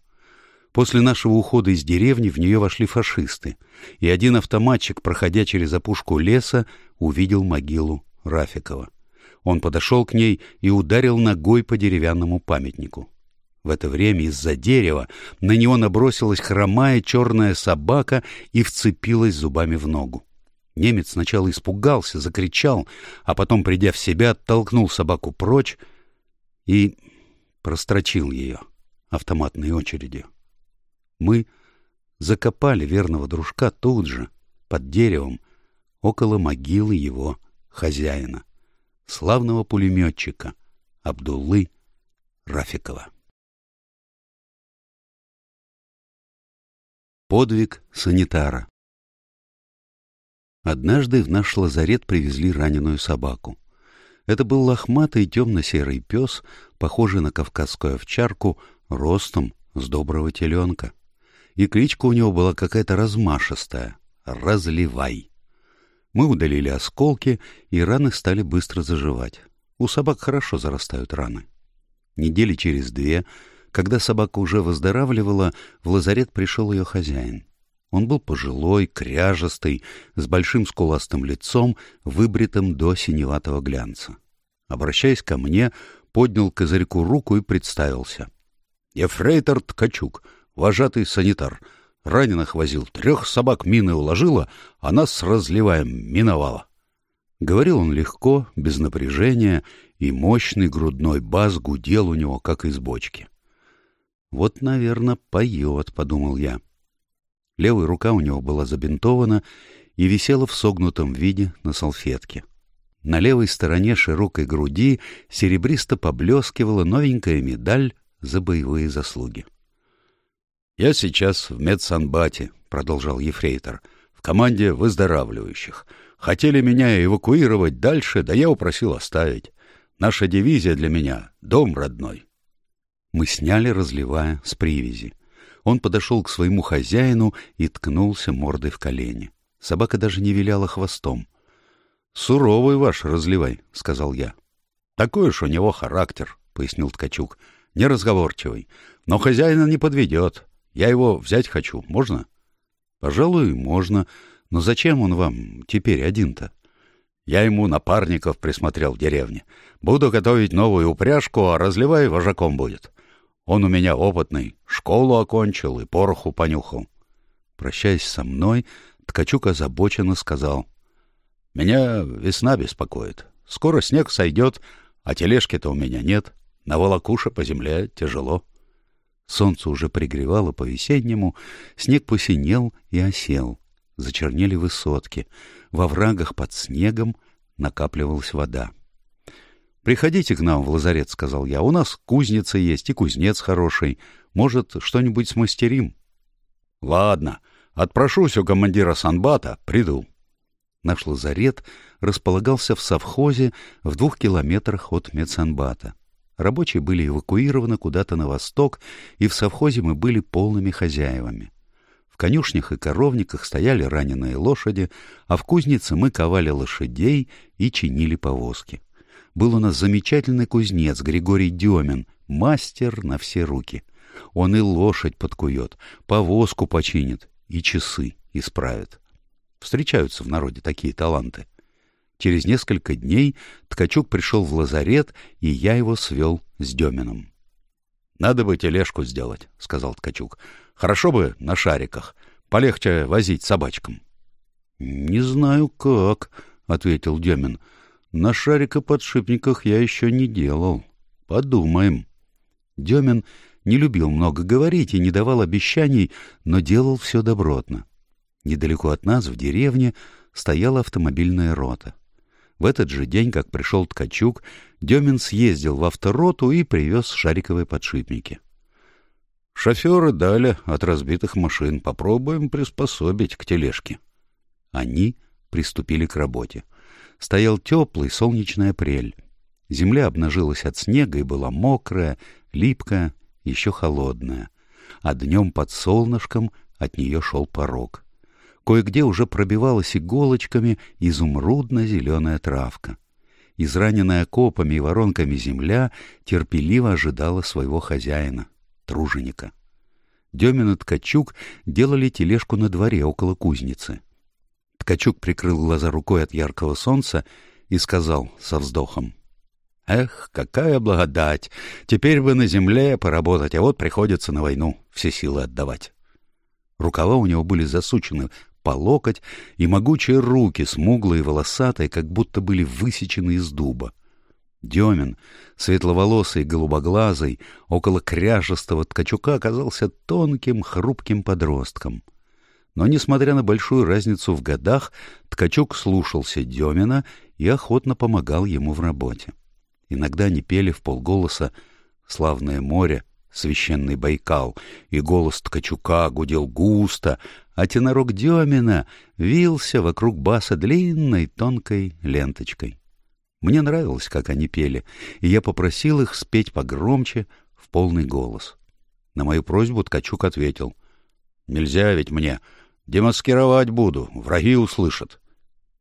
S1: После нашего ухода из деревни в нее вошли фашисты, и один автоматчик, проходя через опушку леса, увидел могилу Рафикова. Он подошел к ней и ударил ногой по деревянному памятнику. В это время из-за дерева на него набросилась хромая черная собака и вцепилась зубами в ногу. Немец сначала испугался, закричал, а потом, придя в себя, оттолкнул собаку прочь и прострочил ее. — автоматной очередью. Мы закопали верного дружка тут же, под деревом, около могилы его хозяина, славного пулеметчика Абдуллы Рафикова. Подвиг санитара Однажды в наш лазарет привезли раненую собаку. Это был лохматый темно-серый пес, похожий на кавказскую овчарку, ростом с доброго теленка. И кличка у него была какая-то размашистая — «Разливай». Мы удалили осколки, и раны стали быстро заживать. У собак хорошо зарастают раны. Недели через две, когда собака уже выздоравливала, в лазарет пришел ее хозяин. Он был пожилой, кряжестый, с большим скуластым лицом, выбритым до синеватого глянца. Обращаясь ко мне, поднял козырьку руку и представился. Ефрейтор Ткачук, вожатый санитар. Раненых возил, трех собак мины уложила, а нас с разливаем миновала. Говорил он легко, без напряжения, и мощный грудной бас гудел у него, как из бочки. «Вот, наверное, поет», — подумал я. Левая рука у него была забинтована и висела в согнутом виде на салфетке. На левой стороне широкой груди серебристо поблескивала новенькая медаль за боевые заслуги. «Я сейчас в медсанбате», — продолжал ефрейтор, — «в команде выздоравливающих. Хотели меня эвакуировать дальше, да я упросил оставить. Наша дивизия для меня — дом родной». Мы сняли, разливая, с привязи. Он подошел к своему хозяину и ткнулся мордой в колени. Собака даже не виляла хвостом. — Суровый ваш разливай, — сказал я. — Такой уж у него характер, — пояснил Ткачук. — Неразговорчивый. Но хозяина не подведет. Я его взять хочу. Можно? — Пожалуй, можно. Но зачем он вам теперь один-то? Я ему напарников присмотрел в деревне. Буду готовить новую упряжку, а разливай вожаком будет. Он у меня опытный, школу окончил и пороху понюхал. Прощаясь со мной, Ткачук озабоченно сказал. — Меня весна беспокоит. Скоро снег сойдет, а тележки-то у меня нет. На волокуше по земле тяжело. Солнце уже пригревало по-весеннему, снег посинел и осел. Зачернели высотки. Во врагах под снегом накапливалась вода. — Приходите к нам в лазарет, — сказал я. — У нас кузница есть и кузнец хороший. Может, что-нибудь смастерим? — Ладно, отпрошусь у командира санбата, приду. Наш лазарет располагался в совхозе в двух километрах от медсанбата. Рабочие были эвакуированы куда-то на восток, и в совхозе мы были полными хозяевами. В конюшнях и коровниках стояли раненые лошади, а в кузнице мы ковали лошадей и чинили повозки был у нас замечательный кузнец Григорий Демин, мастер на все руки. Он и лошадь подкует, повозку починит, и часы исправит. Встречаются в народе такие таланты. Через несколько дней Ткачук пришел в лазарет, и я его свел с Демином. — Надо бы тележку сделать, — сказал Ткачук. — Хорошо бы на шариках. Полегче возить собачкам. — Не знаю как, — ответил Демин. — на шарикоподшипниках я еще не делал. Подумаем. Демин не любил много говорить и не давал обещаний, но делал все добротно. Недалеко от нас, в деревне, стояла автомобильная рота. В этот же день, как пришел Ткачук, Демин съездил в автороту и привез шариковые подшипники. Шоферы дали от разбитых машин. Попробуем приспособить к тележке. Они приступили к работе. Стоял теплый солнечный апрель. Земля обнажилась от снега и была мокрая, липкая, еще холодная. А днем под солнышком от нее шел порог. Кое-где уже пробивалась иголочками изумрудно-зеленая травка. Израненная копами и воронками земля терпеливо ожидала своего хозяина, труженика. Демин и Ткачук делали тележку на дворе около кузницы. Ткачук прикрыл глаза рукой от яркого солнца и сказал со вздохом. — Эх, какая благодать! Теперь бы на земле поработать, а вот приходится на войну все силы отдавать. Рукава у него были засучены по локоть, и могучие руки, смуглые и волосатые, как будто были высечены из дуба. Демин, светловолосый, голубоглазый, около кряжестого ткачука оказался тонким, хрупким подростком. Но, несмотря на большую разницу в годах, Ткачук слушался Демина и охотно помогал ему в работе. Иногда они пели в полголоса «Славное море», «Священный Байкал», и голос Ткачука гудел густо, а тенорок Демина вился вокруг баса длинной тонкой ленточкой. Мне нравилось, как они пели, и я попросил их спеть погромче, в полный голос. На мою просьбу Ткачук ответил. «Нельзя ведь мне Демаскировать буду, враги услышат.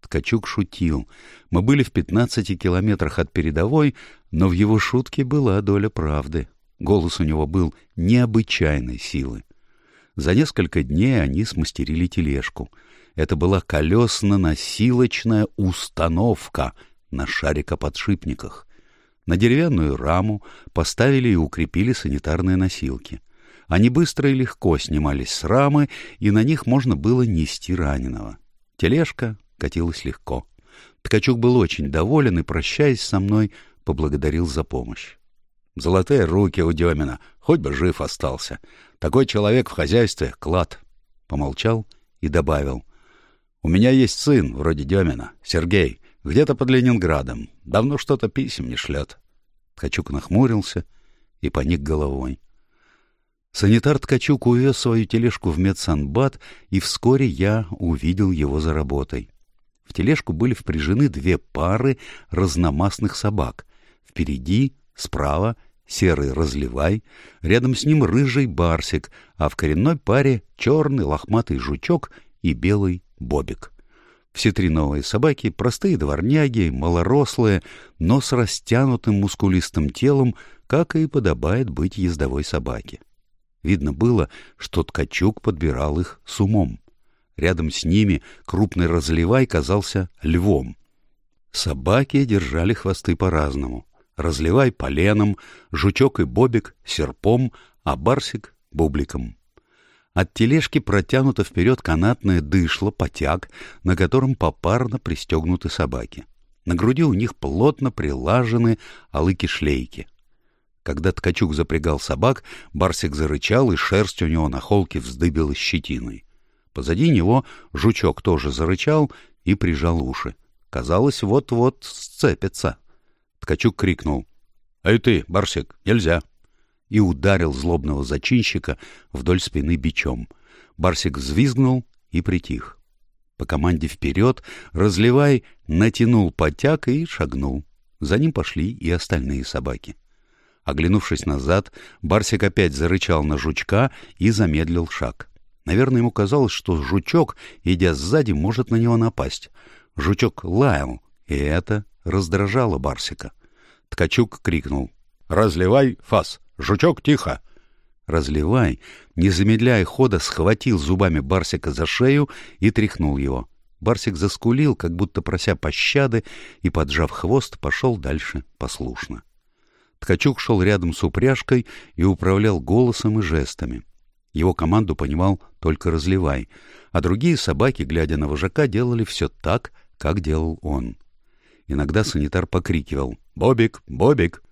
S1: Ткачук шутил. Мы были в пятнадцати километрах от передовой, но в его шутке была доля правды. Голос у него был необычайной силы. За несколько дней они смастерили тележку. Это была колесно-носилочная установка на шарикоподшипниках. На деревянную раму поставили и укрепили санитарные носилки — они быстро и легко снимались с рамы, и на них можно было нести раненого. Тележка катилась легко. Ткачук был очень доволен и, прощаясь со мной, поблагодарил за помощь. Золотые руки у Демина, хоть бы жив остался. Такой человек в хозяйстве — клад. Помолчал и добавил. — У меня есть сын, вроде Демина, Сергей, где-то под Ленинградом. Давно что-то писем не шлет. Ткачук нахмурился и поник головой. Санитар Ткачук увез свою тележку в медсанбат, и вскоре я увидел его за работой. В тележку были впряжены две пары разномастных собак. Впереди, справа, серый разливай, рядом с ним рыжий барсик, а в коренной паре черный лохматый жучок и белый бобик. Все три новые собаки — простые дворняги, малорослые, но с растянутым мускулистым телом, как и подобает быть ездовой собаке. Видно было, что Ткачук подбирал их с умом. Рядом с ними крупный разливай казался львом. Собаки держали хвосты по-разному. Разливай поленом, жучок и бобик — серпом, а барсик — бубликом. От тележки протянуто вперед канатное дышло, потяг, на котором попарно пристегнуты собаки. На груди у них плотно прилажены алыки-шлейки. Когда Ткачук запрягал собак, Барсик зарычал, и шерсть у него на холке вздыбилась щетиной. Позади него жучок тоже зарычал и прижал уши. Казалось, вот-вот сцепится. Ткачук крикнул. — Эй ты, Барсик, нельзя! И ударил злобного зачинщика вдоль спины бичом. Барсик взвизгнул и притих. По команде вперед, разливай, натянул потяг и шагнул. За ним пошли и остальные собаки. Оглянувшись назад, Барсик опять зарычал на жучка и замедлил шаг. Наверное, ему казалось, что жучок, идя сзади, может на него напасть. Жучок лаял, и это раздражало Барсика. Ткачук крикнул. «Разливай, фас! Жучок, тихо!» Разливай, не замедляя хода, схватил зубами Барсика за шею и тряхнул его. Барсик заскулил, как будто прося пощады, и, поджав хвост, пошел дальше послушно. Ткачук шел рядом с упряжкой и управлял голосом и жестами. Его команду понимал только разливай, а другие собаки, глядя на вожака, делали все так, как делал он. Иногда санитар покрикивал «Бобик! Бобик!»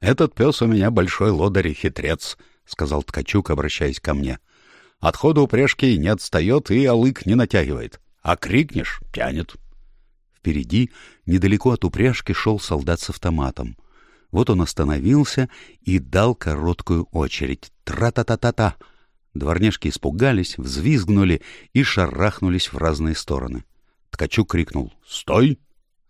S1: «Этот пес у меня большой лодырь и хитрец», — сказал Ткачук, обращаясь ко мне. «Отхода упряжки не отстает и алык не натягивает, а крикнешь — тянет». Впереди, недалеко от упряжки, шел солдат с автоматом. Вот он остановился и дал короткую очередь. Тра-та-та-та-та! Дворняжки испугались, взвизгнули и шарахнулись в разные стороны. Ткачук крикнул «Стой!»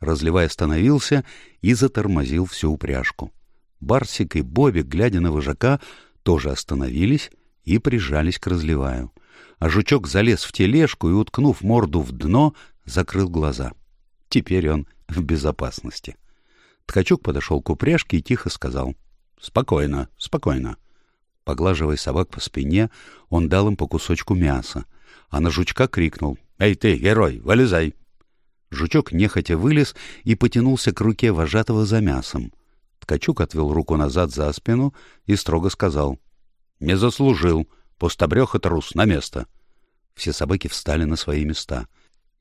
S1: Разливай остановился и затормозил всю упряжку. Барсик и Бобик, глядя на вожака, тоже остановились и прижались к разливаю. А жучок залез в тележку и, уткнув морду в дно, закрыл глаза. Теперь он в безопасности. Ткачук подошел к упряжке и тихо сказал «Спокойно, спокойно». Поглаживая собак по спине, он дал им по кусочку мяса, а на жучка крикнул «Эй ты, герой, вылезай!» Жучок нехотя вылез и потянулся к руке вожатого за мясом. Ткачук отвел руку назад за спину и строго сказал «Не заслужил, пустобреха трус, на место!» Все собаки встали на свои места.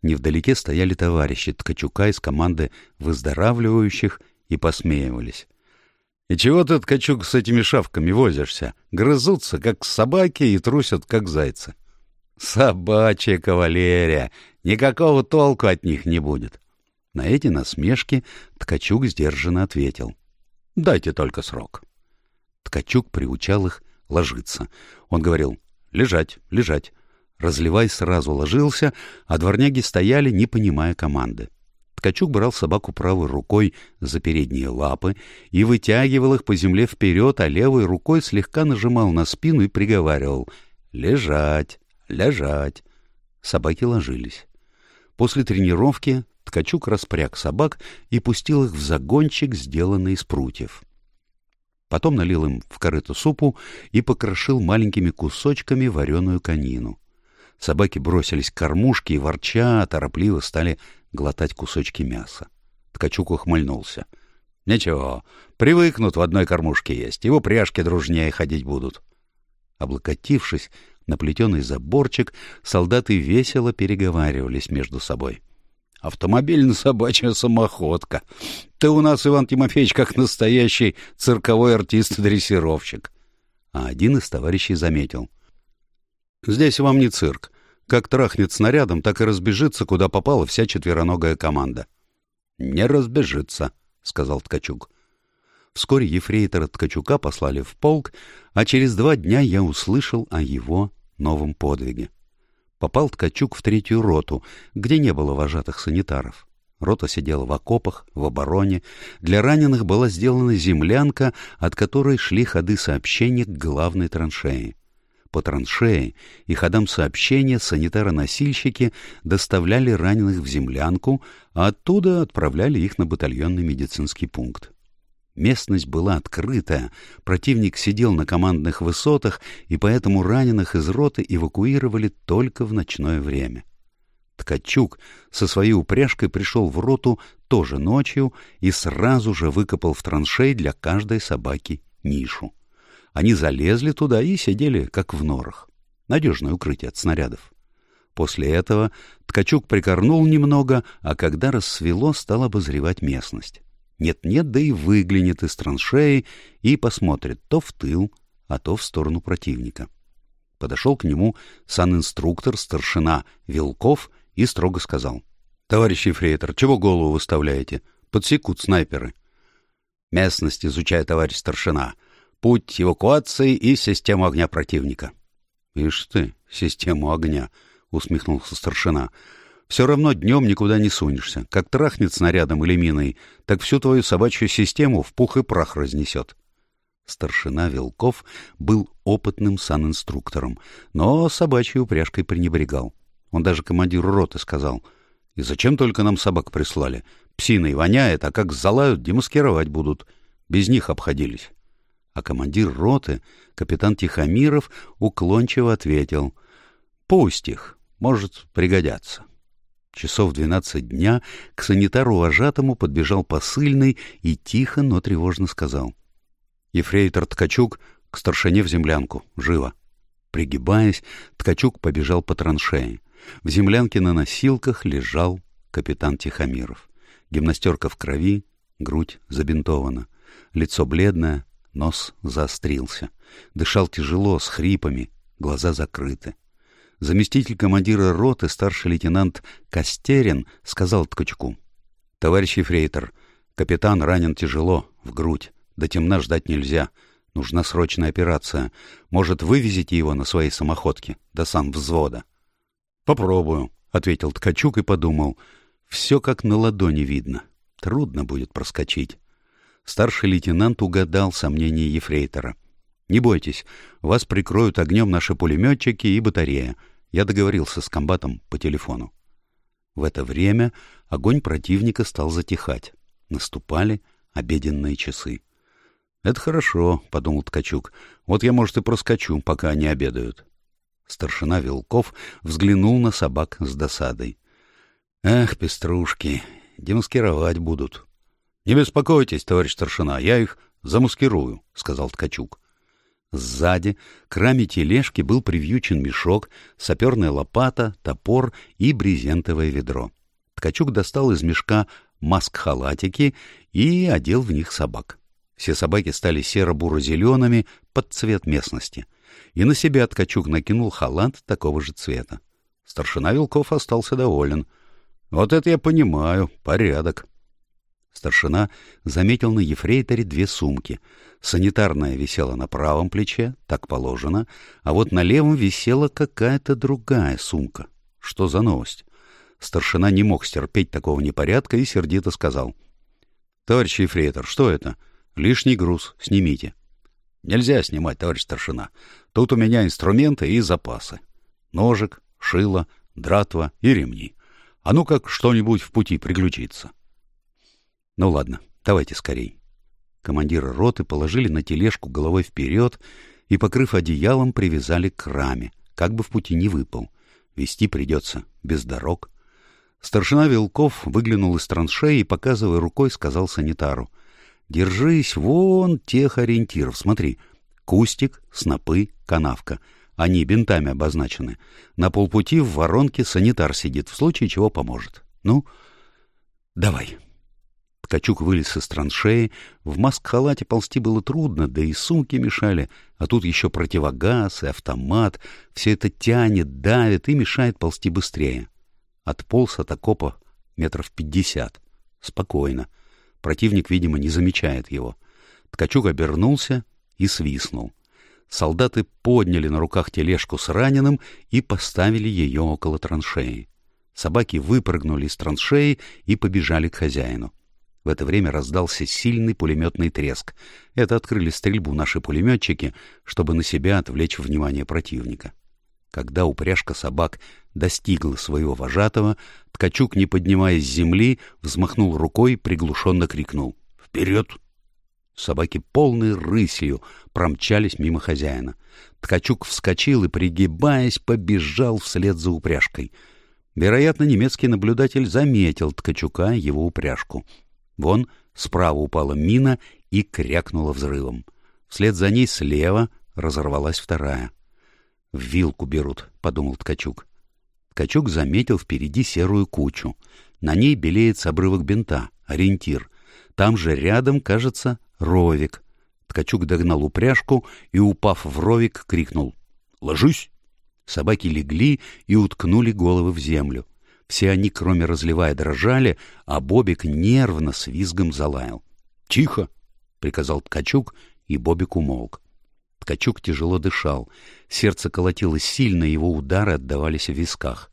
S1: Невдалеке стояли товарищи Ткачука из команды выздоравливающих и посмеивались. «И чего ты, Ткачук, с этими шавками возишься? Грызутся, как собаки, и трусят, как зайцы». Собачья кавалерия! Никакого толку от них не будет. На эти насмешки Ткачук сдержанно ответил. Дайте только срок. Ткачук приучал их ложиться. Он говорил «Лежать, лежать». Разливай сразу ложился, а дворняги стояли, не понимая команды. Ткачук брал собаку правой рукой за передние лапы и вытягивал их по земле вперед, а левой рукой слегка нажимал на спину и приговаривал «Лежать, лежать». Собаки ложились. После тренировки Ткачук распряг собак и пустил их в загончик, сделанный из прутьев. Потом налил им в корыто супу и покрошил маленькими кусочками вареную конину. Собаки бросились к кормушке и, ворча, торопливо стали глотать кусочки мяса. Ткачук ухмыльнулся. — Ничего, привыкнут в одной кормушке есть, его пряжки дружнее ходить будут. Облокотившись на плетеный заборчик, солдаты весело переговаривались между собой. «Автомобильно-собачья самоходка. Ты у нас, Иван Тимофеевич, как настоящий цирковой артист-дрессировщик». А один из товарищей заметил. «Здесь вам не цирк. Как трахнет снарядом, так и разбежится, куда попала вся четвероногая команда». «Не разбежится», — сказал Ткачук. Вскоре ефрейтора Ткачука послали в полк, а через два дня я услышал о его новом подвиге. Попал Ткачук в третью роту, где не было вожатых санитаров. Рота сидела в окопах, в обороне. Для раненых была сделана землянка, от которой шли ходы сообщения к главной траншеи. По траншее и ходам сообщения санитары-носильщики доставляли раненых в землянку, а оттуда отправляли их на батальонный медицинский пункт. Местность была открытая, противник сидел на командных высотах, и поэтому раненых из роты эвакуировали только в ночное время. Ткачук со своей упряжкой пришел в роту тоже ночью и сразу же выкопал в траншей для каждой собаки нишу. Они залезли туда и сидели, как в норах. Надежное укрытие от снарядов. После этого Ткачук прикорнул немного, а когда рассвело, стал обозревать местность. Нет-нет, да и выглянет из траншеи и посмотрит то в тыл, а то в сторону противника. Подошел к нему санинструктор, старшина Вилков и строго сказал. — Товарищ Ефрейтор, чего голову выставляете? Подсекут снайперы. — Местность изучает товарищ старшина путь эвакуации и систему огня противника. — Ишь ты, систему огня! — усмехнулся старшина. — Все равно днем никуда не сунешься. Как трахнет снарядом или миной, так всю твою собачью систему в пух и прах разнесет. Старшина Вилков был опытным санинструктором, но собачьей упряжкой пренебрегал. Он даже командиру роты сказал, «И зачем только нам собак прислали? Псиной воняет, а как залают, демаскировать будут. Без них обходились» а командир роты, капитан Тихомиров, уклончиво ответил «Пусть их, может, пригодятся». Часов двенадцать дня к санитару-вожатому подбежал посыльный и тихо, но тревожно сказал «Ефрейтор Ткачук к старшине в землянку, живо». Пригибаясь, Ткачук побежал по траншеи. В землянке на носилках лежал капитан Тихомиров. Гимнастерка в крови, грудь забинтована, лицо бледное, Нос заострился. Дышал тяжело, с хрипами, глаза закрыты. Заместитель командира роты, старший лейтенант Костерин, сказал Ткачку. — Товарищ Ефрейтор, капитан ранен тяжело, в грудь. До темна ждать нельзя. Нужна срочная операция. Может, вывезите его на своей самоходке, до сам взвода? — Попробую, — ответил Ткачук и подумал. Все как на ладони видно. Трудно будет проскочить. Старший лейтенант угадал сомнения ефрейтора. «Не бойтесь, вас прикроют огнем наши пулеметчики и батарея. Я договорился с комбатом по телефону». В это время огонь противника стал затихать. Наступали обеденные часы. «Это хорошо», — подумал Ткачук. «Вот я, может, и проскочу, пока они обедают». Старшина Вилков взглянул на собак с досадой. «Эх, пеструшки, демаскировать будут». — Не беспокойтесь, товарищ старшина, я их замаскирую, — сказал Ткачук. Сзади, к раме тележки, был привьючен мешок, саперная лопата, топор и брезентовое ведро. Ткачук достал из мешка маск-халатики и одел в них собак. Все собаки стали серо-буро-зелеными под цвет местности. И на себя Ткачук накинул халат такого же цвета. Старшина Вилков остался доволен. — Вот это я понимаю, порядок. Старшина заметил на ефрейторе две сумки. Санитарная висела на правом плече, так положено, а вот на левом висела какая-то другая сумка. Что за новость? Старшина не мог стерпеть такого непорядка и сердито сказал. — Товарищ ефрейтор, что это? Лишний груз, снимите. — Нельзя снимать, товарищ старшина. Тут у меня инструменты и запасы. Ножик, шило, дратва и ремни. А ну как что-нибудь в пути приключится. — ну ладно, давайте скорей. Командира роты положили на тележку головой вперед и, покрыв одеялом, привязали к раме, как бы в пути не выпал. Вести придется, без дорог. Старшина Вилков выглянул из траншеи и, показывая рукой, сказал санитару. — Держись вон тех ориентиров. Смотри, кустик, снопы, канавка. Они бинтами обозначены. На полпути в воронке санитар сидит, в случае чего поможет. Ну, давай. Ткачук вылез из траншеи, в маск-халате ползти было трудно, да и сумки мешали, а тут еще противогаз и автомат, все это тянет, давит и мешает ползти быстрее. Отполз от окопа метров пятьдесят. Спокойно. Противник, видимо, не замечает его. Ткачук обернулся и свистнул. Солдаты подняли на руках тележку с раненым и поставили ее около траншеи. Собаки выпрыгнули из траншеи и побежали к хозяину. В это время раздался сильный пулеметный треск. Это открыли стрельбу наши пулеметчики, чтобы на себя отвлечь внимание противника. Когда упряжка собак достигла своего вожатого, Ткачук, не поднимаясь с земли, взмахнул рукой, приглушенно крикнул «Вперед!». Собаки полной рысью промчались мимо хозяина. Ткачук вскочил и, пригибаясь, побежал вслед за упряжкой. Вероятно, немецкий наблюдатель заметил Ткачука его упряжку — Вон справа упала мина и крякнула взрывом. Вслед за ней слева разорвалась вторая. «В вилку берут», — подумал Ткачук. Ткачук заметил впереди серую кучу. На ней белеет обрывок бинта, ориентир. Там же рядом, кажется, ровик. Ткачук догнал упряжку и, упав в ровик, крикнул «Ложись!». Собаки легли и уткнули головы в землю. Все они, кроме разливая, дрожали, а Бобик нервно с визгом залаял. «Тихо!» — приказал Ткачук, и Бобик умолк. Ткачук тяжело дышал. Сердце колотилось сильно, его удары отдавались в висках.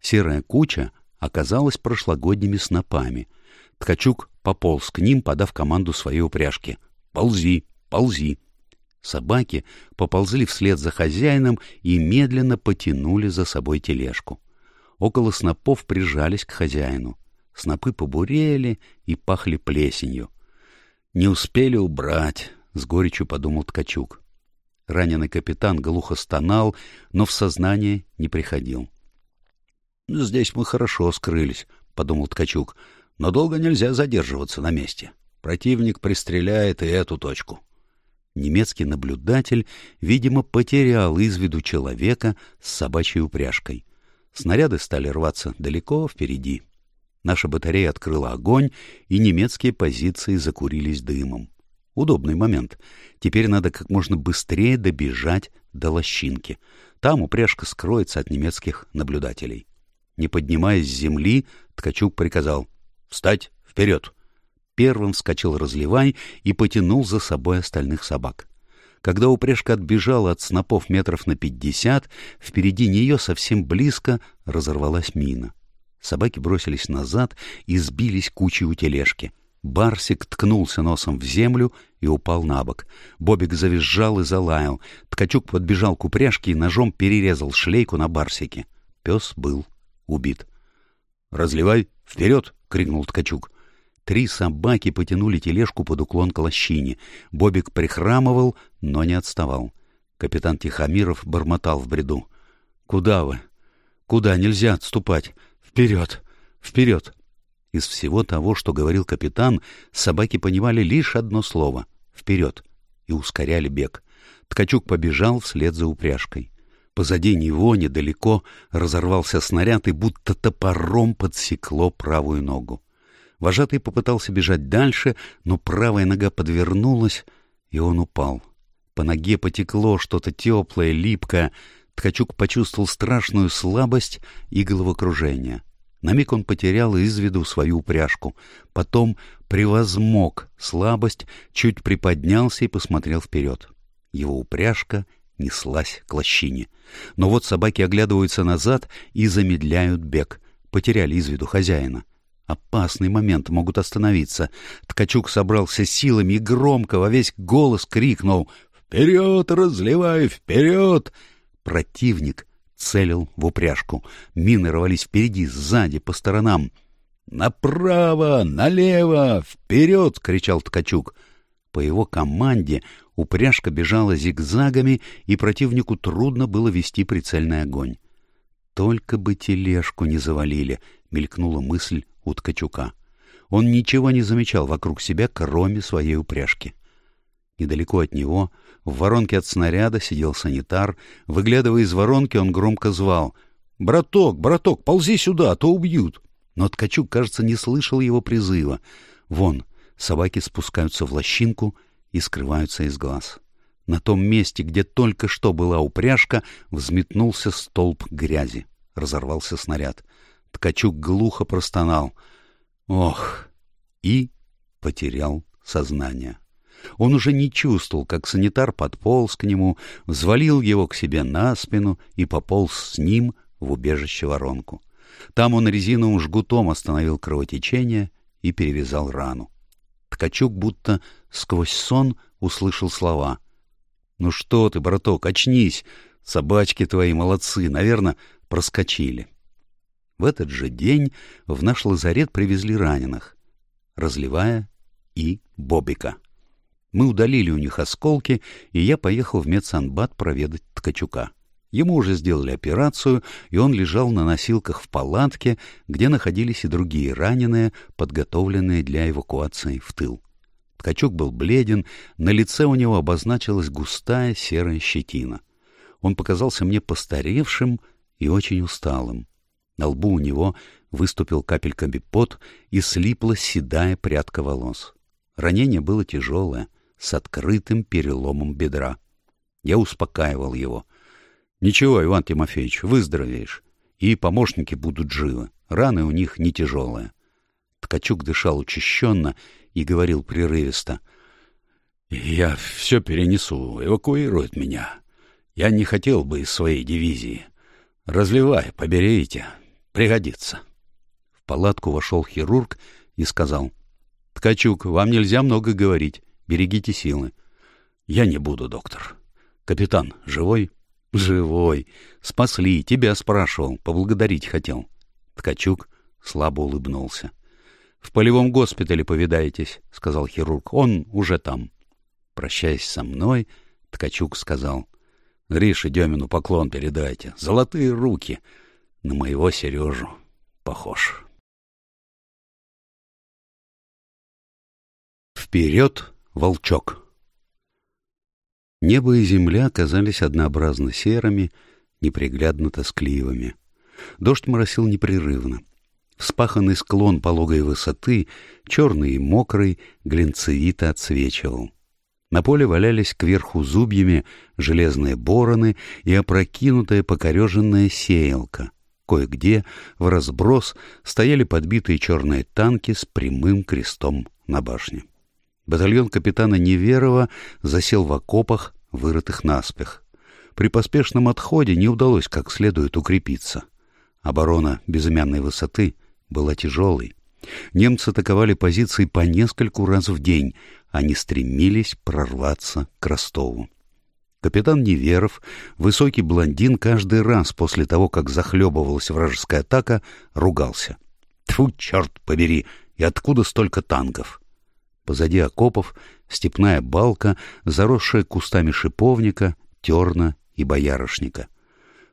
S1: Серая куча оказалась прошлогодними снопами. Ткачук пополз к ним, подав команду своей упряжки. «Ползи! Ползи!» Собаки поползли вслед за хозяином и медленно потянули за собой тележку. Около снопов прижались к хозяину. Снопы побурели и пахли плесенью. «Не успели убрать», — с горечью подумал Ткачук. Раненый капитан глухо стонал, но в сознание не приходил. «Здесь мы хорошо скрылись», — подумал Ткачук, — «но долго нельзя задерживаться на месте. Противник пристреляет и эту точку». Немецкий наблюдатель, видимо, потерял из виду человека с собачьей упряжкой. Снаряды стали рваться далеко впереди. Наша батарея открыла огонь, и немецкие позиции закурились дымом. Удобный момент. Теперь надо как можно быстрее добежать до лощинки. Там упряжка скроется от немецких наблюдателей. Не поднимаясь с земли, Ткачук приказал «Встать! Вперед!» Первым вскочил разливай и потянул за собой остальных собак. Когда упряжка отбежала от снопов метров на пятьдесят, впереди нее совсем близко разорвалась мина. Собаки бросились назад и сбились кучей у тележки. Барсик ткнулся носом в землю и упал на бок. Бобик завизжал и залаял. Ткачук подбежал к упряжке и ножом перерезал шлейку на Барсике. Пес был убит. «Разливай! Вперед!» — крикнул Ткачук. Три собаки потянули тележку под уклон к лощине. Бобик прихрамывал, но не отставал. Капитан Тихомиров бормотал в бреду. «Куда вы? Куда? Нельзя отступать! Вперед! Вперед!» Из всего того, что говорил капитан, собаки понимали лишь одно слово — «вперед!» и ускоряли бег. Ткачук побежал вслед за упряжкой. Позади него, недалеко, разорвался снаряд и будто топором подсекло правую ногу. Вожатый попытался бежать дальше, но правая нога подвернулась, и он упал. По ноге потекло что-то теплое, липкое. Ткачук почувствовал страшную слабость и головокружение. На миг он потерял из виду свою упряжку. Потом превозмог слабость, чуть приподнялся и посмотрел вперед. Его упряжка неслась к лощине. Но вот собаки оглядываются назад и замедляют бег. Потеряли из виду хозяина. Опасный момент, могут остановиться. Ткачук собрался силами и громко во весь голос крикнул «Вперед, разливай, вперед!» Противник целил в упряжку. Мины рвались впереди, сзади, по сторонам. «Направо! Налево! Вперед!» — кричал Ткачук. По его команде упряжка бежала зигзагами, и противнику трудно было вести прицельный огонь. «Только бы тележку не завалили!» — мелькнула мысль у Ткачука. Он ничего не замечал вокруг себя, кроме своей упряжки. Недалеко от него, в воронке от снаряда, сидел санитар. Выглядывая из воронки, он громко звал. «Браток, браток, ползи сюда, а то убьют!» Но Ткачук, кажется, не слышал его призыва. Вон, собаки спускаются в лощинку и скрываются из глаз. На том месте, где только что была упряжка, взметнулся столб грязи. Разорвался снаряд. Ткачук глухо простонал. «Ох!» и потерял сознание. Он уже не чувствовал, как санитар подполз к нему, взвалил его к себе на спину и пополз с ним в убежище воронку. Там он резиновым жгутом остановил кровотечение и перевязал рану. Ткачук будто сквозь сон услышал слова. «Ну что ты, браток, очнись! Собачки твои молодцы, наверное, проскочили». В этот же день в наш лазарет привезли раненых, разливая и Бобика. Мы удалили у них осколки, и я поехал в медсанбат проведать Ткачука. Ему уже сделали операцию, и он лежал на носилках в палатке, где находились и другие раненые, подготовленные для эвакуации в тыл. Ткачук был бледен, на лице у него обозначилась густая серая щетина. Он показался мне постаревшим и очень усталым. На лбу у него выступил капельками пот и слипла седая прядка волос. Ранение было тяжелое, с открытым переломом бедра. Я успокаивал его. «Ничего, Иван Тимофеевич, выздоровеешь, и помощники будут живы, раны у них не тяжелые». Ткачук дышал учащенно и говорил прерывисто. «Я все перенесу, эвакуируют меня. Я не хотел бы из своей дивизии. Разливай, поберейте, пригодится». В палатку вошел хирург и сказал. «Ткачук, вам нельзя много говорить. Берегите силы. Я не буду, доктор. Капитан, живой? Живой. Спасли, тебя спрашивал, поблагодарить хотел. Ткачук слабо улыбнулся. В полевом госпитале повидаетесь, сказал хирург. Он уже там. Прощаясь со мной, Ткачук сказал. Грише Демину поклон передайте. Золотые руки. На моего Сережу похож. Вперед Волчок. Небо и земля казались однообразно серыми, неприглядно тоскливыми. Дождь моросил непрерывно. Вспаханный склон пологой высоты, черный и мокрый, глинцевито отсвечивал. На поле валялись кверху зубьями железные бороны и опрокинутая покореженная сеялка. Кое-где в разброс стояли подбитые черные танки с прямым крестом на башне. Батальон капитана Неверова засел в окопах, вырытых наспех. При поспешном отходе не удалось как следует укрепиться. Оборона безымянной высоты была тяжелой. Немцы атаковали позиции по нескольку раз в день. Они стремились прорваться к Ростову. Капитан Неверов, высокий блондин, каждый раз после того, как захлебывалась вражеская атака, ругался. «Тьфу, черт побери! И откуда столько танков?» Позади окопов степная балка, заросшая кустами шиповника, терна и боярышника.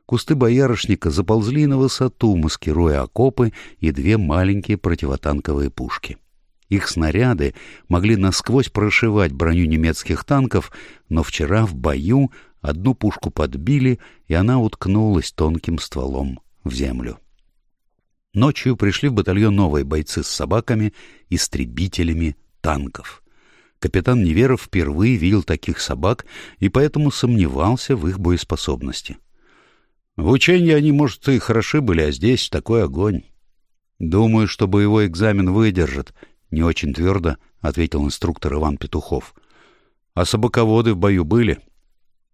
S1: Кусты боярышника заползли на высоту, маскируя окопы и две маленькие противотанковые пушки. Их снаряды могли насквозь прошивать броню немецких танков, но вчера в бою одну пушку подбили, и она уткнулась тонким стволом в землю. Ночью пришли в батальон новые бойцы с собаками, истребителями, танков. Капитан Неверов впервые видел таких собак и поэтому сомневался в их боеспособности. В учении они, может, и хороши были, а здесь такой огонь. Думаю, что боевой экзамен выдержат, не очень твердо ответил инструктор Иван Петухов. А собаководы в бою были?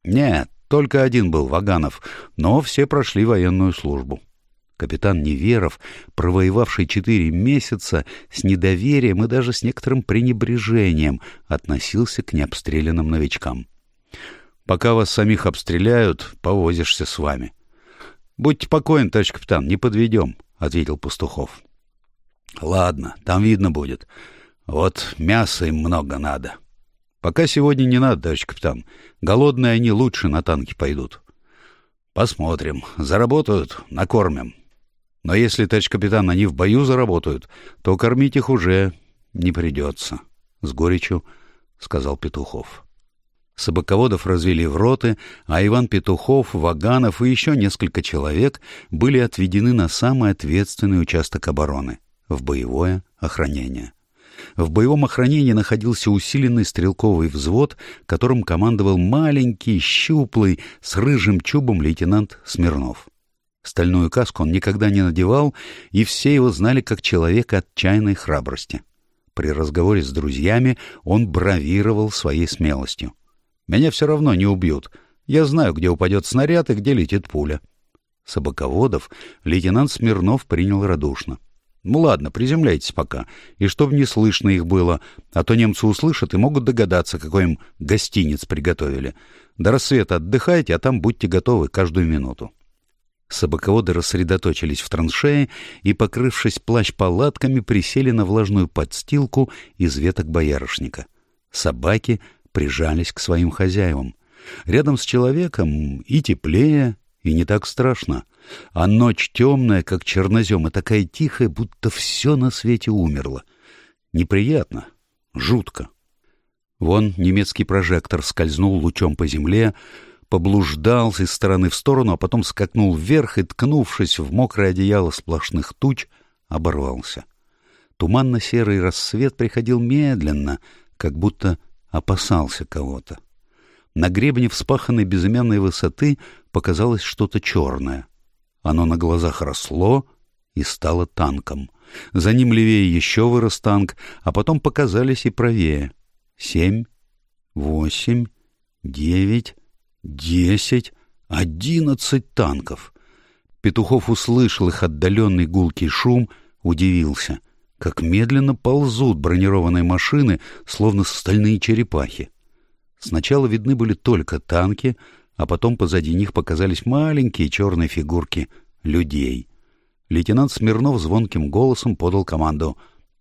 S1: Нет, только один был Ваганов, но все прошли военную службу. Капитан Неверов, провоевавший четыре месяца, с недоверием и даже с некоторым пренебрежением относился к необстрелянным новичкам. «Пока вас самих обстреляют, повозишься с вами». «Будьте покоен, товарищ капитан, не подведем», — ответил Пастухов. «Ладно, там видно будет. Вот мяса им много надо». «Пока сегодня не надо, товарищ капитан. Голодные они лучше на танки пойдут». «Посмотрим. Заработают — накормим». Но если, товарищ капитан, они в бою заработают, то кормить их уже не придется, — с горечью сказал Петухов. Собаководов развели в роты, а Иван Петухов, Ваганов и еще несколько человек были отведены на самый ответственный участок обороны — в боевое охранение. В боевом охранении находился усиленный стрелковый взвод, которым командовал маленький, щуплый, с рыжим чубом лейтенант Смирнов. Стальную каску он никогда не надевал, и все его знали как человека отчаянной храбрости. При разговоре с друзьями он бравировал своей смелостью. «Меня все равно не убьют. Я знаю, где упадет снаряд и где летит пуля». Собаководов лейтенант Смирнов принял радушно. Ну ладно, приземляйтесь пока, и чтоб не слышно их было, а то немцы услышат и могут догадаться, какой им гостиниц приготовили. До рассвета отдыхайте, а там будьте готовы каждую минуту. Собаководы рассредоточились в траншее и, покрывшись плащ-палатками, присели на влажную подстилку из веток боярышника. Собаки прижались к своим хозяевам. Рядом с человеком и теплее, и не так страшно. А ночь темная, как чернозем, и такая тихая, будто все на свете умерло. Неприятно, жутко. Вон немецкий прожектор скользнул лучом по земле, поблуждал из стороны в сторону, а потом скакнул вверх и, ткнувшись в мокрое одеяло сплошных туч, оборвался. Туманно-серый рассвет приходил медленно, как будто опасался кого-то. На гребне вспаханной безымянной высоты показалось что-то черное. Оно на глазах росло и стало танком. За ним левее еще вырос танк, а потом показались и правее. Семь, восемь, девять, десять, одиннадцать танков. Петухов услышал их отдаленный гулкий шум, удивился, как медленно ползут бронированные машины, словно стальные черепахи. Сначала видны были только танки, а потом позади них показались маленькие черные фигурки людей. Лейтенант Смирнов звонким голосом подал команду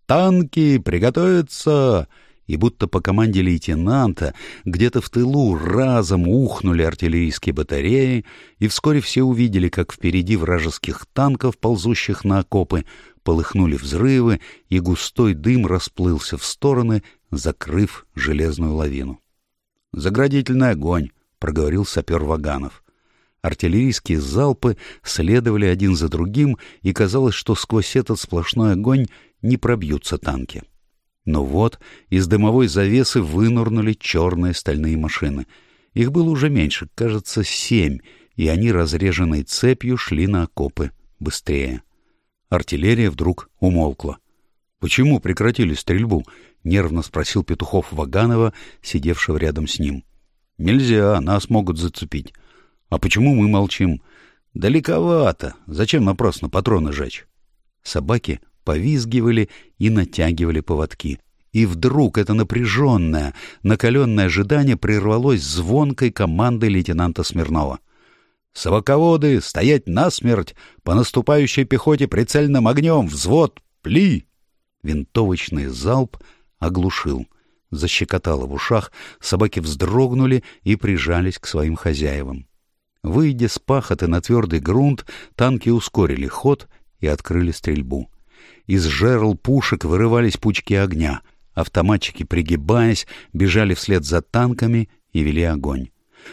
S1: «Танки! Приготовиться!» и будто по команде лейтенанта где-то в тылу разом ухнули артиллерийские батареи, и вскоре все увидели, как впереди вражеских танков, ползущих на окопы, полыхнули взрывы, и густой дым расплылся в стороны, закрыв железную лавину. «Заградительный огонь», — проговорил сапер Ваганов. Артиллерийские залпы следовали один за другим, и казалось, что сквозь этот сплошной огонь не пробьются танки. Но вот из дымовой завесы вынурнули черные стальные машины. Их было уже меньше, кажется, семь, и они, разреженной цепью, шли на окопы быстрее. Артиллерия вдруг умолкла. — Почему прекратили стрельбу? — нервно спросил Петухов Ваганова, сидевшего рядом с ним. — Нельзя, нас могут зацепить. — А почему мы молчим? — Далековато. Зачем напрасно патроны жечь? Собаки повизгивали и натягивали поводки. И вдруг это напряженное, накаленное ожидание прервалось звонкой командой лейтенанта Смирнова. «Собаководы! Стоять насмерть! По наступающей пехоте прицельным огнем! Взвод! Пли!» Винтовочный залп оглушил. Защекотало в ушах, собаки вздрогнули и прижались к своим хозяевам. Выйдя с пахоты на твердый грунт, танки ускорили ход и открыли стрельбу. Из жерл пушек вырывались пучки огня. Автоматчики, пригибаясь, бежали вслед за танками и вели огонь.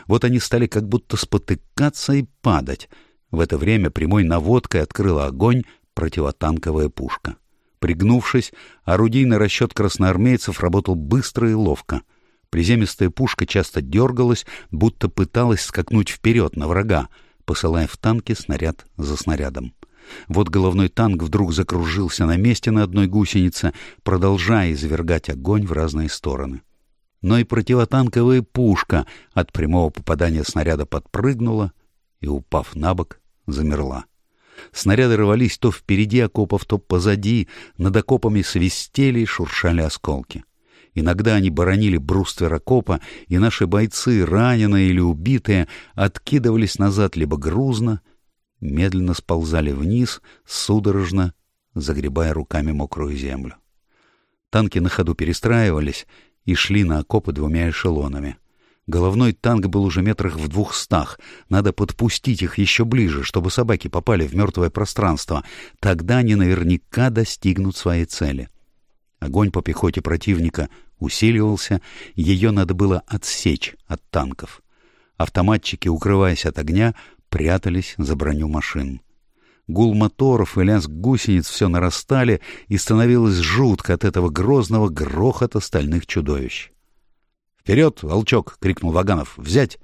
S1: Вот они стали как будто спотыкаться и падать. В это время прямой наводкой открыла огонь противотанковая пушка. Пригнувшись, орудийный расчет красноармейцев работал быстро и ловко. Приземистая пушка часто дергалась, будто пыталась скакнуть вперед на врага, посылая в танки снаряд за снарядом. Вот головной танк вдруг закружился на месте на одной гусенице, продолжая извергать огонь в разные стороны. Но и противотанковая пушка от прямого попадания снаряда подпрыгнула и, упав на бок, замерла. Снаряды рвались то впереди окопов, то позади, над окопами свистели и шуршали осколки. Иногда они боронили бруствер окопа, и наши бойцы, раненые или убитые, откидывались назад либо грузно, медленно сползали вниз, судорожно загребая руками мокрую землю. Танки на ходу перестраивались и шли на окопы двумя эшелонами. Головной танк был уже метрах в двухстах. Надо подпустить их еще ближе, чтобы собаки попали в мертвое пространство. Тогда они наверняка достигнут своей цели. Огонь по пехоте противника усиливался, ее надо было отсечь от танков. Автоматчики, укрываясь от огня, прятались за броню машин. Гул моторов и лязг гусениц все нарастали, и становилось жутко от этого грозного грохота стальных чудовищ. «Вперед, волчок!» — крикнул Ваганов. «Взять!»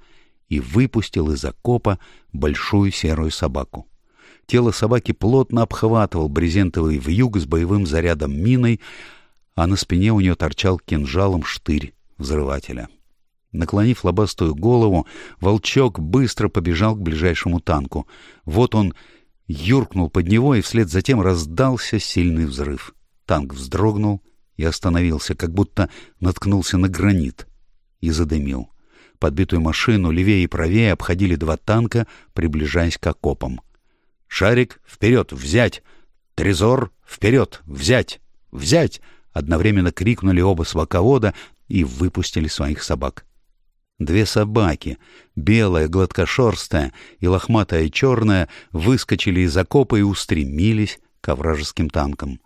S1: и выпустил из окопа большую серую собаку. Тело собаки плотно обхватывал брезентовый вьюг с боевым зарядом миной, а на спине у нее торчал кинжалом штырь взрывателя. Наклонив лобастую голову, волчок быстро побежал к ближайшему танку. Вот он юркнул под него, и вслед за тем раздался сильный взрыв. Танк вздрогнул и остановился, как будто наткнулся на гранит, и задымил. Подбитую машину левее и правее обходили два танка, приближаясь к окопам. «Шарик, вперед, взять! Трезор, вперед, взять! Взять!» Одновременно крикнули оба сваковода и выпустили своих собак. Две собаки, белая, гладкошерстая и лохматая черная, выскочили из окопа и устремились к вражеским танкам.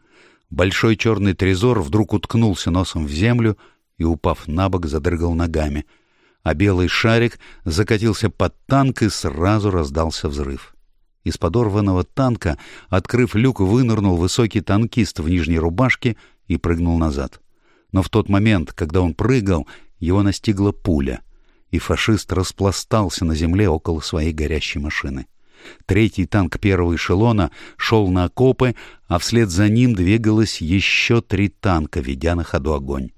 S1: Большой черный трезор вдруг уткнулся носом в землю и, упав на бок, задрыгал ногами — а белый шарик закатился под танк и сразу раздался взрыв. Из подорванного танка, открыв люк, вынырнул высокий танкист в нижней рубашке и прыгнул назад. Но в тот момент, когда он прыгал, его настигла пуля, и фашист распластался на земле около своей горящей машины. Третий танк первого эшелона шел на окопы, а вслед за ним двигалось еще три танка, ведя на ходу огонь.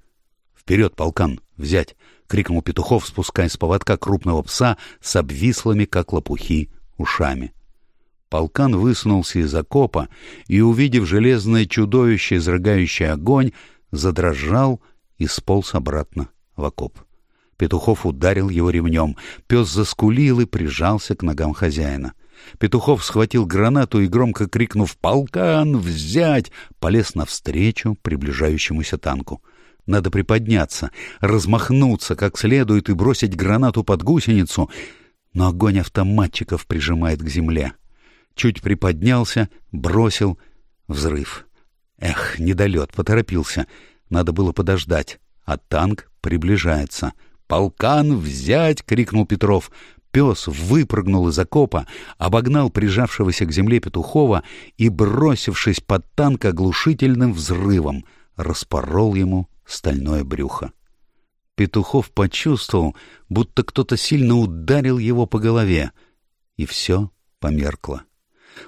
S1: «Вперед, полкан! Взять! — крикнул Петухов, спуская с поводка крупного пса с обвислыми, как лопухи, ушами. Полкан высунулся из окопа и, увидев железное чудовище, изрыгающее огонь, задрожал и сполз обратно в окоп. Петухов ударил его ремнем. Пес заскулил и прижался к ногам хозяина. Петухов схватил гранату и, громко крикнув «Полкан! Взять!», полез навстречу приближающемуся танку. Надо приподняться, размахнуться как следует и бросить гранату под гусеницу, но огонь автоматчиков прижимает к земле. Чуть приподнялся, бросил. Взрыв. Эх, недолет, поторопился. Надо было подождать. А танк приближается. «Полкан взять!» — крикнул Петров. Пес выпрыгнул из окопа, обогнал прижавшегося к земле Петухова и, бросившись под танк оглушительным взрывом, распорол ему стальное брюхо. Петухов почувствовал, будто кто-то сильно ударил его по голове, и все померкло.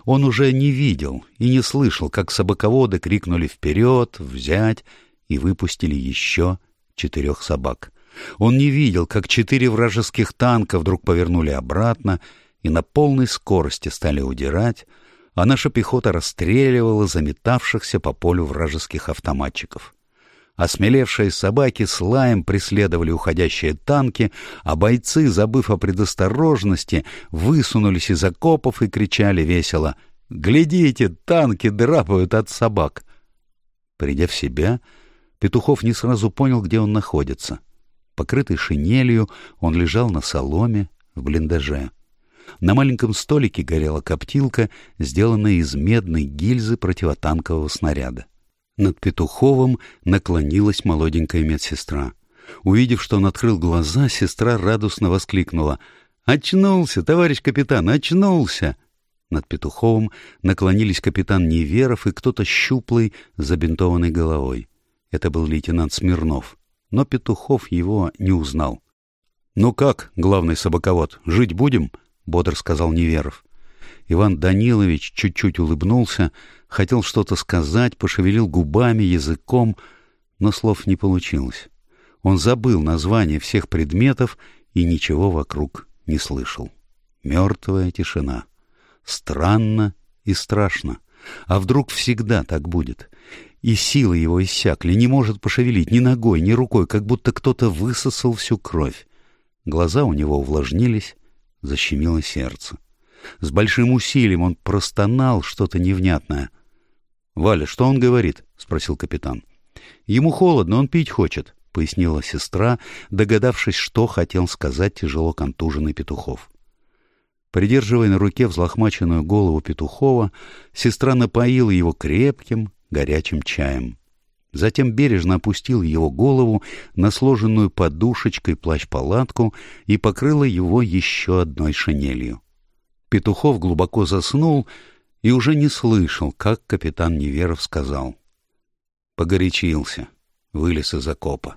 S1: Он уже не видел и не слышал, как собаководы крикнули «Вперед! Взять!» и выпустили еще четырех собак. Он не видел, как четыре вражеских танка вдруг повернули обратно и на полной скорости стали удирать, а наша пехота расстреливала заметавшихся по полю вражеских автоматчиков. Осмелевшие собаки с лаем преследовали уходящие танки, а бойцы, забыв о предосторожности, высунулись из окопов и кричали весело «Глядите, танки драпают от собак!» Придя в себя, Петухов не сразу понял, где он находится. Покрытый шинелью, он лежал на соломе в блиндаже. На маленьком столике горела коптилка, сделанная из медной гильзы противотанкового снаряда. Над Петуховым наклонилась молоденькая медсестра. Увидев, что он открыл глаза, сестра радостно воскликнула. «Очнулся, товарищ капитан, очнулся!» Над Петуховым наклонились капитан Неверов и кто-то щуплый, забинтованный головой. Это был лейтенант Смирнов. Но Петухов его не узнал. «Ну как, главный собаковод, жить будем?» — бодр сказал Неверов. Иван Данилович чуть-чуть улыбнулся, хотел что-то сказать, пошевелил губами, языком, но слов не получилось. Он забыл название всех предметов и ничего вокруг не слышал. Мертвая тишина. Странно и страшно. А вдруг всегда так будет? И силы его иссякли, не может пошевелить ни ногой, ни рукой, как будто кто-то высосал всю кровь. Глаза у него увлажнились, защемило сердце. С большим усилием он простонал что-то невнятное. — Валя, что он говорит? — спросил капитан. — Ему холодно, он пить хочет, — пояснила сестра, догадавшись, что хотел сказать тяжело контуженный Петухов. Придерживая на руке взлохмаченную голову Петухова, сестра напоила его крепким, горячим чаем. Затем бережно опустила его голову на сложенную подушечкой плащ-палатку и покрыла его еще одной шинелью. Петухов глубоко заснул и уже не слышал, как капитан Неверов сказал. Погорячился, вылез из окопа.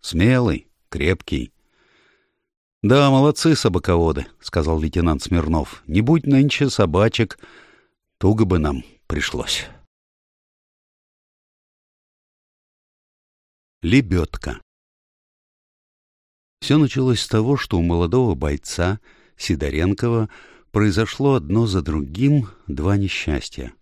S1: Смелый, крепкий. — Да, молодцы собаководы, — сказал лейтенант Смирнов. — Не будь нынче собачек, туго бы нам пришлось. Лебедка Все началось с того, что у молодого бойца Сидоренкова произошло одно за другим два несчастья.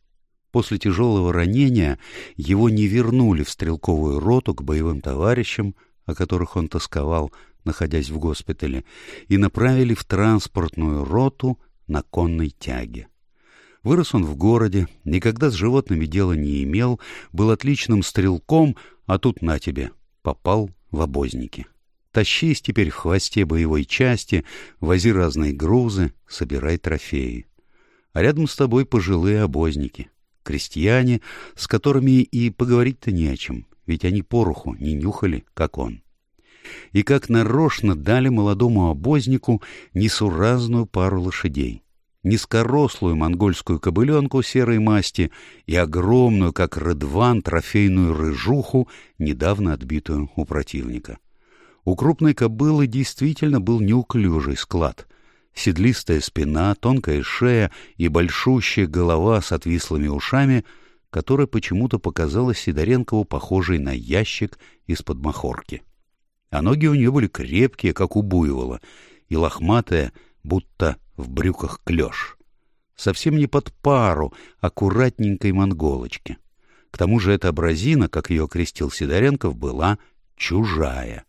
S1: После тяжелого ранения его не вернули в стрелковую роту к боевым товарищам, о которых он тосковал, находясь в госпитале, и направили в транспортную роту на конной тяге. Вырос он в городе, никогда с животными дела не имел, был отличным стрелком, а тут на тебе, попал в обозники. Тащись теперь в хвосте боевой части, вози разные грузы, собирай трофеи. А рядом с тобой пожилые обозники, крестьяне, с которыми и поговорить-то не о чем, ведь они пороху не нюхали, как он. И как нарочно дали молодому обознику несуразную пару лошадей низкорослую монгольскую кобыленку серой масти и огромную, как рыдван, трофейную рыжуху, недавно отбитую у противника. У крупной кобылы действительно был неуклюжий склад. Седлистая спина, тонкая шея и большущая голова с отвислыми ушами, которая почему-то показалась Сидоренкову похожей на ящик из-под махорки. А ноги у нее были крепкие, как у буйвола, и лохматая, будто в брюках клеш. Совсем не под пару аккуратненькой монголочки. К тому же эта абразина, как ее окрестил Сидоренков, была чужая.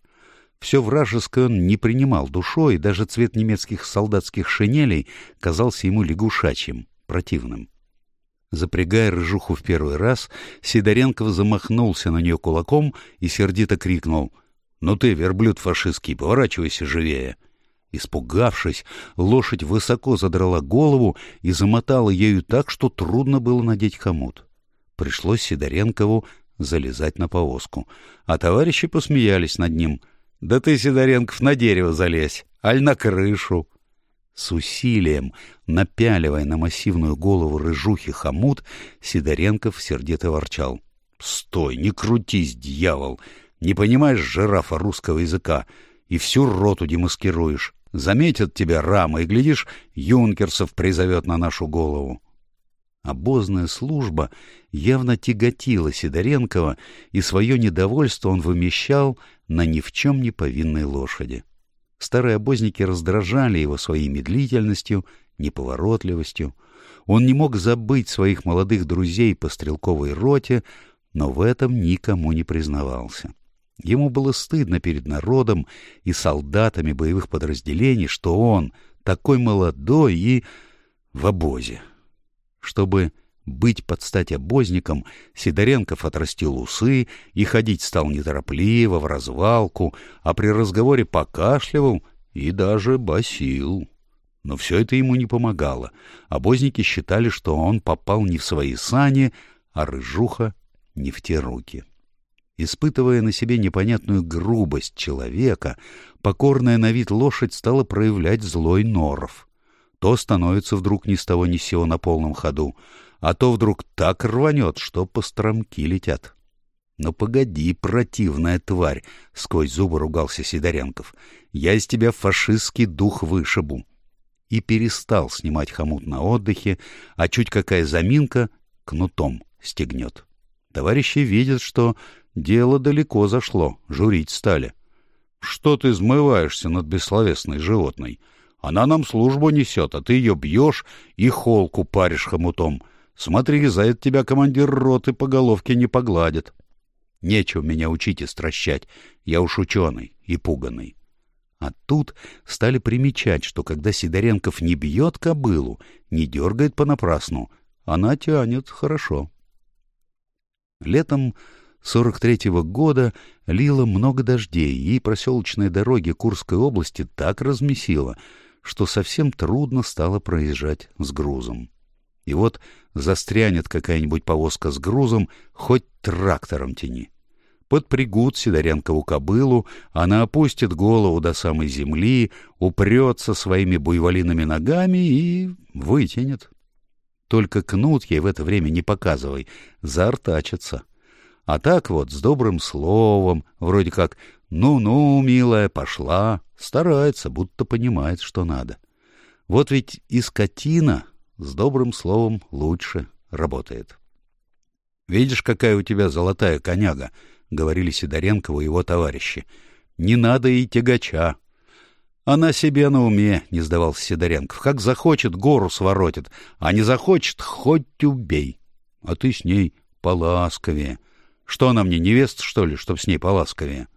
S1: Все вражеское он не принимал душой, даже цвет немецких солдатских шинелей казался ему лягушачьим, противным. Запрягая рыжуху в первый раз, Сидоренков замахнулся на нее кулаком и сердито крикнул «Ну ты, верблюд фашистский, поворачивайся живее!» Испугавшись, лошадь высоко задрала голову и замотала ею так, что трудно было надеть хомут. Пришлось Сидоренкову залезать на повозку, а товарищи посмеялись над ним. «Да ты, Сидоренков, на дерево залезь, аль на крышу!» С усилием, напяливая на массивную голову рыжухи хомут, Сидоренков сердито ворчал. «Стой, не крутись, дьявол! Не понимаешь жирафа русского языка и всю роту демаскируешь. Заметят тебя рама, и, глядишь, юнкерсов призовет на нашу голову. Обозная служба явно тяготила Сидоренкова, и свое недовольство он вымещал на ни в чем не повинной лошади. Старые обозники раздражали его своей медлительностью, неповоротливостью. Он не мог забыть своих молодых друзей по стрелковой роте, но в этом никому не признавался. Ему было стыдно перед народом и солдатами боевых подразделений, что он такой молодой и в обозе. Чтобы быть под стать обозником, Сидоренков отрастил усы и ходить стал неторопливо, в развалку, а при разговоре покашливал и даже басил. Но все это ему не помогало. Обозники считали, что он попал не в свои сани, а рыжуха не в те руки. Испытывая на себе непонятную грубость человека, покорная на вид лошадь стала проявлять злой норов. То становится вдруг ни с того ни с сего на полном ходу, а то вдруг так рванет, что постромки летят. «Ну погоди, противная тварь!» — сквозь зубы ругался Сидоренков. «Я из тебя фашистский дух вышибу!» И перестал снимать хомут на отдыхе, а чуть какая заминка — кнутом стегнет. Товарищи видят, что Дело далеко зашло, журить стали. Что ты измываешься над бессловесной животной? Она нам службу несет, а ты ее бьешь и холку паришь хомутом. Смотри, за это тебя командир роты по головке не погладит. Нечего меня учить и стращать, я уж ученый и пуганый. А тут стали примечать, что когда Сидоренков не бьет кобылу, не дергает понапрасну, она тянет хорошо. Летом 43-го года лило много дождей, и проселочные дороги Курской области так размесило, что совсем трудно стало проезжать с грузом. И вот застрянет какая-нибудь повозка с грузом, хоть трактором тяни. Подпрягут Сидоренкову кобылу, она опустит голову до самой земли, упрется своими буйволиными ногами и вытянет. Только кнут ей в это время не показывай, заортачится. А так вот, с добрым словом, вроде как «ну-ну, милая, пошла», старается, будто понимает, что надо. Вот ведь и скотина с добрым словом лучше работает. «Видишь, какая у тебя золотая коняга», — говорили Сидоренкову его товарищи. Не надо и тягача. Она себе на уме, — не сдавался Сидоренков. Как захочет, гору своротит, а не захочет, хоть убей. А ты с ней поласковее. Что она мне, невеста, что ли, чтоб с ней поласковее?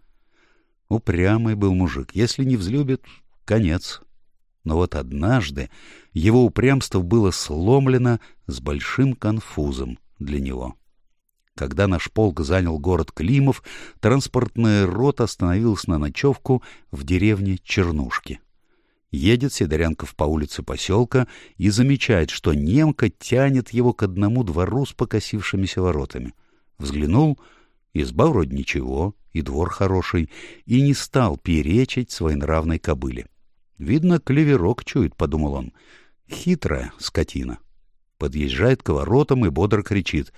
S1: Упрямый был мужик. Если не взлюбит, конец. Но вот однажды его упрямство было сломлено с большим конфузом для него. Когда наш полк занял город Климов, транспортная рота остановилась на ночевку в деревне Чернушки. Едет Сидорянков по улице поселка и замечает, что немка тянет его к одному двору с покосившимися воротами. Взглянул, изба вроде ничего, и двор хороший, и не стал перечить своенравной кобыле. Видно, клеверок чует, — подумал он. Хитрая скотина. Подъезжает к воротам и бодро кричит.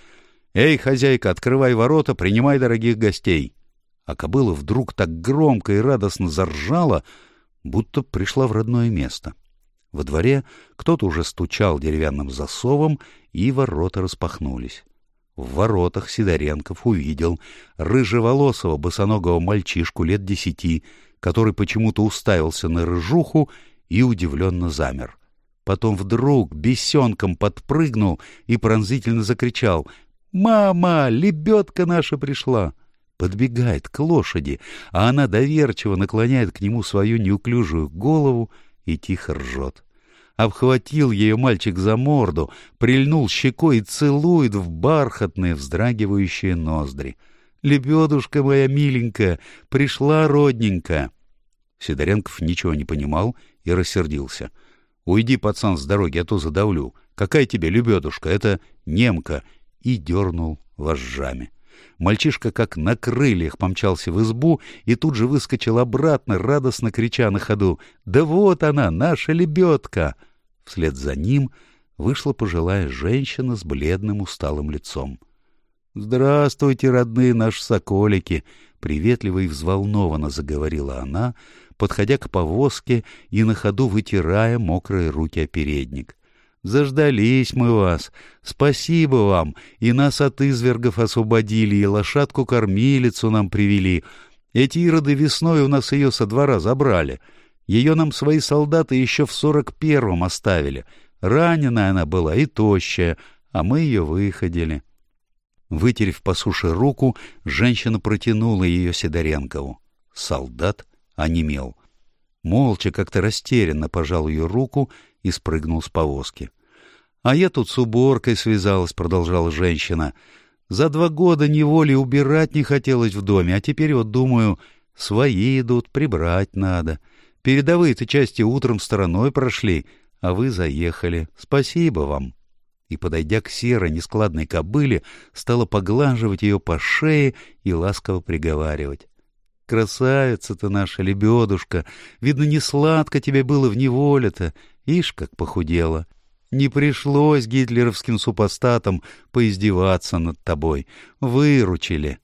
S1: «Эй, хозяйка, открывай ворота, принимай дорогих гостей!» А кобыла вдруг так громко и радостно заржала, будто пришла в родное место. Во дворе кто-то уже стучал деревянным засовом, и ворота распахнулись. В воротах Сидоренков увидел рыжеволосого босоногого мальчишку лет десяти, который почему-то уставился на рыжуху и удивленно замер. Потом вдруг бесенком подпрыгнул и пронзительно закричал «Мама, лебедка наша пришла!» Подбегает к лошади, а она доверчиво наклоняет к нему свою неуклюжую голову и тихо ржет. Обхватил ее мальчик за морду, прильнул щекой и целует в бархатные вздрагивающие ноздри. «Лебедушка моя миленькая, пришла родненькая!» Сидоренков ничего не понимал и рассердился. «Уйди, пацан, с дороги, а то задавлю. Какая тебе лебедушка? Это немка!» И дернул вожжами. Мальчишка как на крыльях помчался в избу и тут же выскочил обратно, радостно крича на ходу. «Да вот она, наша лебедка!» Вслед за ним вышла пожилая женщина с бледным усталым лицом. «Здравствуйте, родные наши соколики!» — приветливо и взволнованно заговорила она, подходя к повозке и на ходу вытирая мокрые руки о передник. «Заждались мы вас. Спасибо вам. И нас от извергов освободили, и лошадку-кормилицу нам привели. Эти ироды весной у нас ее со двора забрали. Ее нам свои солдаты еще в сорок первом оставили. Раненая она была и тощая, а мы ее выходили». Вытерев по суше руку, женщина протянула ее Сидоренкову. Солдат онемел. Молча, как-то растерянно пожал ее руку и спрыгнул с повозки. — А я тут с уборкой связалась, — продолжала женщина. — За два года неволи убирать не хотелось в доме, а теперь вот думаю, свои идут, прибрать надо. Передовые-то части утром стороной прошли, а вы заехали. Спасибо вам. И, подойдя к серой нескладной кобыле, стала поглаживать ее по шее и ласково приговаривать. Красавица ты наша, лебедушка, видно, не сладко тебе было в неволе-то, ишь, как похудела. Не пришлось гитлеровским супостатам поиздеваться над тобой, выручили.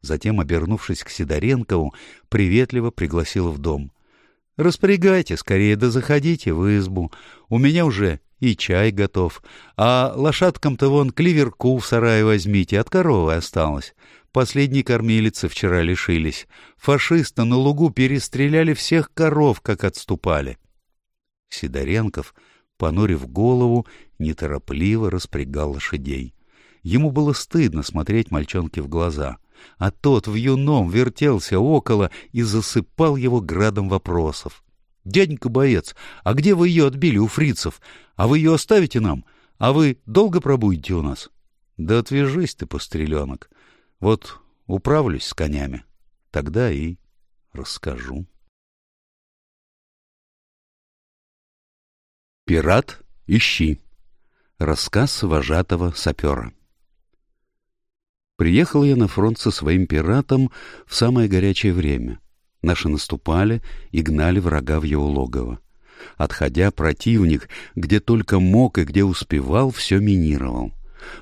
S1: Затем, обернувшись к Сидоренкову, приветливо пригласила в дом. — Распрягайте скорее, да заходите в избу. У меня уже и чай готов. А лошадкам-то вон кливерку в сарае возьмите, от коровы осталось. Последней кормилицы вчера лишились. Фашисты на лугу перестреляли всех коров, как отступали. Сидоренков, понурив голову, неторопливо распрягал лошадей. Ему было стыдно смотреть мальчонке в глаза, а тот в юном вертелся около и засыпал его градом вопросов. — Дяденька боец, а где вы ее отбили у фрицев? А вы ее оставите нам? А вы долго пробудете у нас? — Да отвяжись ты, постреленок. Вот управлюсь с конями, тогда и расскажу. Пират, ищи. Рассказ вожатого сапера. Приехал я на фронт со своим пиратом в самое горячее время. Наши наступали и гнали врага в его логово. Отходя, противник, где только мог и где успевал, все минировал.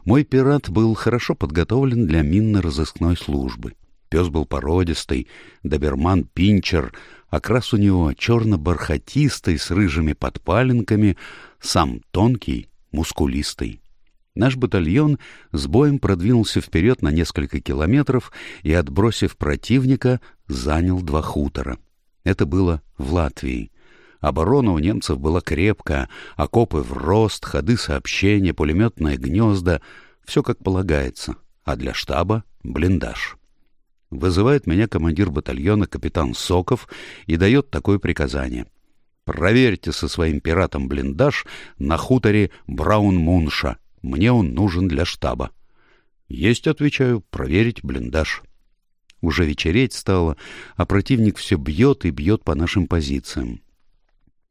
S1: Мой пират был хорошо подготовлен для минно-розыскной службы. Пес был породистый, доберман-пинчер, окрас у него черно-бархатистый с рыжими подпаленками, сам тонкий, мускулистый. Наш батальон с боем продвинулся вперед на несколько километров и, отбросив противника, занял два хутора. Это было в Латвии. Оборона у немцев была крепкая, окопы в рост, ходы сообщения, пулеметное гнезда — все как полагается, а для штаба — блиндаж. Вызывает меня командир батальона капитан Соков и дает такое приказание. «Проверьте со своим пиратом блиндаж на хуторе Браун-Мунша. Мне он нужен для штаба». «Есть», — отвечаю, — «проверить блиндаж». Уже вечереть стало, а противник все бьет и бьет по нашим позициям.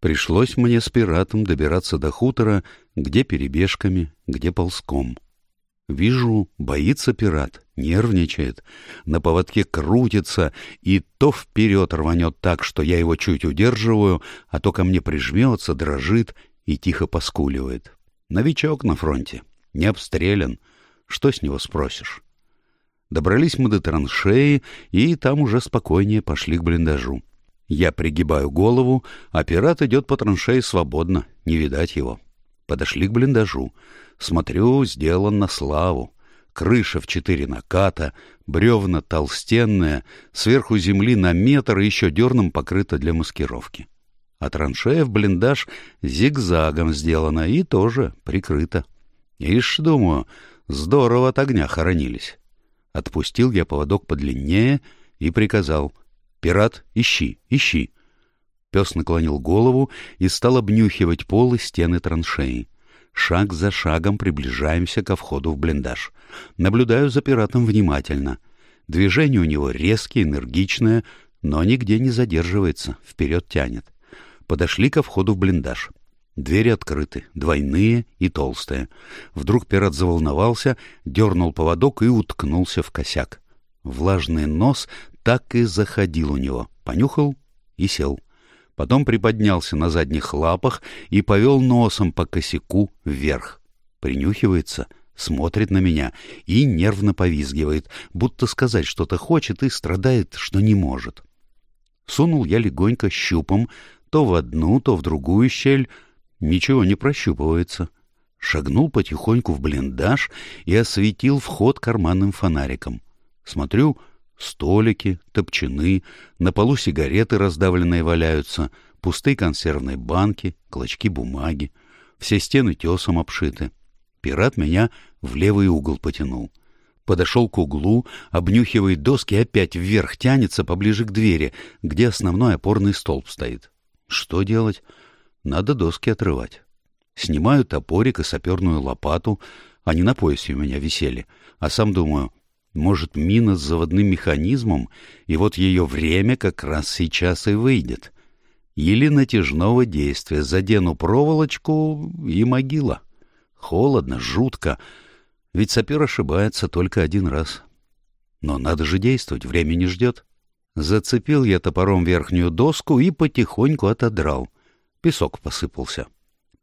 S1: Пришлось мне с пиратом добираться до хутора, где перебежками, где ползком. Вижу, боится пират, нервничает, на поводке крутится и то вперед рванет так, что я его чуть удерживаю, а то ко мне прижмется, дрожит и тихо поскуливает. Новичок на фронте, не обстрелян. Что с него спросишь? Добрались мы до траншеи, и там уже спокойнее пошли к блиндажу. Я пригибаю голову, а пират идет по траншеи свободно, не видать его. Подошли к блиндажу. Смотрю, сделан на славу. Крыша в четыре наката, бревна толстенные, сверху земли на метр и еще дерном покрыта для маскировки. А траншея в блиндаж зигзагом сделана и тоже прикрыта. Ишь, думаю, здорово от огня хоронились. Отпустил я поводок подлиннее и приказал «Пират, ищи, ищи». Пес наклонил голову и стал обнюхивать пол и стены траншеи. Шаг за шагом приближаемся ко входу в блиндаж. Наблюдаю за пиратом внимательно. Движение у него резкие, энергичное, но нигде не задерживается, вперед тянет. Подошли ко входу в блиндаж. Двери открыты, двойные и толстые. Вдруг пират заволновался, дернул поводок и уткнулся в косяк. Влажный нос так и заходил у него. Понюхал и сел. — потом приподнялся на задних лапах и повел носом по косяку вверх. Принюхивается, смотрит на меня и нервно повизгивает, будто сказать что-то хочет и страдает, что не может. Сунул я легонько щупом то в одну, то в другую щель. Ничего не прощупывается. Шагнул потихоньку в блиндаж и осветил вход карманным фонариком. Смотрю — Столики, топчаны, на полу сигареты раздавленные валяются, пустые консервные банки, клочки бумаги. Все стены тесом обшиты. Пират меня в левый угол потянул. Подошел к углу, обнюхивает доски, опять вверх тянется поближе к двери, где основной опорный столб стоит. Что делать? Надо доски отрывать. Снимаю топорик и саперную лопату, они на поясе у меня висели, а сам думаю, может, мина с заводным механизмом, и вот ее время как раз сейчас и выйдет. Или натяжного действия задену проволочку и могила. Холодно, жутко, ведь сапер ошибается только один раз. Но надо же действовать, время не ждет. Зацепил я топором верхнюю доску и потихоньку отодрал. Песок посыпался.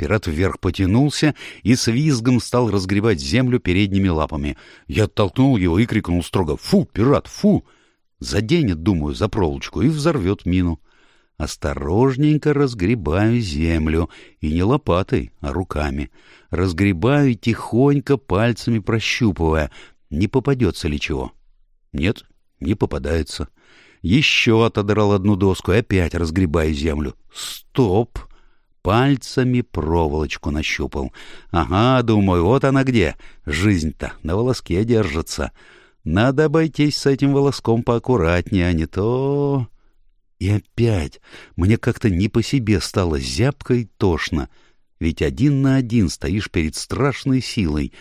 S1: Пират вверх потянулся и с визгом стал разгребать землю передними лапами. Я оттолкнул его и крикнул строго «Фу, пират, фу!» Заденет, думаю, за проволочку и взорвет мину. Осторожненько разгребаю землю, и не лопатой, а руками. Разгребаю тихонько пальцами прощупывая, не попадется ли чего. Нет, не попадается. Еще отодрал одну доску и опять разгребаю землю. Стоп! Пальцами проволочку нащупал. Ага, думаю, вот она где. Жизнь-то на волоске держится. Надо обойтись с этим волоском поаккуратнее, а не то... И опять мне как-то не по себе стало зябко и тошно. Ведь один на один стоишь перед страшной силой.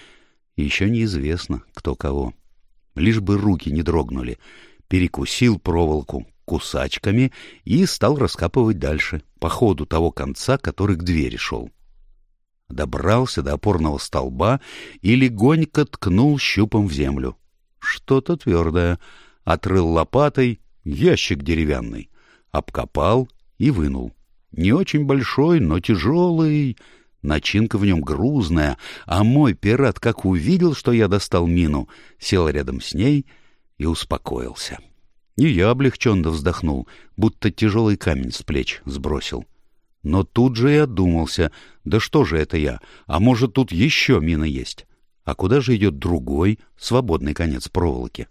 S1: Еще неизвестно, кто кого. Лишь бы руки не дрогнули. Перекусил проволоку, кусачками и стал раскапывать дальше, по ходу того конца, который к двери шел. Добрался до опорного столба и легонько ткнул щупом в землю. Что-то твердое. Отрыл лопатой ящик деревянный. Обкопал и вынул. Не очень большой, но тяжелый. Начинка в нем грузная, а мой пират, как увидел, что я достал мину, сел рядом с ней и успокоился. — и я облегченно вздохнул, будто тяжелый камень с плеч сбросил. Но тут же я думался, да что же это я, а может тут еще мина есть? А куда же идет другой, свободный конец проволоки?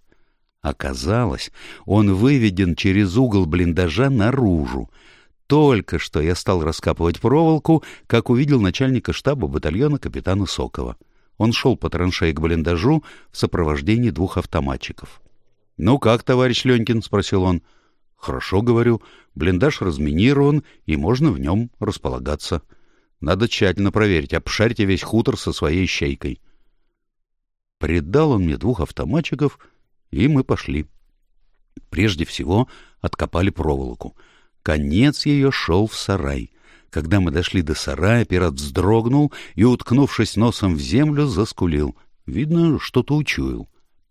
S1: Оказалось, он выведен через угол блиндажа наружу. Только что я стал раскапывать проволоку, как увидел начальника штаба батальона капитана Сокова. Он шел по траншеи к блиндажу в сопровождении двух автоматчиков. — Ну как, товарищ Ленькин? — спросил он. — Хорошо, — говорю. Блиндаж разминирован, и можно в нем располагаться. Надо тщательно проверить, обшарьте весь хутор со своей щейкой. Придал он мне двух автоматчиков, и мы пошли. Прежде всего откопали проволоку. Конец ее шел в сарай. Когда мы дошли до сарая, пират вздрогнул и, уткнувшись носом в землю, заскулил. Видно, что-то учуял.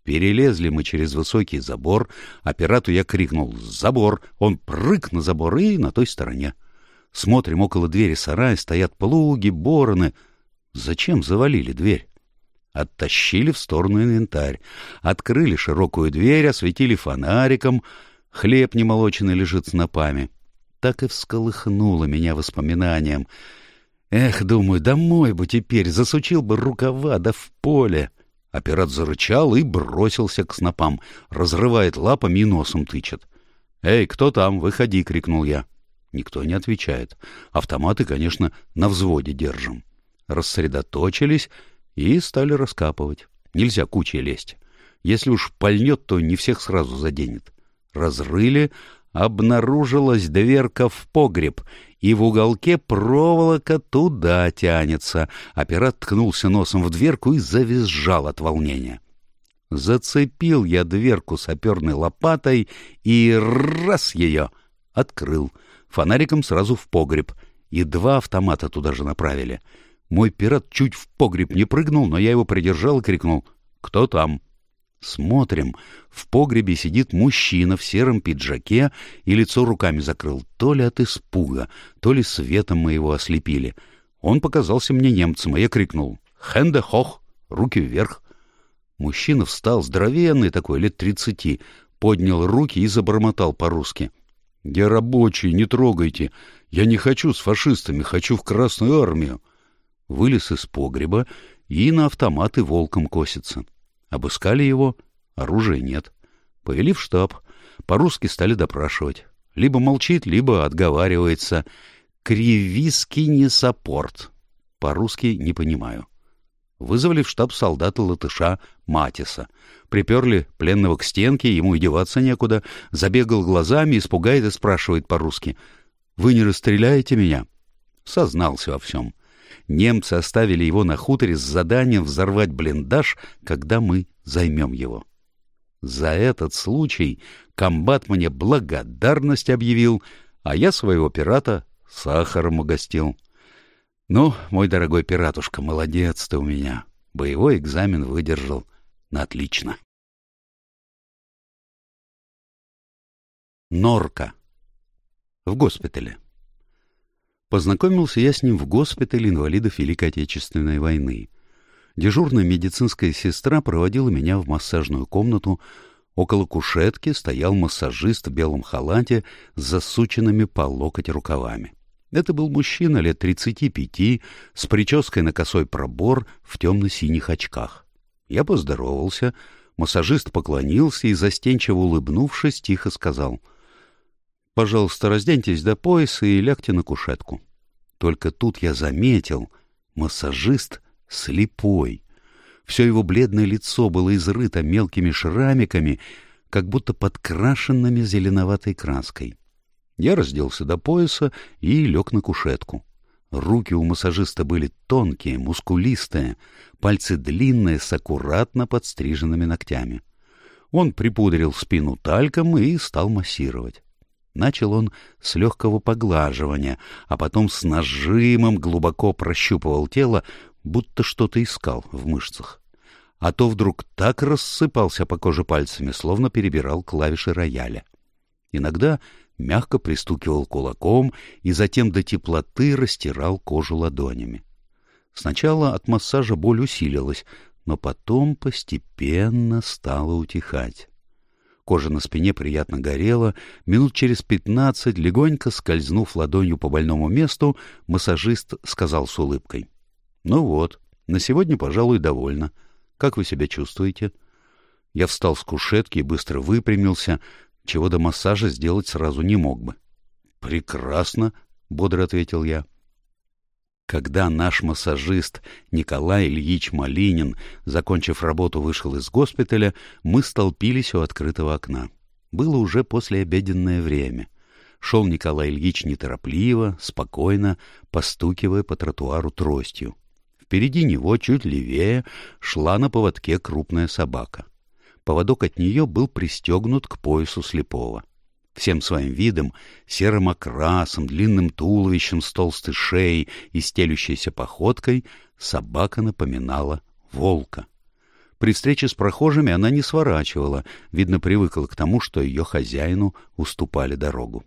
S1: Перелезли мы через высокий забор, а я крикнул «Забор!» Он прыг на забор и на той стороне. Смотрим, около двери сарая стоят плуги, бороны. Зачем завалили дверь? Оттащили в сторону инвентарь. Открыли широкую дверь, осветили фонариком. Хлеб немолоченный лежит с напами так и всколыхнуло меня воспоминанием. Эх, думаю, домой бы теперь, засучил бы рукава, да в поле. А пират зарычал и бросился к снопам, разрывает лапами и носом тычет. «Эй, кто там? Выходи!» — крикнул я. Никто не отвечает. Автоматы, конечно, на взводе держим. Рассредоточились и стали раскапывать. Нельзя кучей лезть. Если уж пальнет, то не всех сразу заденет. Разрыли, обнаружилась дверка в погреб, и в уголке проволока туда тянется. А пират ткнулся носом в дверку и завизжал от волнения. Зацепил я дверку саперной лопатой и раз ее открыл. Фонариком сразу в погреб. И два автомата туда же направили. Мой пират чуть в погреб не прыгнул, но я его придержал и крикнул «Кто там?». Смотрим. В погребе сидит мужчина в сером пиджаке и лицо руками закрыл. То ли от испуга, то ли светом мы его ослепили. Он показался мне немцем, а я крикнул «Хенде хох!» Руки вверх. Мужчина встал, здоровенный такой, лет тридцати, поднял руки и забормотал по-русски. «Я рабочий, не трогайте. Я не хочу с фашистами, хочу в Красную армию». Вылез из погреба и на автоматы волком косится. Обыскали его, оружия нет. Повели в штаб, по-русски стали допрашивать. Либо молчит, либо отговаривается. Кривиский не саппорт. По-русски не понимаю. Вызвали в штаб солдата-латыша Матиса. Приперли пленного к стенке, ему и деваться некуда. Забегал глазами, испугает и спрашивает по-русски. «Вы не расстреляете меня?» Сознался во всем немцы оставили его на хуторе с заданием взорвать блиндаж, когда мы займем его. За этот случай комбат мне благодарность объявил, а я своего пирата сахаром угостил. Ну, мой дорогой пиратушка, молодец ты у меня. Боевой экзамен выдержал на отлично. Норка. В госпитале. Познакомился я с ним в госпитале инвалидов Великой Отечественной войны. Дежурная медицинская сестра проводила меня в массажную комнату. Около кушетки стоял массажист в белом халате с засученными по локоть рукавами. Это был мужчина лет тридцати пяти, с прической на косой пробор в темно-синих очках. Я поздоровался, массажист поклонился и, застенчиво улыбнувшись, тихо сказал — Пожалуйста, разденьтесь до пояса и лягте на кушетку. Только тут я заметил, массажист слепой. Все его бледное лицо было изрыто мелкими шрамиками, как будто подкрашенными зеленоватой краской. Я разделся до пояса и лег на кушетку. Руки у массажиста были тонкие, мускулистые, пальцы длинные, с аккуратно подстриженными ногтями. Он припудрил спину тальком и стал массировать. Начал он с легкого поглаживания, а потом с нажимом глубоко прощупывал тело, будто что-то искал в мышцах. А то вдруг так рассыпался по коже пальцами, словно перебирал клавиши рояля. Иногда мягко пристукивал кулаком и затем до теплоты растирал кожу ладонями. Сначала от массажа боль усилилась, но потом постепенно стала утихать. Кожа на спине приятно горела. Минут через пятнадцать, легонько скользнув ладонью по больному месту, массажист сказал с улыбкой. — Ну вот, на сегодня, пожалуй, довольно. Как вы себя чувствуете? Я встал с кушетки и быстро выпрямился, чего до массажа сделать сразу не мог бы. «Прекрасно», — бодро ответил я. Когда наш массажист Николай Ильич Малинин, закончив работу, вышел из госпиталя, мы столпились у открытого окна. Было уже послеобеденное время. Шел Николай Ильич неторопливо, спокойно, постукивая по тротуару тростью. Впереди него, чуть левее, шла на поводке крупная собака. Поводок от нее был пристегнут к поясу слепого. Всем своим видом, серым окрасом, длинным туловищем с толстой шеей и стелющейся походкой, собака напоминала волка. При встрече с прохожими она не сворачивала, видно, привыкла к тому, что ее хозяину уступали дорогу.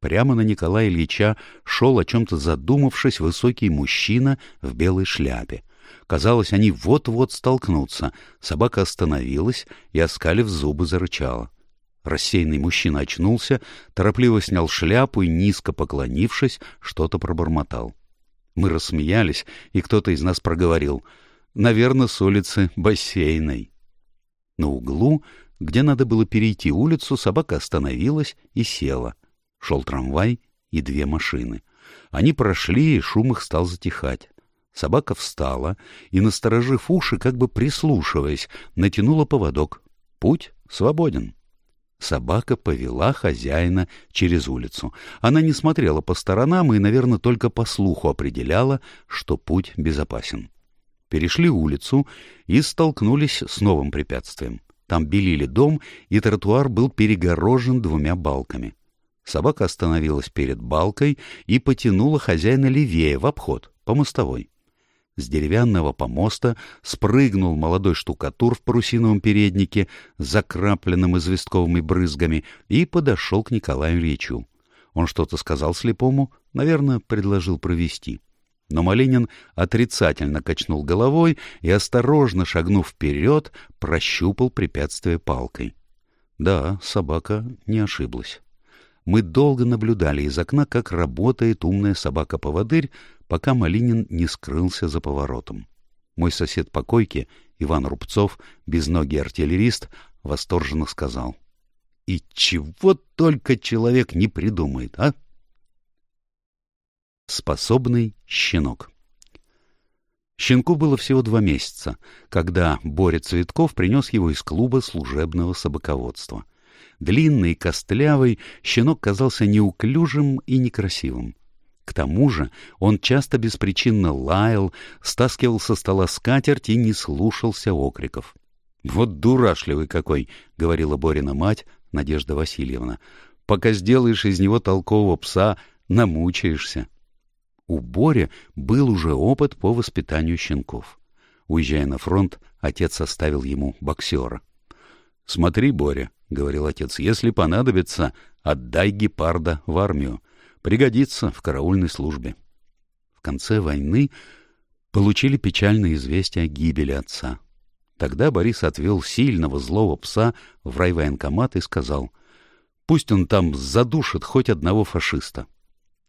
S1: Прямо на Николая Ильича шел, о чем-то задумавшись, высокий мужчина в белой шляпе. Казалось, они вот-вот столкнутся. Собака остановилась и, оскалив зубы, зарычала. Рассеянный мужчина очнулся, торопливо снял шляпу и, низко поклонившись, что-то пробормотал. Мы рассмеялись, и кто-то из нас проговорил. «Наверное, с улицы Бассейной». На углу, где надо было перейти улицу, собака остановилась и села. Шел трамвай и две машины. Они прошли, и шум их стал затихать. Собака встала и, насторожив уши, как бы прислушиваясь, натянула поводок. Путь свободен. Собака повела хозяина через улицу. Она не смотрела по сторонам и, наверное, только по слуху определяла, что путь безопасен. Перешли улицу и столкнулись с новым препятствием. Там белили дом, и тротуар был перегорожен двумя балками. Собака остановилась перед балкой и потянула хозяина левее, в обход, по мостовой. С деревянного помоста спрыгнул молодой штукатур в парусиновом переднике, закрапленным известковыми брызгами, и подошел к Николаю Ильичу. Он что-то сказал слепому, наверное, предложил провести. Но Малинин отрицательно качнул головой и, осторожно шагнув вперед, прощупал препятствие палкой. Да, собака не ошиблась. Мы долго наблюдали из окна, как работает умная собака-поводырь, пока Малинин не скрылся за поворотом. Мой сосед по койке, Иван Рубцов, безногий артиллерист, восторженно сказал. — И чего только человек не придумает, а? Способный щенок Щенку было всего два месяца, когда Боря Цветков принес его из клуба служебного собаководства — Длинный, костлявый, щенок казался неуклюжим и некрасивым. К тому же он часто беспричинно лаял, стаскивал со стола скатерть и не слушался окриков. — Вот дурашливый какой! — говорила Борина мать, Надежда Васильевна. — Пока сделаешь из него толкового пса, намучаешься. У Боря был уже опыт по воспитанию щенков. Уезжая на фронт, отец оставил ему боксера. — Смотри, Боря, — говорил отец, — если понадобится, отдай гепарда в армию. Пригодится в караульной службе. В конце войны получили печальное известие о гибели отца. Тогда Борис отвел сильного злого пса в райвоенкомат и сказал, пусть он там задушит хоть одного фашиста.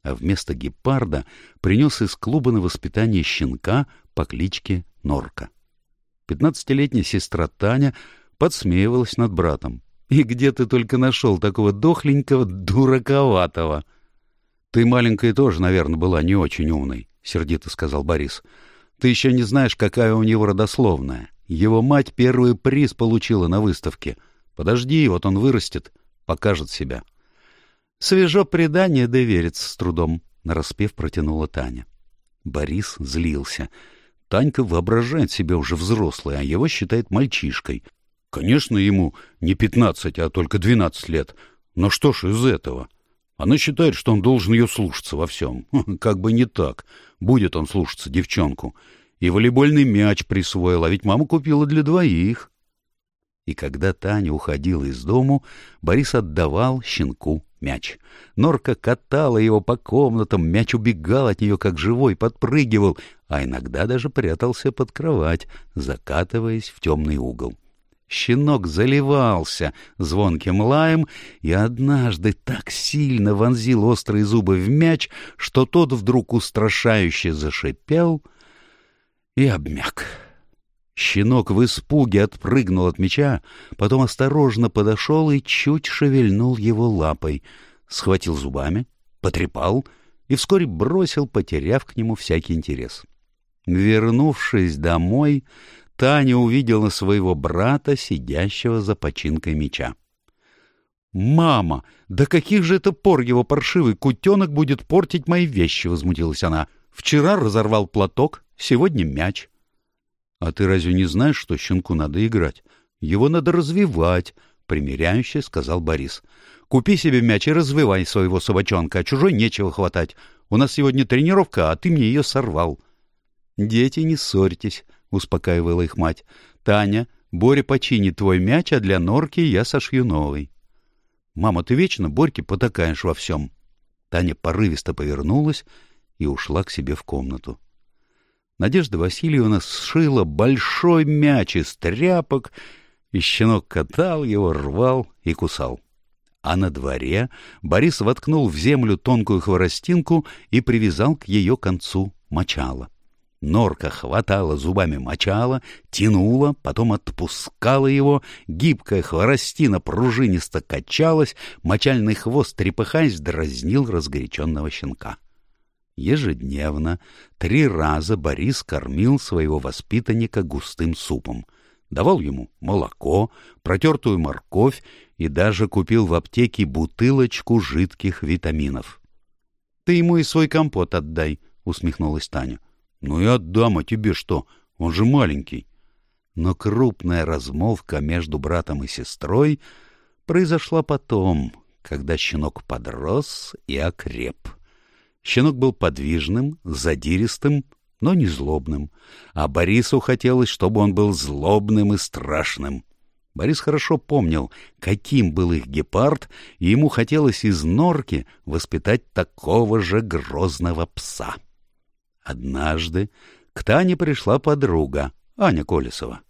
S1: А вместо гепарда принес из клуба на воспитание щенка по кличке Норка. Пятнадцатилетняя сестра Таня подсмеивалась над братом. И где ты только нашел такого дохленького, дураковатого? — Ты маленькая тоже, наверное, была не очень умной, — сердито сказал Борис. — Ты еще не знаешь, какая у него родословная. Его мать первый приз получила на выставке. Подожди, вот он вырастет, покажет себя. — Свежо предание довериться с трудом, — нараспев протянула Таня. Борис злился. Танька воображает себя уже взрослой, а его считает мальчишкой — Конечно, ему не пятнадцать, а только двенадцать лет. Но что ж из этого? Она считает, что он должен ее слушаться во всем. (laughs) Как бы не так. Будет он слушаться девчонку. И волейбольный мяч присвоил, а ведь мама купила для двоих. И когда Таня уходила из дому, Борис отдавал щенку мяч. Норка катала его по комнатам, мяч убегал от нее как живой, подпрыгивал, а иногда даже прятался под кровать, закатываясь в темный угол. Щенок заливался звонким лаем и однажды так сильно вонзил острые зубы в мяч, что тот вдруг устрашающе зашипел и обмяк. Щенок в испуге отпрыгнул от меча, потом осторожно подошел и чуть шевельнул его лапой, схватил зубами, потрепал и вскоре бросил, потеряв к нему всякий интерес. Вернувшись домой, Таня увидела своего брата, сидящего за починкой меча. «Мама, до каких же это пор его паршивый кутенок будет портить мои вещи?» — возмутилась она. «Вчера разорвал платок, сегодня мяч». «А ты разве не знаешь, что щенку надо играть? Его надо развивать», — примиряюще сказал Борис. «Купи себе мяч и развивай своего собачонка, а чужой нечего хватать. У нас сегодня тренировка, а ты мне ее сорвал». «Дети, не ссорьтесь», — успокаивала их мать. «Таня, Боря починит твой мяч, а для норки я сошью новый». «Мама, ты вечно Борьке потакаешь во всем». Таня порывисто повернулась и ушла к себе в комнату. Надежда Васильевна сшила большой мяч из тряпок, и щенок катал его, рвал и кусал. А на дворе Борис воткнул в землю тонкую хворостинку и привязал к ее концу мочало. Норка хватала зубами мочала, тянула, потом отпускала его, гибкая хворостина пружинисто качалась, мочальный хвост, трепыхаясь, дразнил разгоряченного щенка. Ежедневно, три раза Борис кормил своего воспитанника густым супом. Давал ему молоко, протертую морковь и даже купил в аптеке бутылочку жидких витаминов. — Ты ему и свой компот отдай, — усмехнулась Таня. Ну и отдам, а тебе что? Он же маленький. Но крупная размолвка между братом и сестрой произошла потом, когда щенок подрос и окреп. Щенок был подвижным, задиристым, но не злобным, а Борису хотелось, чтобы он был злобным и страшным. Борис хорошо помнил, каким был их гепард, и ему хотелось из норки воспитать такого же грозного пса. Однажды к Тане пришла подруга, Аня Колесова.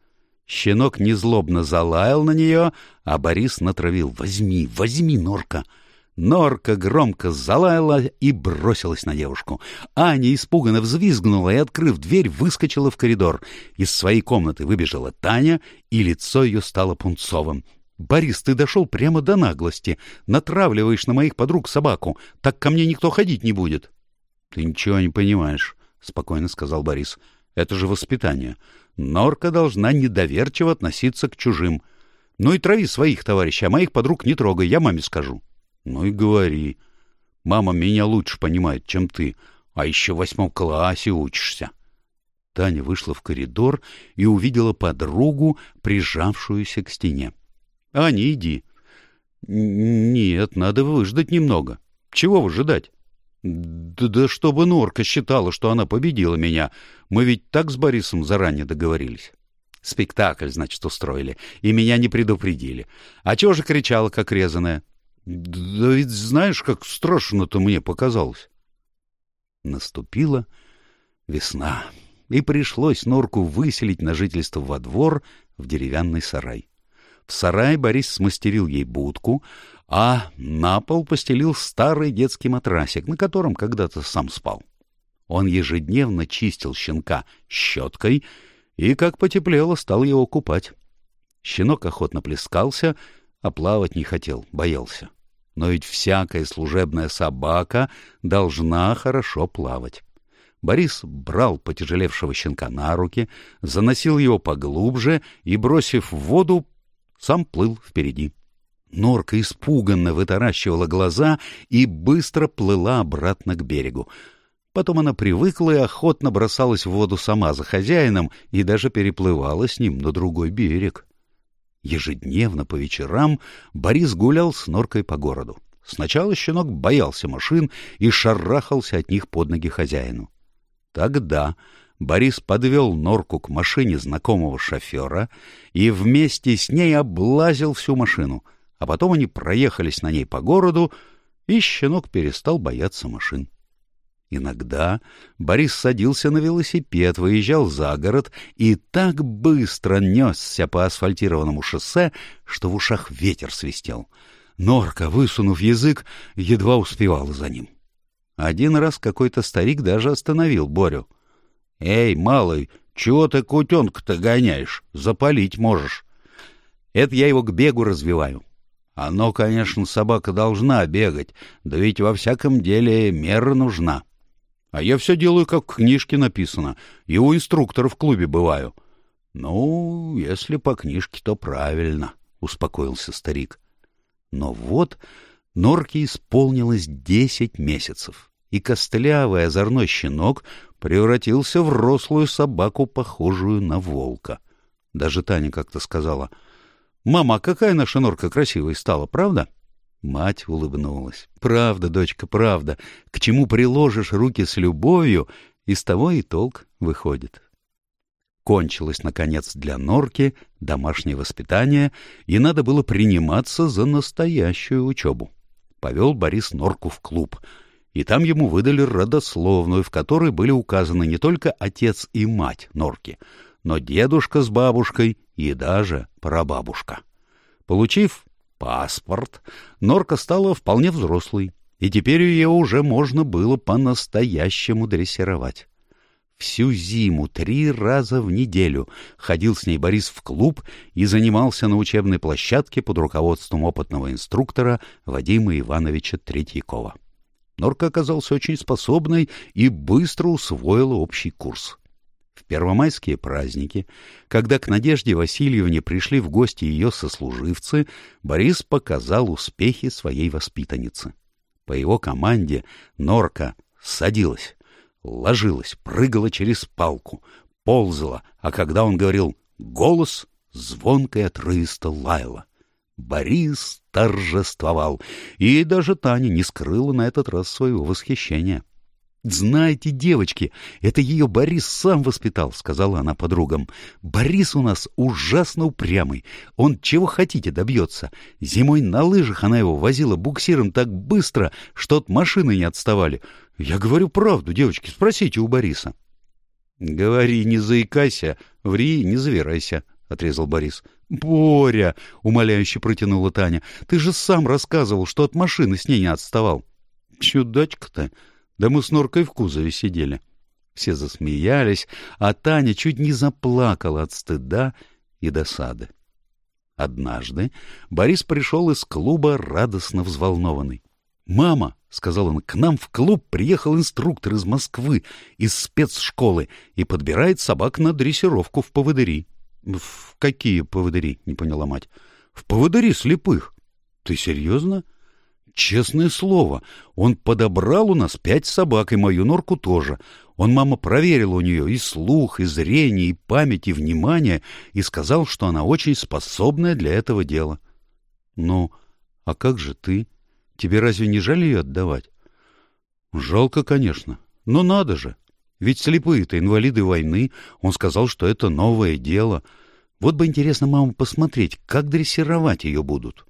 S1: Щенок незлобно залаял на нее, а Борис натравил «Возьми, возьми, Норка!» Норка громко залаяла и бросилась на девушку. Аня испуганно взвизгнула и, открыв дверь, выскочила в коридор. Из своей комнаты выбежала Таня, и лицо ее стало пунцовым. «Борис, ты дошел прямо до наглости. Натравливаешь на моих подруг собаку. Так ко мне никто ходить не будет». «Ты ничего не понимаешь. — спокойно сказал Борис. — Это же воспитание. Норка должна недоверчиво относиться к чужим. Ну и трави своих товарищей, а моих подруг не трогай, я маме скажу. — Ну и говори. Мама меня лучше понимает, чем ты, а еще в восьмом классе учишься. Таня вышла в коридор и увидела подругу, прижавшуюся к стене. — Аня, иди. — Нет, надо выждать немного. Чего выжидать? Да, да чтобы Норка считала, что она победила меня. Мы ведь так с Борисом заранее договорились. Спектакль, значит, устроили, и меня не предупредили. А чего же кричала, как резаная? Да ведь знаешь, как страшно-то мне показалось. Наступила весна, и пришлось Норку выселить на жительство во двор в деревянный сарай. В сарай Борис смастерил ей будку, а на пол постелил старый детский матрасик, на котором когда-то сам спал. Он ежедневно чистил щенка щеткой и, как потеплело, стал его купать. Щенок охотно плескался, а плавать не хотел, боялся. Но ведь всякая служебная собака должна хорошо плавать. Борис брал потяжелевшего щенка на руки, заносил его поглубже и, бросив в воду, сам плыл впереди. Норка испуганно вытаращивала глаза и быстро плыла обратно к берегу. Потом она привыкла и охотно бросалась в воду сама за хозяином и даже переплывала с ним на другой берег. Ежедневно по вечерам Борис гулял с Норкой по городу. Сначала щенок боялся машин и шарахался от них под ноги хозяину. Тогда Борис подвел Норку к машине знакомого шофера и вместе с ней облазил всю машину — а потом они проехались на ней по городу, и щенок перестал бояться машин. Иногда Борис садился на велосипед, выезжал за город и так быстро несся по асфальтированному шоссе, что в ушах ветер свистел. Норка, высунув язык, едва успевала за ним. Один раз какой-то старик даже остановил Борю. — Эй, малый,
S2: Чего ты кутенка-то гоняешь? Запалить можешь.
S1: Это я его к бегу развиваю.
S2: Оно, конечно, собака должна бегать, да ведь во всяком деле мера нужна.
S1: А я все делаю, как в книжке написано, и у инструктора в клубе бываю.
S2: Ну, если по книжке, то правильно, — успокоился старик.
S1: Но вот Норке исполнилось десять месяцев, и костлявый озорной щенок превратился в рослую собаку, похожую на волка. Даже Таня как-то сказала, «Мама, а какая наша Норка красивой стала, правда?» Мать улыбнулась. «Правда, дочка, правда. К чему приложишь руки с любовью, из того и толк выходит». Кончилось, наконец, для Норки домашнее воспитание, и надо было приниматься за настоящую учебу. Повел Борис Норку в клуб, и там ему выдали родословную, в которой были указаны не только отец и мать Норки, но дедушка с бабушкой и даже прабабушка. Получив паспорт, Норка стала вполне взрослой, и теперь ее уже можно было по-настоящему дрессировать. Всю зиму три раза в неделю ходил с ней Борис в клуб и занимался на учебной площадке под руководством опытного инструктора Вадима Ивановича Третьякова. Норка оказался очень способной и быстро усвоила общий курс. В первомайские праздники, когда к Надежде Васильевне пришли в гости ее сослуживцы, Борис показал успехи своей воспитанницы. По его команде Норка садилась, ложилась, прыгала через палку, ползала, а когда он говорил «голос», звонко и отрывисто лаяла. Борис торжествовал, и даже Таня не скрыла на этот раз своего восхищения. «Знаете, девочки, это ее Борис сам воспитал», — сказала она подругам. «Борис у нас ужасно упрямый. Он чего хотите добьется. Зимой на лыжах она его возила буксиром так быстро, что от машины не отставали. Я говорю правду, девочки, спросите у Бориса». «Говори, не заикайся, ври, не завирайся», — отрезал Борис. «Боря!» — умоляюще протянула Таня. «Ты же сам рассказывал, что от машины с ней не отставал». «Чудачка-то!» Да мы с Норкой в кузове сидели. Все засмеялись, а Таня чуть не заплакала от стыда и досады. Однажды Борис пришел из клуба радостно взволнованный. «Мама», — сказал он, — «к нам в клуб приехал инструктор из Москвы, из спецшколы, и подбирает собак на дрессировку в поводыри». «В какие поводыри?» — не поняла мать. «В поводыри слепых». «Ты серьезно?» Честное слово, он подобрал у нас пять собак, и мою норку тоже. Он, мама, проверил у нее и слух, и зрение, и память, и внимание, и сказал, что она очень способная для этого дела. Ну, а как же ты? Тебе разве не жаль ее отдавать? Жалко, конечно, но надо же. Ведь слепые-то инвалиды войны, он сказал, что это новое дело. Вот бы интересно, мама, посмотреть, как дрессировать ее будут.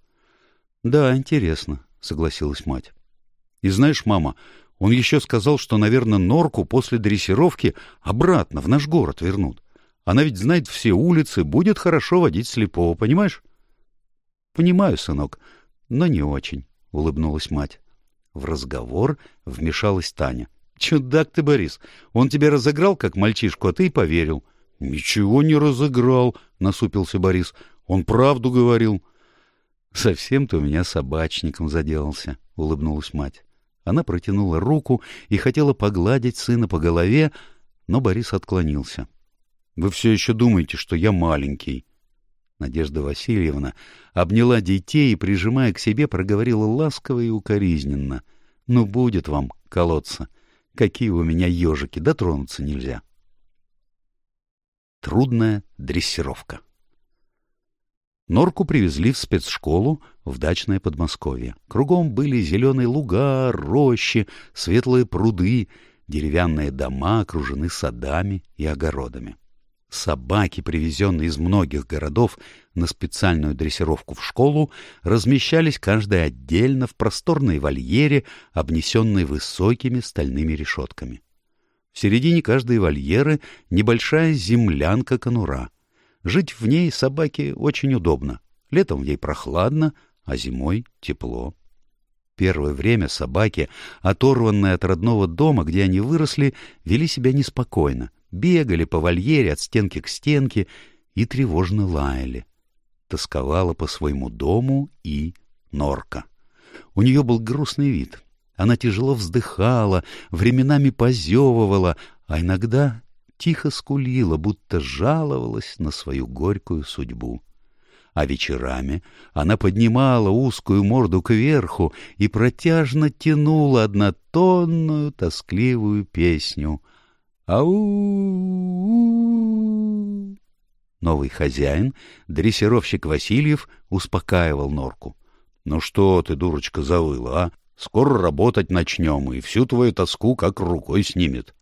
S1: Да, интересно. — согласилась мать. — И знаешь, мама, он еще сказал, что, наверное, норку после дрессировки обратно в наш город вернут. Она ведь знает все улицы, будет хорошо водить слепого, понимаешь? — Понимаю, сынок, но не очень, — улыбнулась мать. В разговор вмешалась Таня. — Чудак ты, Борис, он тебя разыграл, как мальчишку, а ты и поверил. — Ничего не разыграл, — насупился Борис. — Он правду говорил. — «Совсем ты у меня собачником заделался», — улыбнулась мать. Она протянула руку и хотела погладить сына по голове, но Борис отклонился. «Вы все еще думаете, что я маленький?» Надежда Васильевна обняла детей и, прижимая к себе, проговорила ласково и укоризненно. «Ну, будет вам колоться. Какие у меня ежики, дотронуться нельзя». Трудная дрессировка Норку привезли в спецшколу в дачное Подмосковье. Кругом были зеленые луга, рощи, светлые пруды, деревянные дома окружены садами и огородами. Собаки, привезенные из многих городов на специальную дрессировку в школу, размещались каждая отдельно в просторной вольере, обнесенной высокими стальными решетками. В середине каждой вольеры небольшая землянка-конура — Жить в ней собаке очень удобно. Летом в ней прохладно, а зимой тепло. Первое время собаки, оторванные от родного дома, где они выросли, вели себя неспокойно, бегали по вольере от стенки к стенке и тревожно лаяли. Тосковала по своему дому и норка. У нее был грустный вид. Она тяжело вздыхала, временами позевывала, а иногда тихо скулила, будто жаловалась на свою горькую судьбу. А вечерами она поднимала узкую морду кверху и протяжно тянула однотонную тоскливую песню. «Ау!» Новый хозяин, дрессировщик Васильев, успокаивал норку. «Ну что ты, дурочка, завыла, а? Скоро работать начнем, и всю твою тоску как рукой снимет».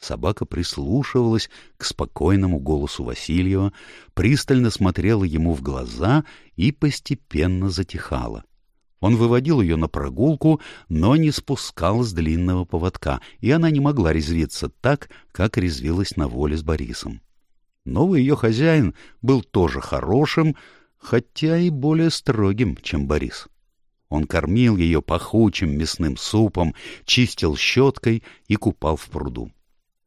S1: Собака прислушивалась к спокойному голосу Васильева, пристально смотрела ему в глаза и постепенно затихала. Он выводил ее на прогулку, но не спускал с длинного поводка, и она не могла резвиться так, как резвилась на воле с Борисом. Новый ее хозяин был тоже хорошим, хотя и более строгим, чем Борис. Он кормил ее пахучим мясным супом, чистил щеткой и купал в пруду.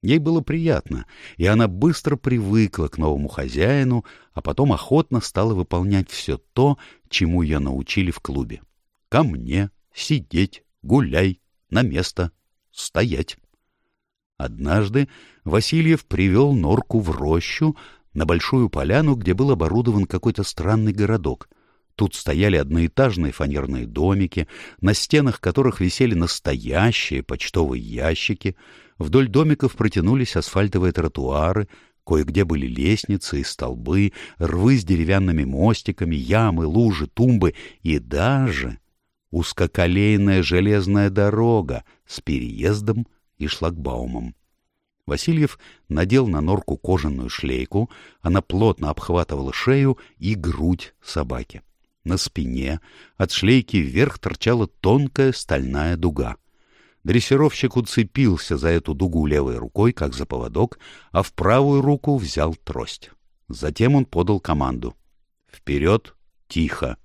S1: Ей было приятно, и она быстро привыкла к новому хозяину, а потом охотно стала выполнять все то, чему ее научили в клубе. Ко мне, сидеть, гуляй, на место, стоять. Однажды Васильев привел норку в рощу на большую поляну, где был оборудован какой-то странный городок. Тут стояли одноэтажные фанерные домики, на стенах которых висели настоящие почтовые ящики. Вдоль домиков протянулись асфальтовые тротуары, кое-где были лестницы и столбы, рвы с деревянными мостиками, ямы, лужи, тумбы и даже узкоколейная железная дорога с переездом и шлагбаумом. Васильев надел на норку кожаную шлейку, она плотно обхватывала шею и грудь собаки. На спине от шлейки вверх торчала тонкая стальная дуга. Дрессировщик уцепился за эту дугу левой рукой, как за поводок, а в правую руку взял трость. Затем он подал команду. «Вперед! Тихо!»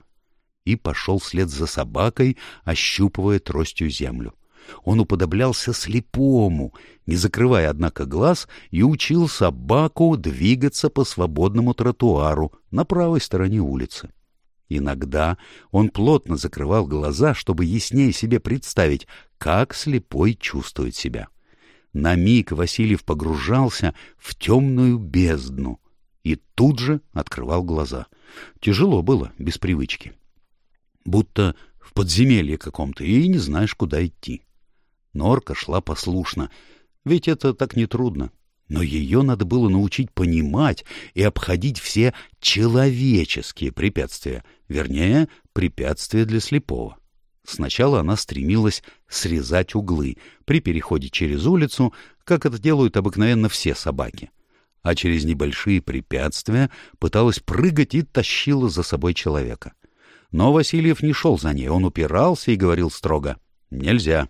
S1: и пошел вслед за собакой, ощупывая тростью землю. Он уподоблялся слепому, не закрывая, однако, глаз, и учил собаку двигаться по свободному тротуару на правой стороне улицы. Иногда он плотно закрывал глаза, чтобы яснее себе представить, как слепой чувствует себя. На миг Васильев погружался в темную бездну и тут же открывал глаза. Тяжело было, без привычки. Будто в подземелье каком-то, и не знаешь, куда идти. Норка шла послушно, ведь это так нетрудно. Но ее надо было научить понимать и обходить все человеческие препятствия, вернее, препятствия для слепого. Сначала она стремилась срезать углы при переходе через улицу, как это делают обыкновенно все собаки. А через небольшие препятствия пыталась прыгать и тащила за собой человека. Но Васильев не шел за ней, он упирался и говорил строго «Нельзя,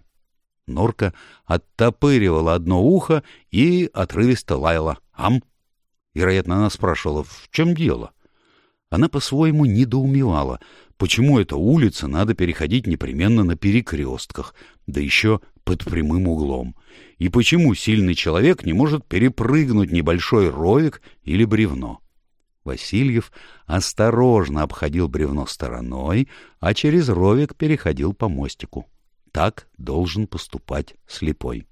S1: Норка оттопыривала одно ухо и отрывисто лаяла «Ам?». Вероятно, она спрашивала «В чем дело?». Она по-своему недоумевала, почему эта улица надо переходить непременно на перекрестках, да еще под прямым углом, и почему сильный человек не может перепрыгнуть небольшой ровик или бревно. Васильев осторожно обходил бревно стороной, а через ровик переходил по мостику. Так должен поступать слепой.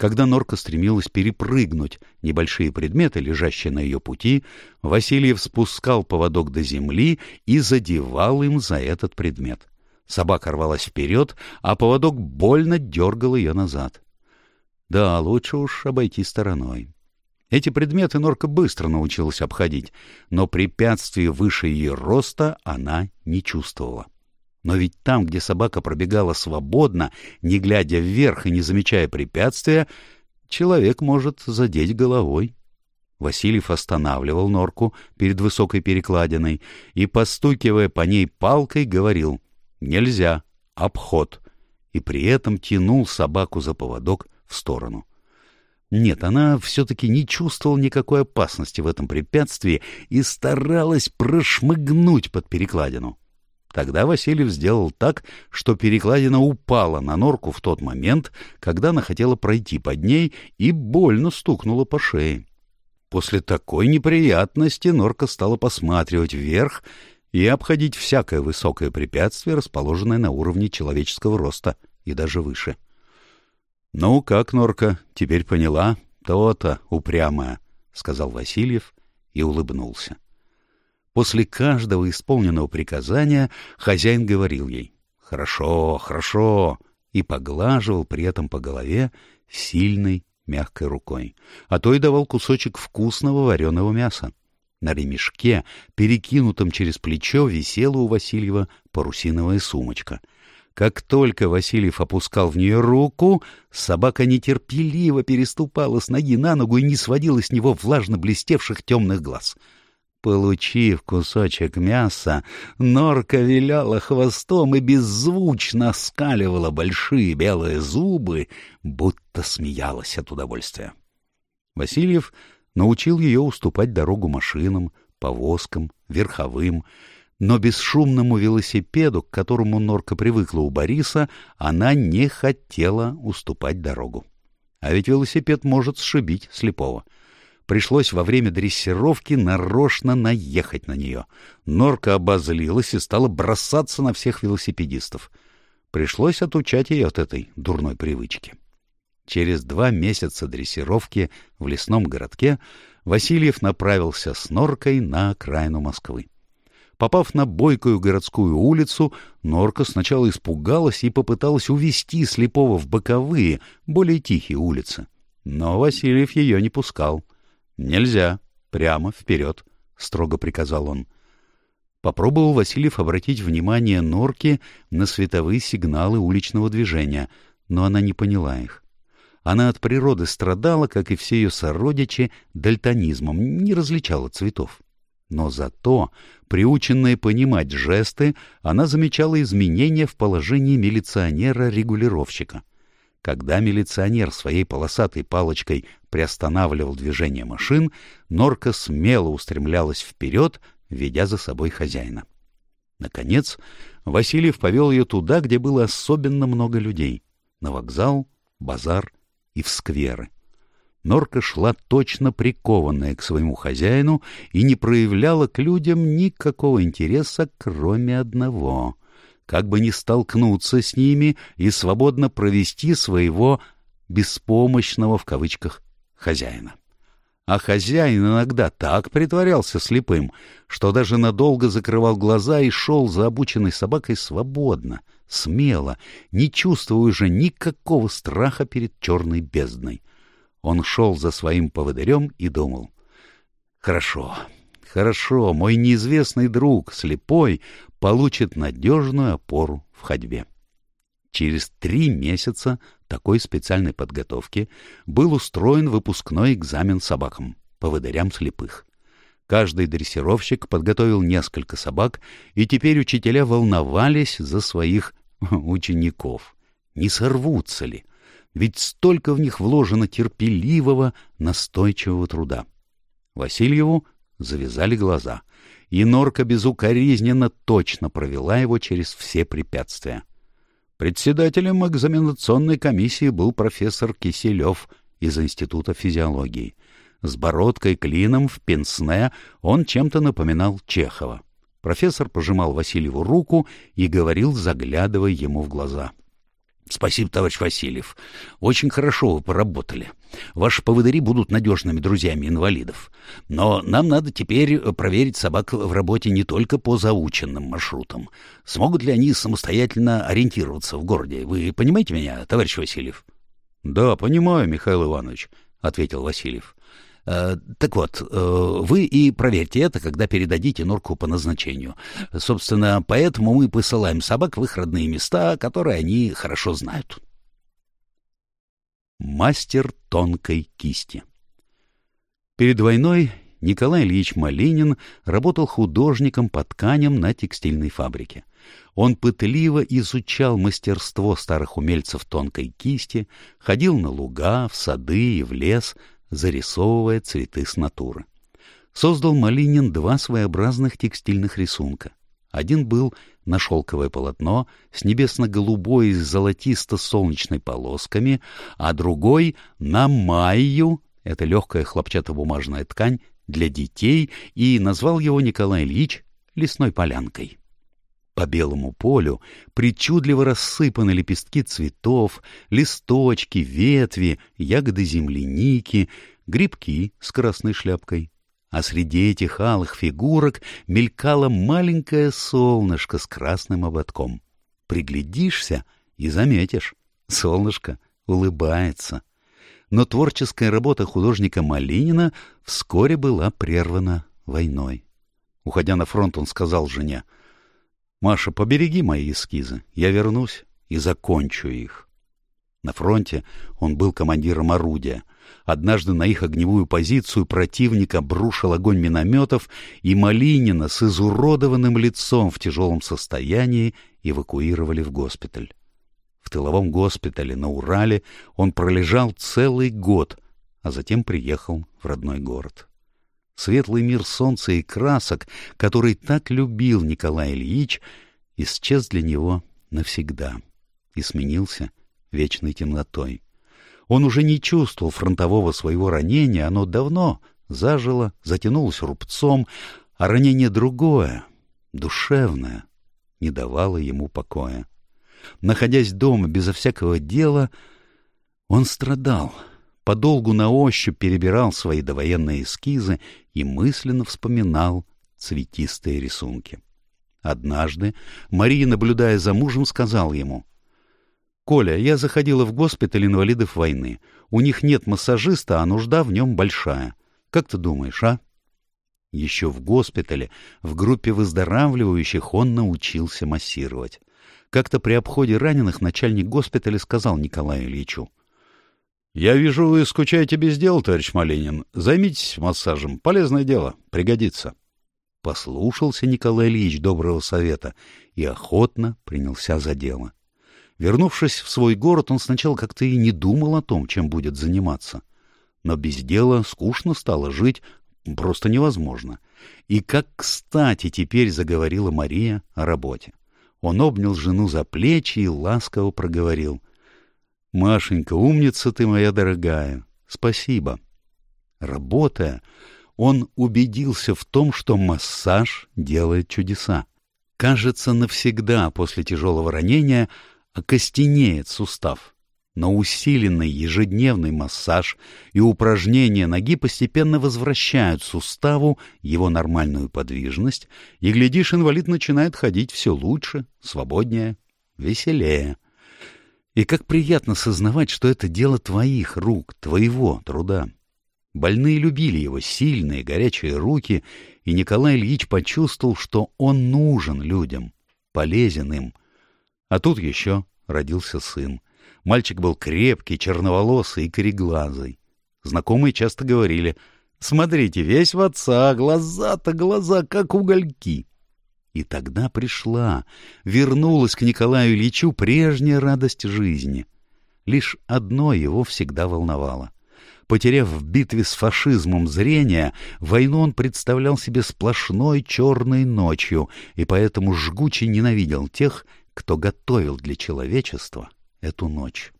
S1: Когда норка стремилась перепрыгнуть небольшие предметы, лежащие на ее пути, Васильев спускал поводок до земли и задевал им за этот предмет. Собака рвалась вперед, а поводок больно дергал ее назад. Да, лучше уж обойти стороной. Эти предметы норка быстро научилась обходить, но препятствий выше ее роста она не чувствовала. Но ведь там, где собака пробегала свободно, не глядя вверх и не замечая препятствия, человек может задеть головой. Васильев останавливал норку перед высокой перекладиной и, постукивая по ней палкой, говорил «Нельзя, обход», и при этом тянул собаку за поводок в сторону. Нет, она все-таки не чувствовала никакой опасности в этом препятствии и старалась прошмыгнуть под перекладину. Тогда Васильев сделал так, что перекладина упала на норку в тот момент, когда она хотела пройти под ней и больно стукнула по шее. После такой неприятности норка стала посматривать вверх и обходить всякое высокое препятствие, расположенное на уровне человеческого роста и даже выше. — Ну как, норка, теперь поняла? То-то, упрямая, — сказал Васильев и улыбнулся. — После каждого исполненного приказания хозяин говорил ей «Хорошо, хорошо» и поглаживал при этом по голове сильной мягкой рукой, а то и давал кусочек вкусного вареного мяса. На ремешке, перекинутом через плечо, висела у Васильева парусиновая сумочка. Как только Васильев опускал в нее руку, собака нетерпеливо переступала с ноги на ногу и не сводила с него влажно блестевших темных глаз — Получив кусочек мяса, норка виляла хвостом и беззвучно скаливала большие белые зубы, будто смеялась от удовольствия. Васильев научил ее уступать дорогу машинам, повозкам, верховым, но бесшумному велосипеду, к которому норка привыкла у Бориса, она не хотела уступать дорогу. А ведь велосипед может сшибить слепого — Пришлось во время дрессировки нарочно наехать на нее. Норка обозлилась и стала бросаться на всех велосипедистов. Пришлось отучать ее от этой дурной привычки. Через два месяца дрессировки в лесном городке Васильев направился с Норкой на окраину Москвы. Попав на бойкую городскую улицу, Норка сначала испугалась и попыталась увести слепого в боковые, более тихие улицы. Но Васильев ее не пускал. «Нельзя. Прямо вперед», — строго приказал он. Попробовал Васильев обратить внимание Норки на световые сигналы уличного движения, но она не поняла их. Она от природы страдала, как и все ее сородичи, дальтонизмом, не различала цветов. Но зато, приученная понимать жесты, она замечала изменения в положении милиционера-регулировщика. Когда милиционер своей полосатой палочкой приостанавливал движение машин, норка смело устремлялась вперед, ведя за собой хозяина. Наконец, Васильев повел ее туда, где было особенно много людей — на вокзал, базар и в скверы. Норка шла точно прикованная к своему хозяину и не проявляла к людям никакого интереса, кроме одного как бы не столкнуться с ними и свободно провести своего «беспомощного» в кавычках хозяина. А хозяин иногда так притворялся слепым, что даже надолго закрывал глаза и шел за обученной собакой свободно, смело, не чувствуя уже никакого страха перед черной бездной. Он шел за своим поводырем и думал, «Хорошо, хорошо, мой неизвестный друг, слепой, получит надежную опору в ходьбе. Через три месяца такой специальной подготовки был устроен выпускной экзамен собакам, поводырям слепых. Каждый дрессировщик подготовил несколько собак, и теперь учителя волновались за своих (laughs) учеников. Не сорвутся ли? Ведь столько в них вложено терпеливого, настойчивого труда. Васильеву завязали глаза и Норка безукоризненно точно провела его через все препятствия. Председателем экзаменационной комиссии был профессор Киселев из Института физиологии. С бородкой клином в пенсне он чем-то напоминал Чехова. Профессор пожимал Васильеву руку и говорил, заглядывая ему в глаза. Спасибо, товарищ Васильев. Очень хорошо вы поработали. Ваши поводыри будут надежными друзьями инвалидов. Но нам надо теперь проверить собак в работе не только по заученным маршрутам. Смогут ли они самостоятельно ориентироваться в городе? Вы понимаете меня, товарищ Васильев? — Да, понимаю, Михаил Иванович, — ответил Васильев. Э, так вот, э, вы и проверьте это, когда передадите норку по назначению. Собственно, поэтому мы посылаем собак в их родные места, которые они хорошо знают. Мастер тонкой кисти Перед войной Николай Ильич Малинин работал художником по тканям на текстильной фабрике. Он пытливо изучал мастерство старых умельцев тонкой кисти, ходил на луга, в сады и в лес, зарисовывая цветы с натуры. Создал Малинин два своеобразных текстильных рисунка. Один был на шелковое полотно с небесно-голубой с золотисто-солнечной полосками, а другой на майю, это легкая хлопчатобумажная ткань, для детей, и назвал его Николай Ильич лесной полянкой. По белому полю причудливо рассыпаны лепестки цветов, листочки, ветви, ягоды земляники, грибки с красной шляпкой. А среди этих алых фигурок мелькало маленькое солнышко с красным ободком. Приглядишься и заметишь, солнышко улыбается. Но творческая работа художника Малинина вскоре была прервана войной. Уходя на фронт, он сказал жене, «Маша, побереги мои эскизы, я вернусь и закончу их». На фронте он был командиром орудия. Однажды на их огневую позицию противник обрушил огонь минометов, и Малинина с изуродованным лицом в тяжелом состоянии эвакуировали в госпиталь. В тыловом госпитале на Урале он пролежал целый год, а затем приехал в родной город. Светлый мир солнца и красок, который так любил Николай Ильич, исчез для него навсегда и сменился вечной темнотой. Он уже не чувствовал фронтового своего ранения, оно давно зажило, затянулось рубцом, а ранение другое, душевное, не давало ему покоя. Находясь дома безо всякого дела, он страдал — подолгу на ощупь перебирал свои довоенные эскизы и мысленно вспоминал цветистые рисунки. Однажды Мария, наблюдая за мужем, сказала ему, «Коля, я заходила в госпиталь инвалидов войны. У них нет массажиста, а нужда в нем большая. Как ты думаешь, а?» Еще в госпитале, в группе выздоравливающих, он научился массировать. Как-то при обходе раненых начальник госпиталя сказал Николаю Ильичу, «Я вижу, вы скучаете без дела, товарищ Малинин. Займитесь массажем. Полезное дело. Пригодится». Послушался Николай Ильич доброго совета и охотно принялся за дело. Вернувшись в свой город, он сначала как-то и не думал о том, чем будет заниматься. Но без дела скучно стало жить, просто невозможно. И как кстати теперь заговорила Мария о работе. Он обнял жену за плечи и ласково проговорил — Машенька, умница ты моя дорогая. Спасибо. Работая, он убедился в том, что массаж делает чудеса. Кажется, навсегда после тяжелого ранения окостенеет сустав. Но усиленный ежедневный массаж и упражнения ноги постепенно возвращают суставу его нормальную подвижность, и, глядишь, инвалид начинает ходить все лучше, свободнее, веселее. И как приятно сознавать, что это дело твоих рук, твоего труда. Больные любили его сильные, горячие руки, и Николай Ильич почувствовал, что он нужен людям, полезен им. А тут еще родился сын. Мальчик был крепкий, черноволосый и кореглазый. Знакомые часто говорили, «Смотрите, весь в отца, глаза-то глаза, как угольки». И тогда пришла, вернулась к Николаю Ильичу прежняя радость жизни. Лишь одно его всегда волновало. Потеряв в битве с фашизмом зрение, войну он представлял себе сплошной черной ночью, и поэтому жгуче ненавидел тех, кто готовил для человечества эту ночь.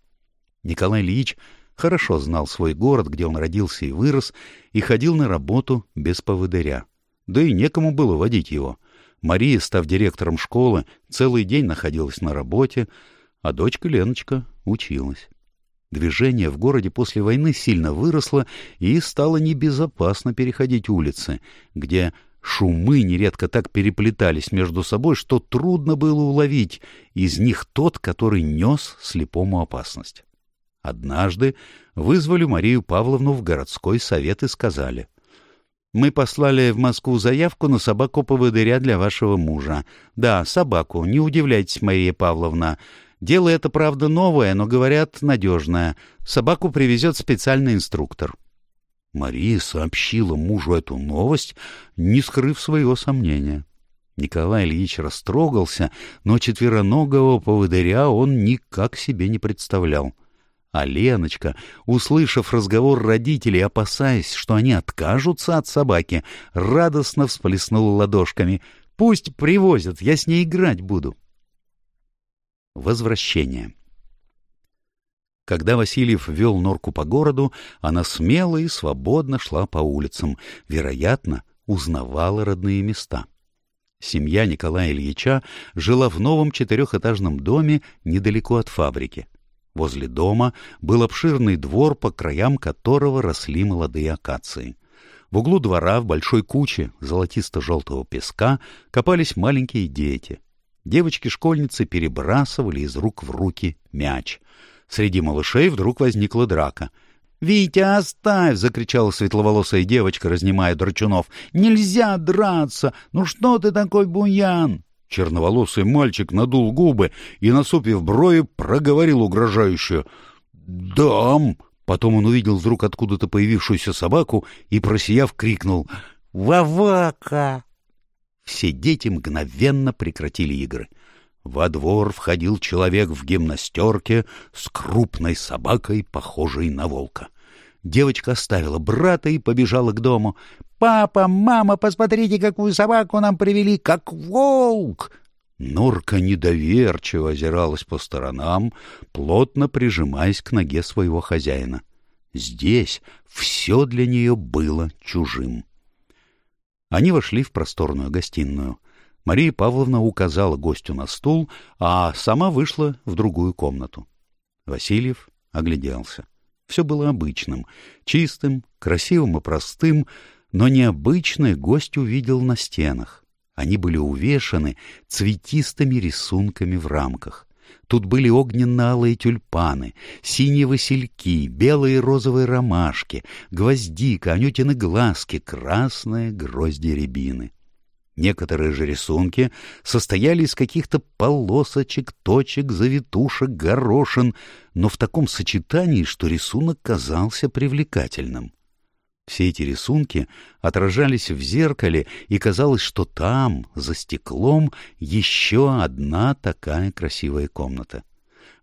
S1: Николай Ильич хорошо знал свой город, где он родился и вырос, и ходил на работу без поводыря. Да и некому было водить его — Мария, став директором школы, целый день находилась на работе, а дочка Леночка училась. Движение в городе после войны сильно выросло и стало небезопасно переходить улицы, где шумы нередко так переплетались между собой, что трудно было уловить из них тот, который нес слепому опасность. Однажды вызвали Марию Павловну в городской совет и сказали — мы послали в Москву заявку на собаку-поводыря для вашего мужа. Да, собаку, не удивляйтесь, Мария Павловна. Дело это, правда, новое, но, говорят, надежное. Собаку привезет специальный инструктор. Мария сообщила мужу эту новость, не скрыв своего сомнения. Николай Ильич растрогался, но четвероногого поводыря он никак себе не представлял. А Леночка, услышав разговор родителей, опасаясь, что они откажутся от собаки, радостно всплеснула ладошками. Пусть привозят, я с ней играть буду. Возвращение. Когда Васильев вел норку по городу, она смело и свободно шла по улицам, вероятно, узнавала родные места. Семья Николая Ильича жила в новом четырехэтажном доме недалеко от фабрики. Возле дома был обширный двор, по краям которого росли молодые акации. В углу двора в большой куче золотисто-желтого песка копались маленькие дети. Девочки-школьницы перебрасывали из рук в руки мяч. Среди малышей вдруг возникла драка. «Витя, оставь!» — закричала светловолосая девочка, разнимая Драчунов. «Нельзя драться! Ну что ты такой буян?» Черноволосый мальчик надул губы и, насупив брови, проговорил угрожающе. «Дам!» Потом он увидел вдруг откуда-то появившуюся собаку и, просияв, крикнул «Вавака!». Все дети мгновенно прекратили игры. Во двор входил человек в гимнастерке с крупной собакой, похожей на волка. Девочка оставила брата и побежала к дому. «Папа, мама, посмотрите, какую собаку нам привели, как волк!» Норка недоверчиво озиралась по сторонам, плотно прижимаясь к ноге своего хозяина. Здесь все для нее было чужим. Они вошли в просторную гостиную — Мария Павловна указала гостю на стул, а сама вышла в другую комнату. Васильев огляделся. Все было обычным, чистым, красивым и простым, но необычное гость увидел на стенах. Они были увешаны цветистыми рисунками в рамках. Тут были огненно-алые тюльпаны, синие васильки, белые и розовые ромашки, гвоздика, анютины глазки, красные грозди рябины. Некоторые же рисунки состояли из каких-то полосочек, точек, завитушек, горошин, но в таком сочетании, что рисунок казался привлекательным. Все эти рисунки отражались в зеркале, и казалось, что там, за стеклом, еще одна такая красивая комната.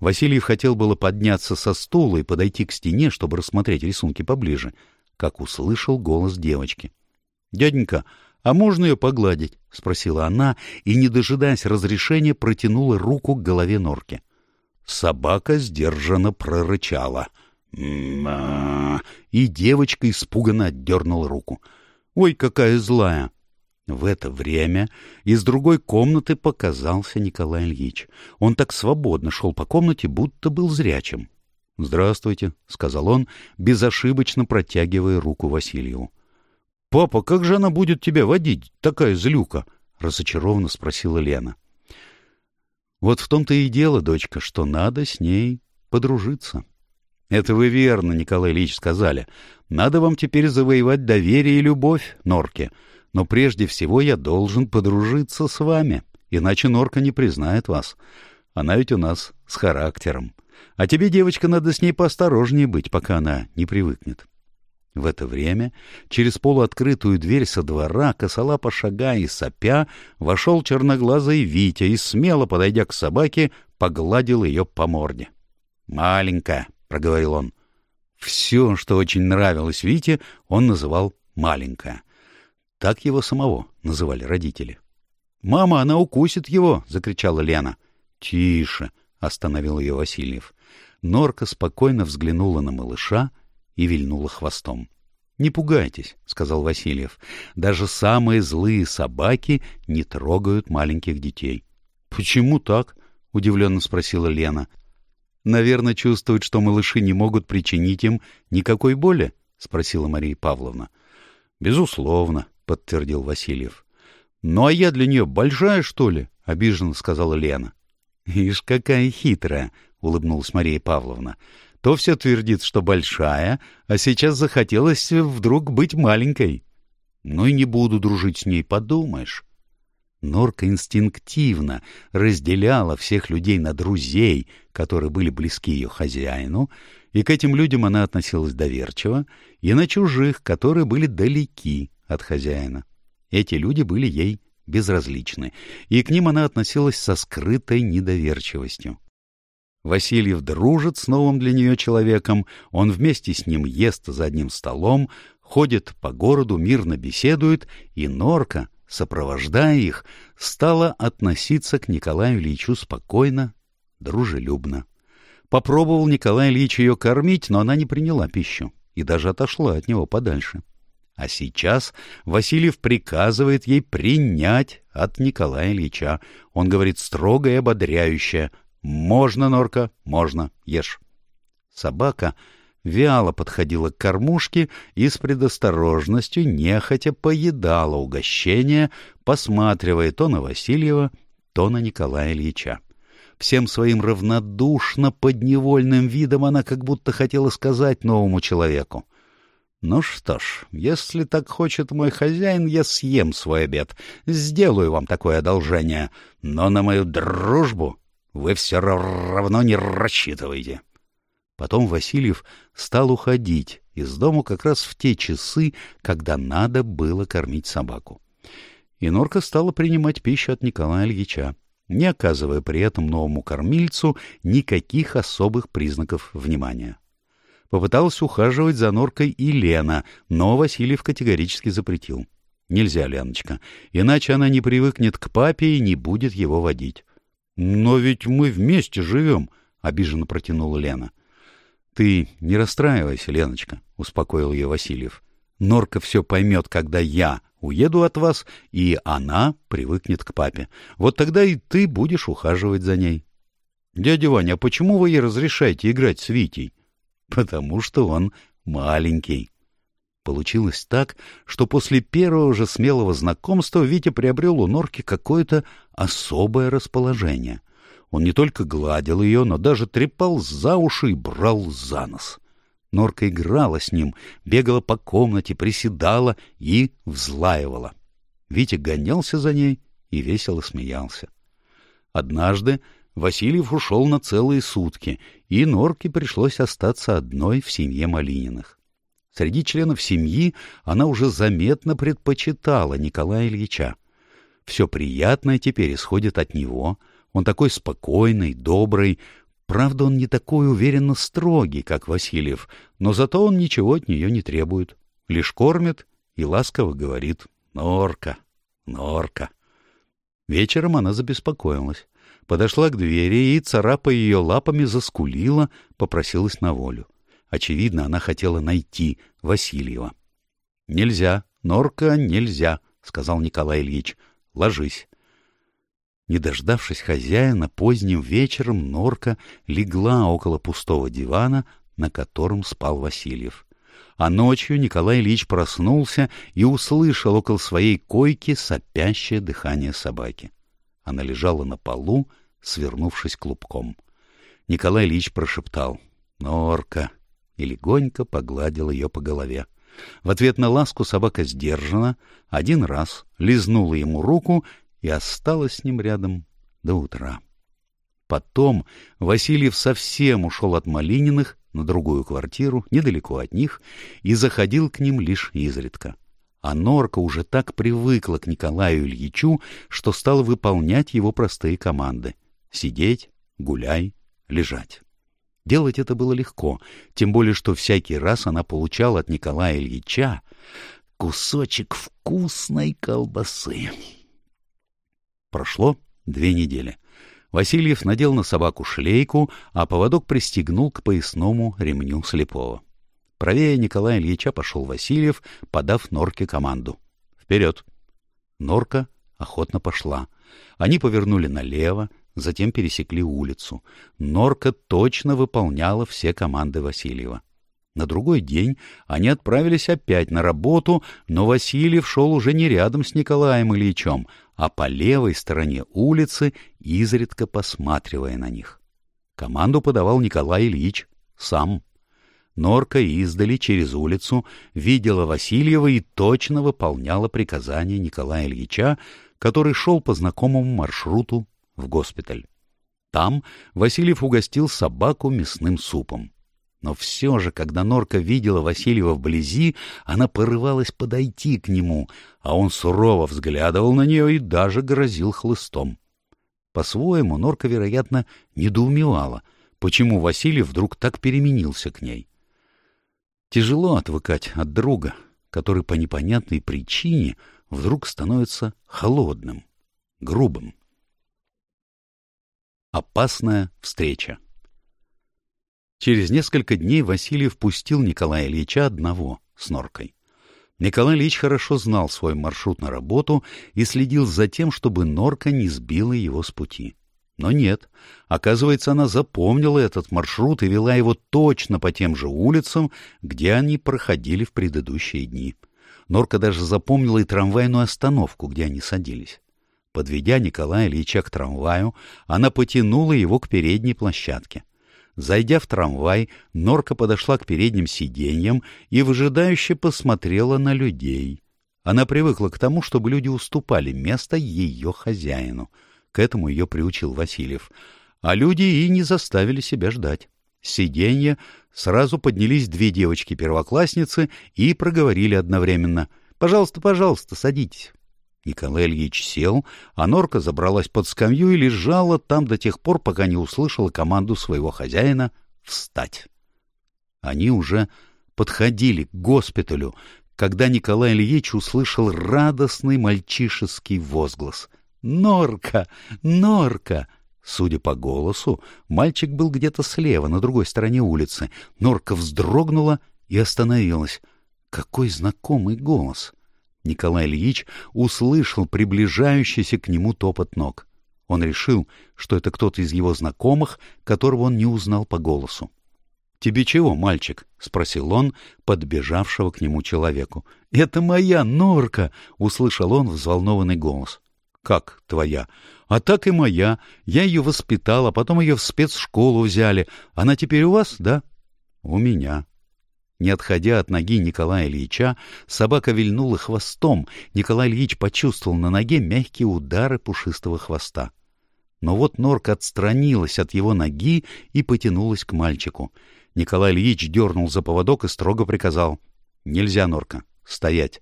S1: Васильев хотел было подняться со стула и подойти к стене, чтобы рассмотреть рисунки поближе, как услышал голос девочки. — Дяденька, — «А можно ее погладить?» — спросила она и, не дожидаясь разрешения, протянула руку к голове норки. Собака сдержанно прорычала. «Ма!» И девочка испуганно отдернула руку. «Ой, какая злая!» В это время из другой комнаты показался Николай Ильич. Он так свободно шел по комнате, будто был зрячим. «Здравствуйте», — сказал он, безошибочно протягивая руку Васильеву. — Папа, как же она будет тебя водить, такая злюка? — разочарованно спросила Лена. — Вот в том-то и дело, дочка, что надо с ней подружиться. — Это вы верно, Николай Ильич, сказали. Надо вам теперь завоевать доверие и любовь, Норке. Но прежде всего я должен подружиться с вами, иначе Норка не признает вас. Она ведь у нас с характером. А тебе, девочка, надо с ней поосторожнее быть, пока она не привыкнет. — в это время через полуоткрытую дверь со двора, косолапо шагая и сопя, вошел черноглазый Витя и, смело подойдя к собаке, погладил ее по морде. «Маленькая», — проговорил он. Все, что очень нравилось Вите, он называл «маленькая». Так его самого называли родители. «Мама, она укусит его!» — закричала Лена. «Тише!» — остановил ее Васильев. Норка спокойно взглянула на малыша и вильнула хвостом. — Не пугайтесь, — сказал Васильев. — Даже самые злые собаки не трогают маленьких детей. — Почему так? — удивленно спросила Лена. — Наверное, чувствуют, что малыши не могут причинить им никакой боли? — спросила Мария Павловна. — Безусловно, — подтвердил Васильев. — Ну а я для нее большая, что ли? — обиженно сказала Лена. — Ишь, какая хитрая! — улыбнулась Мария Павловна то все твердит, что большая, а сейчас захотелось вдруг быть маленькой. Ну и не буду дружить с ней, подумаешь. Норка инстинктивно разделяла всех людей на друзей, которые были близки ее хозяину, и к этим людям она относилась доверчиво, и на чужих, которые были далеки от хозяина. Эти люди были ей безразличны, и к ним она относилась со скрытой недоверчивостью. Васильев дружит с новым для нее человеком, он вместе с ним ест за одним столом, ходит по городу, мирно беседует, и Норка сопровождая их, стала относиться к Николаю Ильичу спокойно, дружелюбно. Попробовал Николай Ильич ее кормить, но она не приняла пищу и даже отошла от него подальше. А сейчас Васильев приказывает ей принять от Николая Ильича. Он говорит строго и ободряюще «Можно, Норка, можно, ешь». Собака вяло подходила к кормушке и с предосторожностью нехотя поедала угощение, посматривая то на Васильева, то на Николая Ильича. Всем своим равнодушно подневольным видом она как будто хотела сказать новому человеку. «Ну что ж, если так хочет мой хозяин, я съем свой обед, сделаю вам такое одолжение, но на мою дружбу вы все равно не рассчитываете». Потом Васильев стал уходить из дому как раз в те часы, когда надо было кормить собаку. И Норка стала принимать пищу от Николая Ильича, не оказывая при этом новому кормильцу никаких особых признаков внимания. Попыталась ухаживать за Норкой и Лена, но Васильев категорически запретил. «Нельзя, Леночка, иначе она не привыкнет к папе и не будет его водить». «Но ведь мы вместе живем», — обиженно протянула Лена. «Ты не расстраивайся, Леночка», — успокоил ее Васильев. «Норка все поймет, когда я уеду от вас, и она привыкнет к папе. Вот тогда и ты будешь ухаживать за ней». «Дядя Ваня, а почему вы ей разрешаете играть с Витей?» «Потому что он маленький». Получилось так, что после первого же смелого знакомства Витя приобрел у Норки какое-то особое расположение. Он не только гладил ее, но даже трепал за уши и брал за нос. Норка играла с ним, бегала по комнате, приседала и взлаивала. Витя гонялся за ней и весело смеялся. Однажды Васильев ушел на целые сутки, и Норке пришлось остаться одной в семье Малининых. Среди членов семьи она уже заметно предпочитала Николая Ильича. Все приятное теперь исходит от него — он такой спокойный, добрый. Правда, он не такой уверенно строгий, как Васильев, но зато он ничего от нее не требует. Лишь кормит и ласково говорит «Норка, норка». Вечером она забеспокоилась. Подошла к двери и, царапая ее лапами, заскулила, попросилась на волю. Очевидно, она хотела найти Васильева. — Нельзя, норка, нельзя, — сказал Николай Ильич. — Ложись. Не дождавшись хозяина, поздним вечером норка легла около пустого дивана, на котором спал Васильев. А ночью Николай Ильич проснулся и услышал около своей койки сопящее дыхание собаки. Она лежала на полу, свернувшись клубком. Николай Ильич прошептал «Норка!» и легонько погладил ее по голове. В ответ на ласку собака сдержана, один раз лизнула ему руку и осталась с ним рядом до утра. Потом Васильев совсем ушел от Малининых на другую квартиру, недалеко от них, и заходил к ним лишь изредка. А Норка уже так привыкла к Николаю Ильичу, что стала выполнять его простые команды — сидеть, гуляй, лежать. Делать это было легко, тем более что всякий раз она получала от Николая Ильича кусочек вкусной колбасы. Прошло две недели. Васильев надел на собаку шлейку, а поводок пристегнул к поясному ремню слепого. Правее Николая Ильича пошел Васильев, подав Норке команду. «Вперед!» Норка охотно пошла. Они повернули налево, затем пересекли улицу. Норка точно выполняла все команды Васильева. На другой день они отправились опять на работу, но Васильев шел уже не рядом с Николаем Ильичем, а по левой стороне улицы, изредка посматривая на них. Команду подавал Николай Ильич сам. Норка издали через улицу видела Васильева и точно выполняла приказания Николая Ильича, который шел по знакомому маршруту в госпиталь. Там Васильев угостил собаку мясным супом. Но все же, когда Норка видела Васильева вблизи, она порывалась подойти к нему, а он сурово взглядывал на нее и даже грозил хлыстом. По-своему, Норка, вероятно, недоумевала, почему Васильев вдруг так переменился к ней. Тяжело отвыкать от друга, который по непонятной причине вдруг становится холодным, грубым. Опасная встреча Через несколько дней Василий впустил Николая Ильича одного с норкой. Николай Ильич хорошо знал свой маршрут на работу и следил за тем, чтобы норка не сбила его с пути. Но нет, оказывается, она запомнила этот маршрут и вела его точно по тем же улицам, где они проходили в предыдущие дни. Норка даже запомнила и трамвайную остановку, где они садились. Подведя Николая Ильича к трамваю, она потянула его к передней площадке. Зайдя в трамвай, Норка подошла к передним сиденьям и выжидающе посмотрела на людей. Она привыкла к тому, чтобы люди уступали место ее хозяину. К этому ее приучил Васильев. А люди и не заставили себя ждать. Сиденья сразу поднялись две девочки-первоклассницы и проговорили одновременно. «Пожалуйста, пожалуйста, садитесь». Николай Ильич сел, а норка забралась под скамью и лежала там до тех пор, пока не услышала команду своего хозяина «встать». Они уже подходили к госпиталю, когда Николай Ильич услышал радостный мальчишеский возглас. «Норка! Норка!» Судя по голосу, мальчик был где-то слева, на другой стороне улицы. Норка вздрогнула и остановилась. Какой знакомый голос! Николай Ильич услышал приближающийся к нему топот ног. Он решил, что это кто-то из его знакомых, которого он не узнал по голосу. — Тебе чего, мальчик? — спросил он подбежавшего к нему человеку. — Это моя норка! — услышал он взволнованный голос. — Как твоя? — А так и моя. Я ее воспитал, а потом ее в спецшколу взяли. Она теперь у вас, да? — У меня. Не отходя от ноги Николая Ильича, собака вильнула хвостом. Николай Ильич почувствовал на ноге мягкие удары пушистого хвоста. Но вот норка отстранилась от его ноги и потянулась к мальчику. Николай Ильич дернул за поводок и строго приказал. — Нельзя, норка, стоять.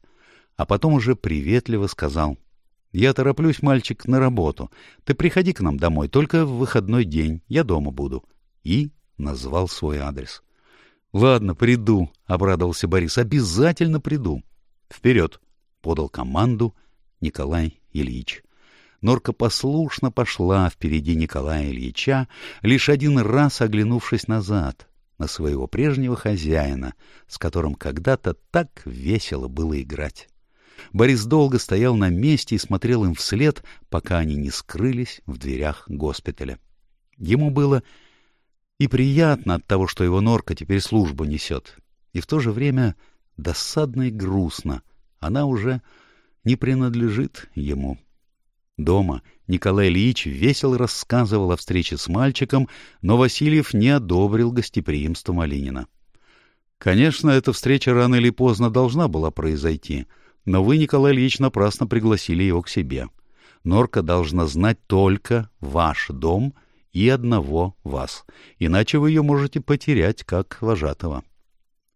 S1: А потом уже приветливо сказал. — Я тороплюсь, мальчик, на работу. Ты приходи к нам домой, только в выходной день. Я дома буду. И назвал свой адрес. «Ладно, приду», — обрадовался Борис. «Обязательно приду». «Вперед!» — подал команду Николай Ильич. Норка послушно пошла впереди Николая Ильича, лишь один раз оглянувшись назад, на своего прежнего хозяина, с которым когда-то так весело было играть. Борис долго стоял на месте и смотрел им вслед, пока они не скрылись в дверях госпиталя. Ему было и приятно от того, что его норка теперь службу несет. И в то же время досадно и грустно. Она уже не принадлежит ему. Дома Николай Ильич весело рассказывал о встрече с мальчиком, но Васильев не одобрил гостеприимство Малинина. Конечно, эта встреча рано или поздно должна была произойти, но вы, Николай Ильич, напрасно пригласили его к себе. Норка должна знать только ваш дом — и одного вас, иначе вы ее можете потерять как вожатого.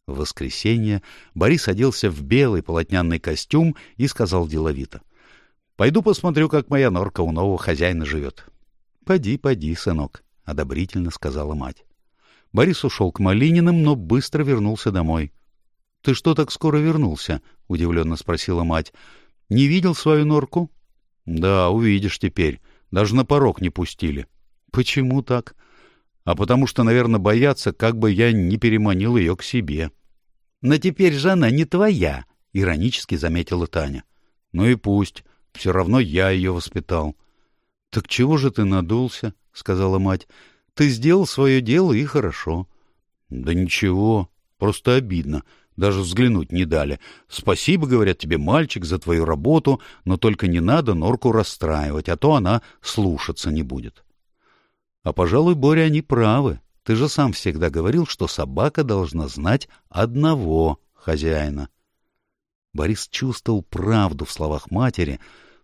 S1: В воскресенье Борис оделся в белый полотняный костюм и сказал деловито. — Пойду посмотрю, как моя норка у нового хозяина живет. — Поди, поди, сынок, — одобрительно сказала мать. Борис ушел к Малининым, но быстро вернулся домой. — Ты что так скоро вернулся? — удивленно спросила мать. — Не видел свою норку? — Да, увидишь теперь. Даже на порог не пустили. — Почему так? А потому что, наверное, боятся, как бы я не переманил ее к себе. Но теперь же она не твоя, — иронически заметила Таня. Ну и пусть. Все равно я ее воспитал. — Так чего же ты надулся? — сказала мать. — Ты сделал свое дело, и хорошо. — Да ничего, просто обидно. Даже взглянуть не дали. Спасибо, говорят тебе, мальчик, за твою работу, но только не надо норку расстраивать, а то она слушаться не будет. А, пожалуй, Боря, они правы. Ты же сам всегда говорил, что собака должна знать одного хозяина. Борис чувствовал правду в словах матери,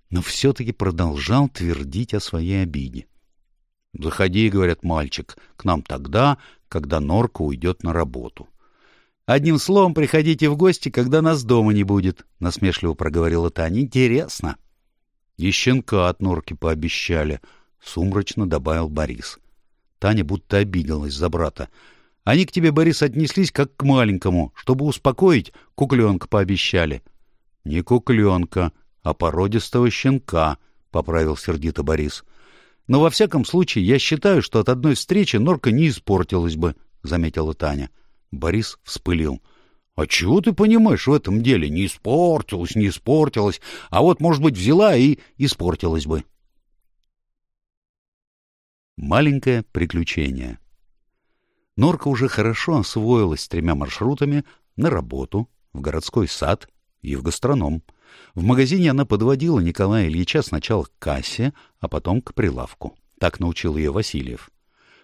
S1: но все-таки продолжал твердить о своей обиде. — Заходи, — говорят мальчик, — к нам тогда, когда Норка уйдет на работу. — Одним словом, приходите в гости, когда нас дома не будет, — насмешливо проговорила Таня. — Интересно. — И щенка от Норки пообещали, — сумрачно добавил Борис. Таня будто обиделась за брата. Они к тебе, Борис, отнеслись как к маленькому. Чтобы успокоить, кукленка пообещали. — Не кукленка, а породистого щенка, — поправил сердито Борис. — Но во всяком случае я считаю, что от одной встречи норка не испортилась бы, — заметила Таня. Борис вспылил. — А чего ты понимаешь в этом деле? Не испортилась, не испортилась, а вот, может быть, взяла и испортилась бы. Маленькое приключение Норка уже хорошо освоилась с тремя маршрутами на работу, в городской сад и в гастроном. В магазине она подводила Николая Ильича сначала к кассе, а потом к прилавку. Так научил ее Васильев.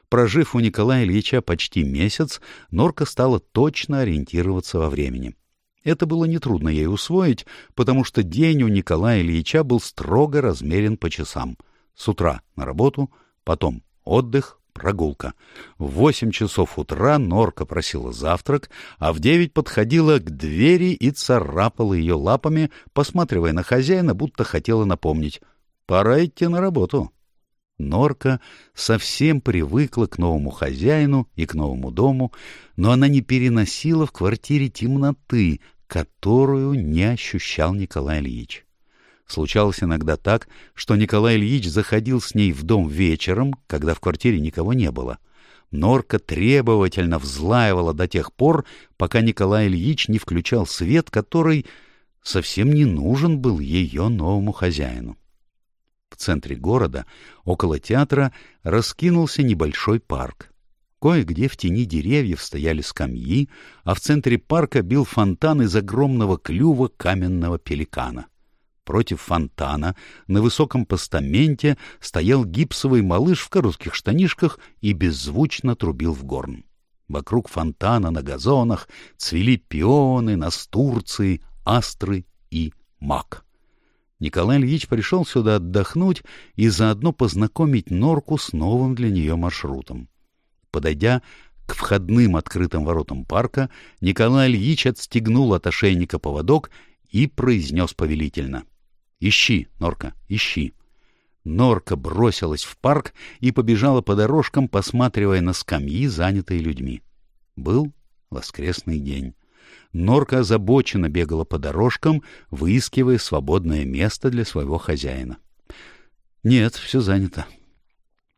S1: Прожив у Николая Ильича почти месяц, Норка стала точно ориентироваться во времени. Это было нетрудно ей усвоить, потому что день у Николая Ильича был строго размерен по часам. С утра на работу, потом отдых, прогулка. В восемь часов утра Норка просила завтрак, а в девять подходила к двери и царапала ее лапами, посматривая на хозяина, будто хотела напомнить «Пора идти на работу». Норка совсем привыкла к новому хозяину и к новому дому, но она не переносила в квартире темноты, которую не ощущал Николай Ильич. Случалось иногда так, что Николай Ильич заходил с ней в дом вечером, когда в квартире никого не было. Норка требовательно взлаивала до тех пор, пока Николай Ильич не включал свет, который совсем не нужен был ее новому хозяину. В центре города, около театра, раскинулся небольшой парк. Кое-где в тени деревьев стояли скамьи, а в центре парка бил фонтан из огромного клюва каменного пеликана. Против фонтана на высоком постаменте стоял гипсовый малыш в коротких штанишках и беззвучно трубил в горн. Вокруг фонтана на газонах цвели пионы, настурции, астры и мак. Николай Ильич пришел сюда отдохнуть и заодно познакомить Норку с новым для нее маршрутом. Подойдя к входным открытым воротам парка, Николай Ильич отстегнул от ошейника поводок и произнес повелительно. Ищи, Норка, ищи. Норка бросилась в парк и побежала по дорожкам, посматривая на скамьи, занятые людьми. Был воскресный день. Норка озабоченно бегала по дорожкам, выискивая свободное место для своего хозяина. Нет, все занято.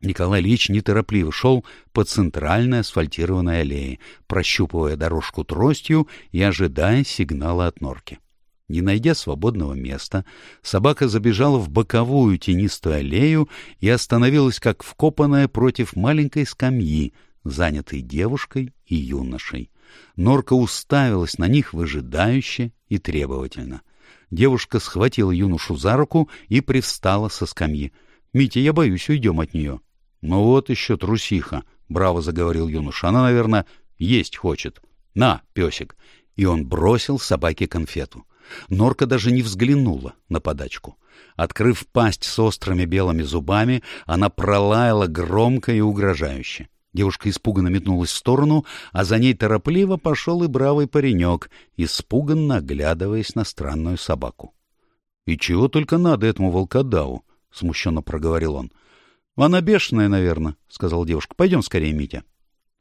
S1: Николай Ильич неторопливо шел по центральной асфальтированной аллее, прощупывая дорожку тростью и ожидая сигнала от норки. Не найдя свободного места, собака забежала в боковую тенистую аллею и остановилась как вкопанная против маленькой скамьи, занятой девушкой и юношей. Норка уставилась на них выжидающе и требовательно. Девушка схватила юношу за руку и привстала со скамьи. — Митя, я боюсь, уйдем от нее. — Ну вот еще трусиха, — браво заговорил юноша. — Она, наверное, есть хочет. — На, песик. И он бросил собаке конфету. Норка даже не взглянула на подачку. Открыв пасть с острыми белыми зубами, она пролаяла громко и угрожающе. Девушка испуганно метнулась в сторону, а за ней торопливо пошел и бравый паренек, испуганно оглядываясь на странную собаку. — И чего только надо этому волкодаву? — смущенно проговорил он. — Она бешеная, наверное, — сказала девушка. — Пойдем скорее, Митя.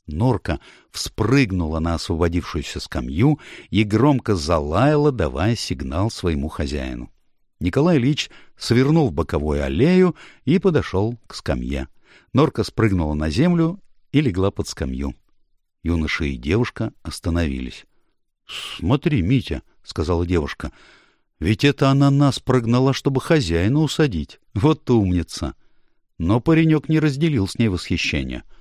S1: Норка вспрыгнула на освободившуюся скамью и громко залаяла, давая сигнал своему хозяину. Николай Ильич свернул в боковую аллею и подошел к скамье. Норка спрыгнула на землю и легла под скамью. Юноша и девушка остановились. — Смотри, Митя, — сказала девушка, — ведь это она нас прогнала, чтобы хозяина усадить. Вот умница! Но паренек не разделил с ней восхищения —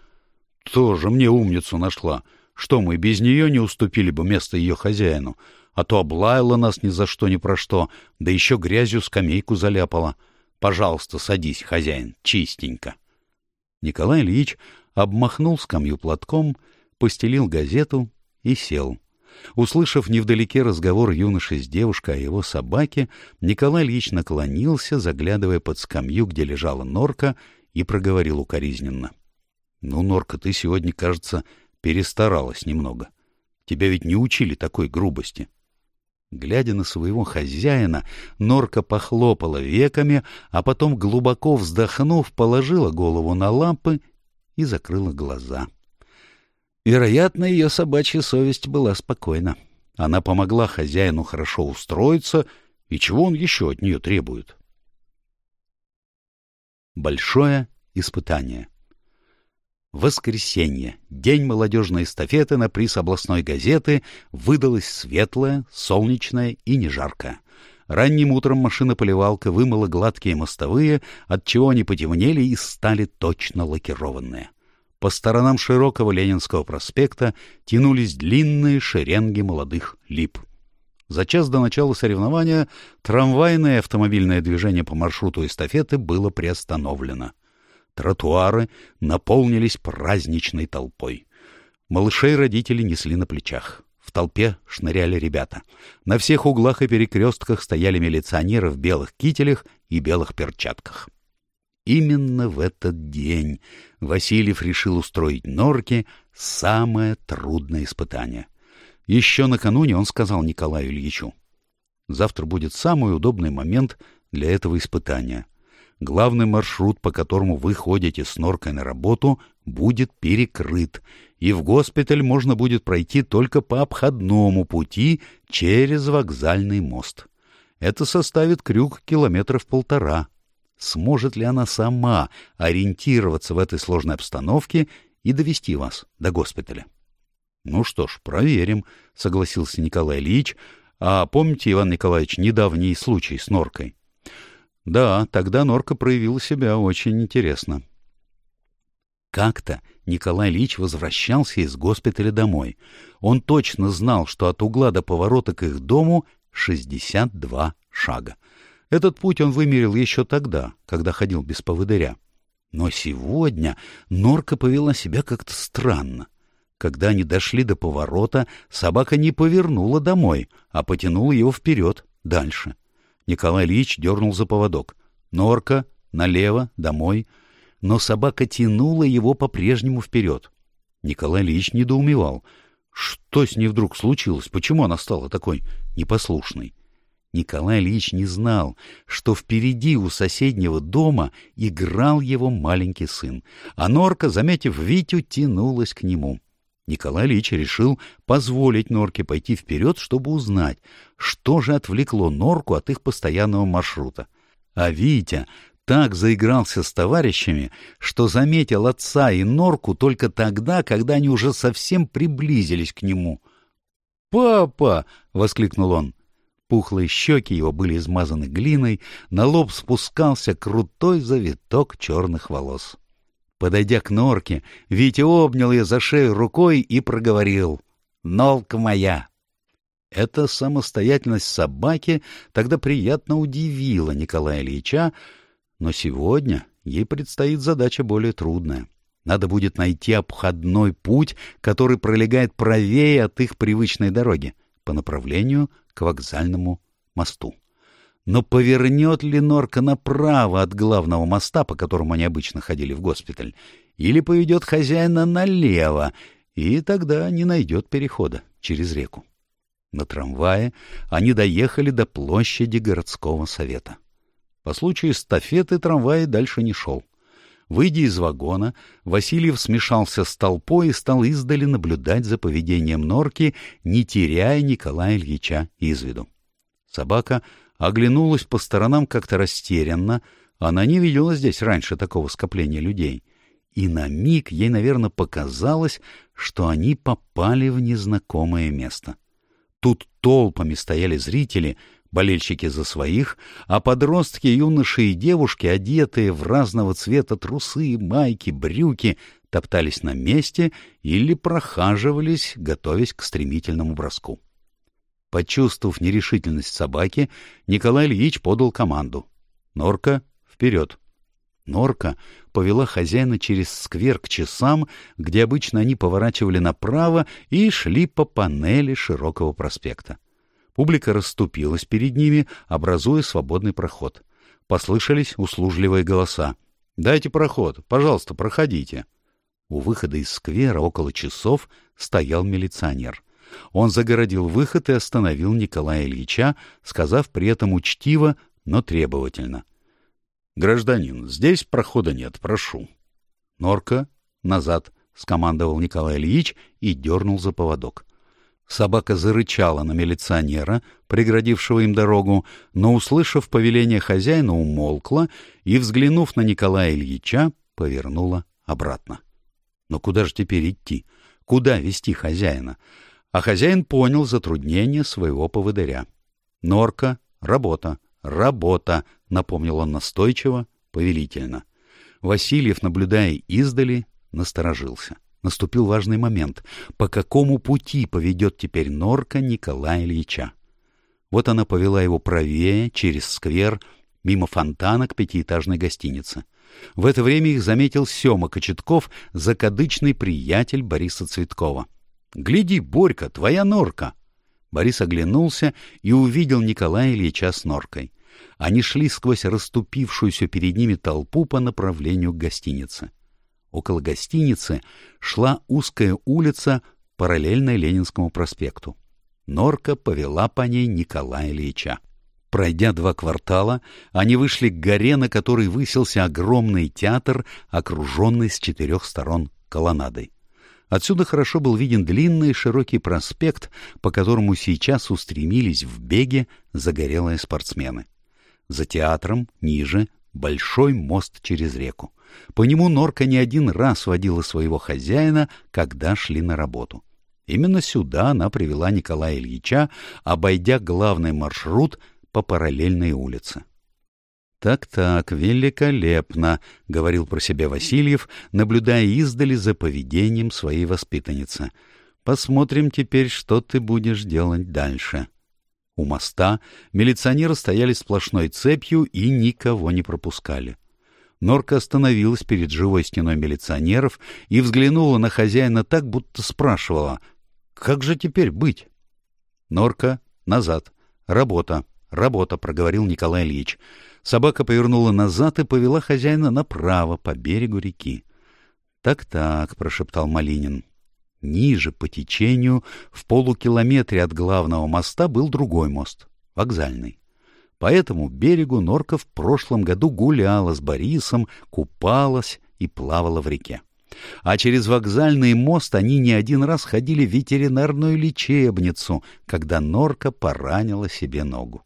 S1: тоже мне умницу нашла. Что мы без нее не уступили бы место ее хозяину? А то облаяла нас ни за что ни про что, да еще грязью скамейку заляпала. Пожалуйста, садись, хозяин, чистенько. Николай Ильич обмахнул скамью платком, постелил газету и сел. Услышав невдалеке разговор юноши с девушкой о его собаке, Николай Ильич наклонился, заглядывая под скамью, где лежала норка, и проговорил укоризненно. — ну, Норка, ты сегодня, кажется, перестаралась немного. Тебя ведь не учили такой грубости. Глядя на своего хозяина, Норка похлопала веками, а потом, глубоко вздохнув, положила голову на лампы и закрыла глаза. Вероятно, ее собачья совесть была спокойна. Она помогла хозяину хорошо устроиться
S2: И чего он еще от нее требует?
S1: Большое испытание Воскресенье, день молодежной эстафеты на приз областной газеты, выдалось светлое, солнечное и не жаркое. Ранним утром машина-поливалка вымыла гладкие мостовые, отчего они потемнели и стали точно лакированные. По сторонам широкого Ленинского проспекта тянулись длинные шеренги молодых лип. За час до начала соревнования трамвайное и автомобильное движение по маршруту эстафеты было приостановлено. Тротуары наполнились праздничной толпой. Малышей родители несли на плечах. В толпе шныряли ребята. На всех углах и перекрестках стояли милиционеры в белых кителях и белых перчатках. Именно в этот день Васильев решил устроить Норке самое трудное испытание. Еще накануне он сказал Николаю Ильичу, «Завтра будет самый удобный момент для этого испытания. Главный маршрут, по которому вы ходите с норкой на работу, будет перекрыт, и в госпиталь можно будет пройти только по обходному пути через вокзальный мост. Это составит крюк километров полтора. Сможет ли она сама ориентироваться в этой сложной обстановке и довести вас до госпиталя? — Ну что ж, проверим, — согласился Николай Ильич. — А помните, Иван Николаевич, недавний случай с норкой? — да, тогда норка проявила себя очень интересно. Как-то Николай Ильич возвращался из госпиталя домой. Он точно знал, что от угла до поворота к их дому 62 шага. Этот путь он вымерил еще тогда, когда ходил без поводыря. Но сегодня норка повела себя как-то странно. Когда они дошли до поворота, собака не повернула домой, а потянула его вперед, дальше. Николай Ильич дернул за поводок. Норка, налево, домой. Но собака тянула его по-прежнему вперед. Николай Ильич недоумевал. Что с ней вдруг случилось? Почему она стала такой непослушной? Николай Ильич не знал, что впереди у соседнего дома играл его маленький сын, а норка, заметив Витю, тянулась к нему. Николай Ильич решил позволить Норке пойти вперед, чтобы узнать, что же отвлекло Норку от их постоянного маршрута. А Витя так заигрался с товарищами, что заметил отца и Норку только тогда, когда они уже совсем приблизились к нему. «Папа!» — воскликнул он. Пухлые щеки его были измазаны глиной, на лоб спускался крутой завиток черных волос. Подойдя к норке, Витя обнял ее за шею рукой и проговорил «Нолка моя!». Эта самостоятельность собаки тогда приятно удивила Николая Ильича, но сегодня ей предстоит задача более трудная. Надо будет найти обходной путь, который пролегает правее от их привычной дороги, по направлению к вокзальному мосту. Но повернет ли норка направо от главного моста, по которому они обычно ходили в госпиталь, или поведет хозяина налево, и тогда не найдет перехода через реку. На трамвае они доехали до площади городского совета. По случаю эстафеты трамвай дальше не шел. Выйдя из вагона, Васильев смешался с толпой и стал издали наблюдать за поведением норки, не теряя Николая Ильича из виду. Собака оглянулась по сторонам как-то растерянно, она не видела здесь раньше такого скопления людей. И на миг ей, наверное, показалось, что они попали в незнакомое место. Тут толпами стояли зрители, болельщики за своих, а подростки, юноши и девушки, одетые в разного цвета трусы, майки, брюки, топтались на месте или прохаживались, готовясь к стремительному броску. Почувствовав нерешительность собаки, Николай Ильич подал команду. «Норка, вперед!» Норка повела хозяина через сквер к часам, где обычно они поворачивали направо и шли по панели широкого проспекта. Публика расступилась перед ними, образуя свободный проход. Послышались услужливые голоса. «Дайте проход, пожалуйста, проходите». У выхода из сквера около часов стоял милиционер — он загородил выход и остановил Николая Ильича, сказав при этом учтиво, но требовательно. — Гражданин, здесь прохода нет, прошу. — Норка, назад, — скомандовал Николай Ильич и дернул за поводок. Собака зарычала на милиционера, преградившего им дорогу, но, услышав повеление хозяина, умолкла и, взглянув на Николая Ильича, повернула обратно. Но куда же теперь идти? Куда вести хозяина? А хозяин понял затруднение своего поводыря. Норка, работа, работа, напомнил он настойчиво, повелительно. Васильев, наблюдая издали, насторожился. Наступил важный момент. По какому пути поведет теперь норка Николая Ильича? Вот она повела его правее, через сквер, мимо фонтана к пятиэтажной гостинице. В это время их заметил Сема Кочетков, закадычный приятель Бориса Цветкова. «Гляди, Борька, твоя норка!» Борис оглянулся и увидел Николая Ильича с норкой. Они шли сквозь расступившуюся перед ними толпу по направлению к гостинице. Около гостиницы шла узкая улица, параллельная Ленинскому проспекту. Норка повела по ней Николая Ильича. Пройдя два квартала, они вышли к горе, на которой высился огромный театр, окруженный с четырех сторон колоннадой. Отсюда хорошо был виден длинный широкий проспект, по которому сейчас устремились в беге загорелые спортсмены. За театром, ниже, большой мост через реку. По нему Норка не один раз водила своего хозяина, когда шли на работу. Именно сюда она привела Николая Ильича, обойдя главный маршрут по параллельной улице. «Так-так, великолепно», — говорил про себя Васильев, наблюдая издали за поведением своей воспитанницы. «Посмотрим теперь, что ты будешь делать дальше». У моста милиционеры стояли сплошной цепью и никого не пропускали. Норка остановилась перед живой стеной милиционеров и взглянула на хозяина так, будто спрашивала, «Как же теперь быть?» «Норка, назад. Работа, работа», — проговорил Николай Ильич. Собака повернула назад и повела хозяина направо, по берегу реки. «Так-так», — прошептал Малинин. Ниже, по течению, в полукилометре от главного моста был другой мост, вокзальный. По этому берегу Норка в прошлом году гуляла с Борисом, купалась и плавала в реке. А через вокзальный мост они не один раз ходили в ветеринарную лечебницу, когда Норка поранила себе ногу.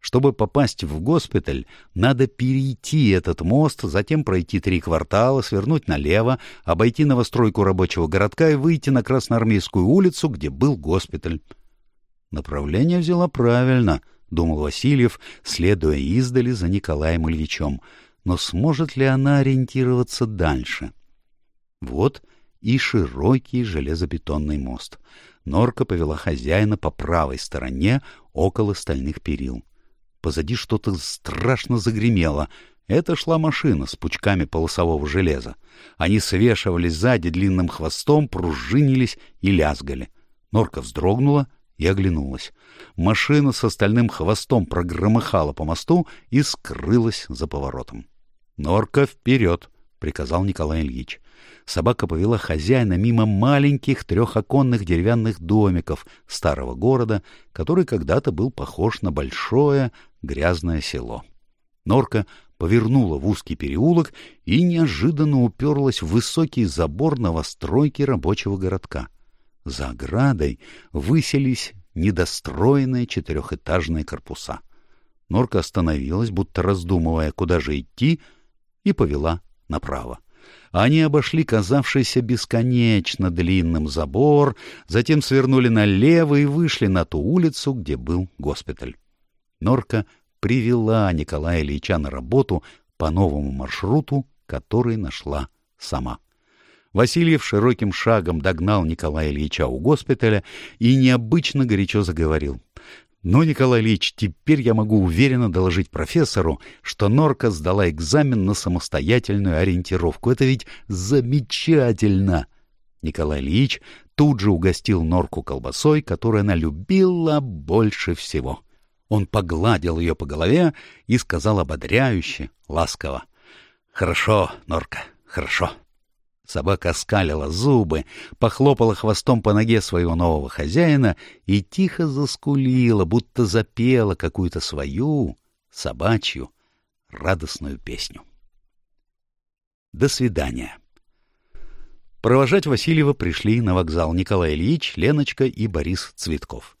S1: Чтобы попасть в госпиталь, надо перейти этот мост, затем пройти три квартала, свернуть налево, обойти новостройку рабочего городка и выйти на Красноармейскую улицу, где был госпиталь. Направление взяла правильно —— думал Васильев, следуя издали за Николаем Ильичем. Но сможет ли она ориентироваться дальше? Вот и широкий железобетонный мост. Норка повела хозяина по правой стороне, около стальных перил. Позади что-то страшно загремело. Это шла машина с пучками полосового железа. Они свешивались сзади длинным хвостом, пружинились и лязгали. Норка вздрогнула — и оглянулась. Машина с остальным хвостом прогромыхала по мосту и скрылась за поворотом. «Норка, вперед!» — приказал Николай Ильич. Собака повела хозяина мимо маленьких трехоконных деревянных домиков старого города, который когда-то был похож на большое грязное село. Норка повернула в узкий переулок и неожиданно уперлась в высокий забор новостройки рабочего городка — за оградой выселись недостроенные четырехэтажные корпуса. Норка остановилась, будто раздумывая, куда же идти, и повела направо. Они обошли казавшийся бесконечно длинным забор, затем свернули налево и вышли на ту улицу, где был госпиталь. Норка привела Николая Ильича на работу по новому маршруту, который нашла сама. Васильев широким шагом догнал Николая Ильича у госпиталя и необычно горячо заговорил. «Но, Николай Ильич, теперь я могу уверенно доложить профессору, что Норка сдала экзамен на самостоятельную ориентировку. Это ведь замечательно!» Николай Ильич тут же угостил Норку колбасой, которую она любила больше всего. Он погладил ее по голове и сказал ободряюще, ласково. «Хорошо, Норка, хорошо». Собака скалила зубы, похлопала хвостом по ноге своего нового хозяина и тихо заскулила, будто запела какую-то свою собачью радостную песню. До свидания. Провожать Васильева пришли на вокзал Николай Ильич, Леночка и Борис Цветков.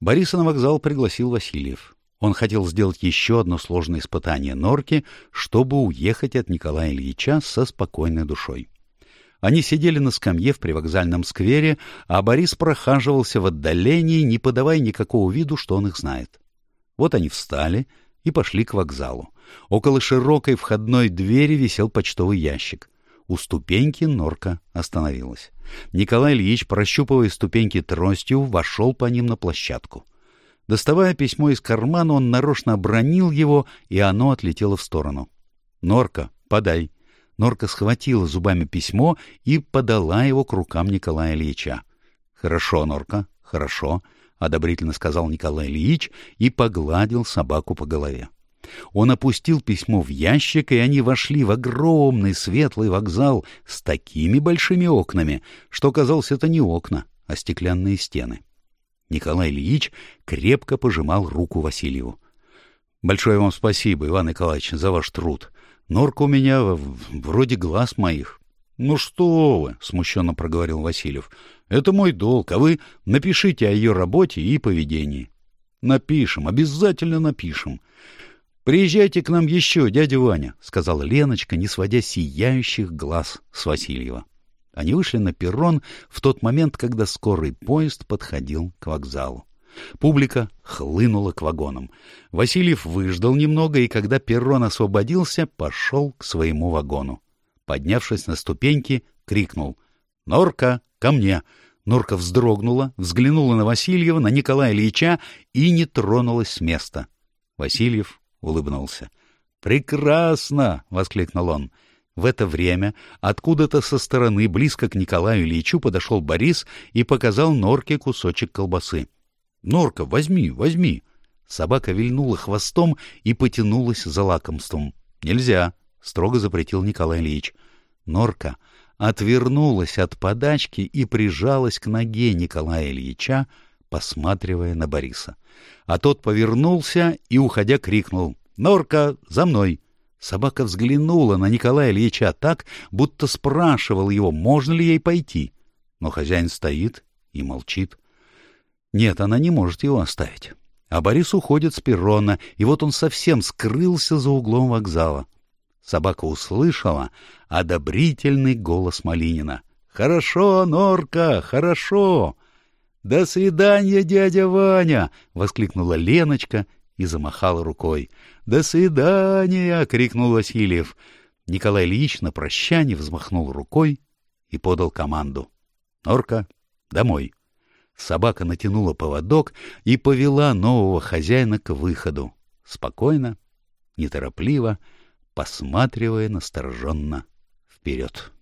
S1: Бориса на вокзал пригласил Васильев. Он хотел сделать еще одно сложное испытание норки, чтобы уехать от Николая Ильича со спокойной душой. Они сидели на скамье в привокзальном сквере, а Борис прохаживался в отдалении, не подавая никакого виду, что он их знает. Вот они встали и пошли к вокзалу. Около широкой входной двери висел почтовый ящик. У ступеньки норка остановилась. Николай Ильич, прощупывая ступеньки тростью, вошел по ним на площадку. Доставая письмо из кармана, он нарочно обронил его, и оно отлетело в сторону. «Норка, подай». Норка схватила зубами письмо и подала его к рукам Николая Ильича. «Хорошо, Норка, хорошо», — одобрительно сказал Николай Ильич и погладил собаку по голове. Он опустил письмо в ящик, и они вошли в огромный светлый вокзал с такими большими окнами, что, казалось, это не окна, а стеклянные стены. Николай Ильич крепко пожимал руку Васильеву. — Большое вам спасибо, Иван Николаевич, за ваш труд. Норка у меня вроде глаз моих. — Ну что вы, — смущенно проговорил Васильев, — это мой долг, а вы напишите о ее работе и поведении. — Напишем, обязательно напишем. «Приезжайте к нам еще, дядя Ваня», — сказала Леночка, не сводя сияющих глаз с Васильева. Они вышли на перрон в тот момент, когда скорый поезд подходил к вокзалу. Публика хлынула к вагонам. Васильев выждал немного, и когда перрон освободился, пошел к своему вагону. Поднявшись на ступеньки, крикнул «Норка, ко мне!» Норка вздрогнула, взглянула на Васильева, на Николая Ильича и не тронулась с места. Васильев улыбнулся. «Прекрасно!» — воскликнул он. В это время откуда-то со стороны, близко к Николаю Ильичу, подошел Борис и показал Норке кусочек колбасы. «Норка, возьми, возьми!» Собака вильнула хвостом и потянулась за лакомством. «Нельзя!» — строго запретил Николай Ильич. Норка отвернулась от подачки и прижалась к ноге Николая Ильича, посматривая на Бориса. А тот повернулся и, уходя, крикнул «Норка, за мной!» Собака взглянула на Николая Ильича так, будто спрашивал его, можно ли ей пойти. Но хозяин стоит и молчит. Нет, она не может его оставить. А Борис уходит с перрона, и вот он совсем скрылся за углом вокзала. Собака услышала одобрительный голос Малинина. «Хорошо, Норка, хорошо!» «До свидания, дядя Ваня!» — воскликнула Леночка и замахала рукой. «До свидания!» — крикнул Васильев. Николай Ильич на прощание взмахнул рукой и подал команду. «Норка, домой!» Собака натянула поводок и повела нового хозяина к выходу. Спокойно, неторопливо, посматривая настороженно вперед.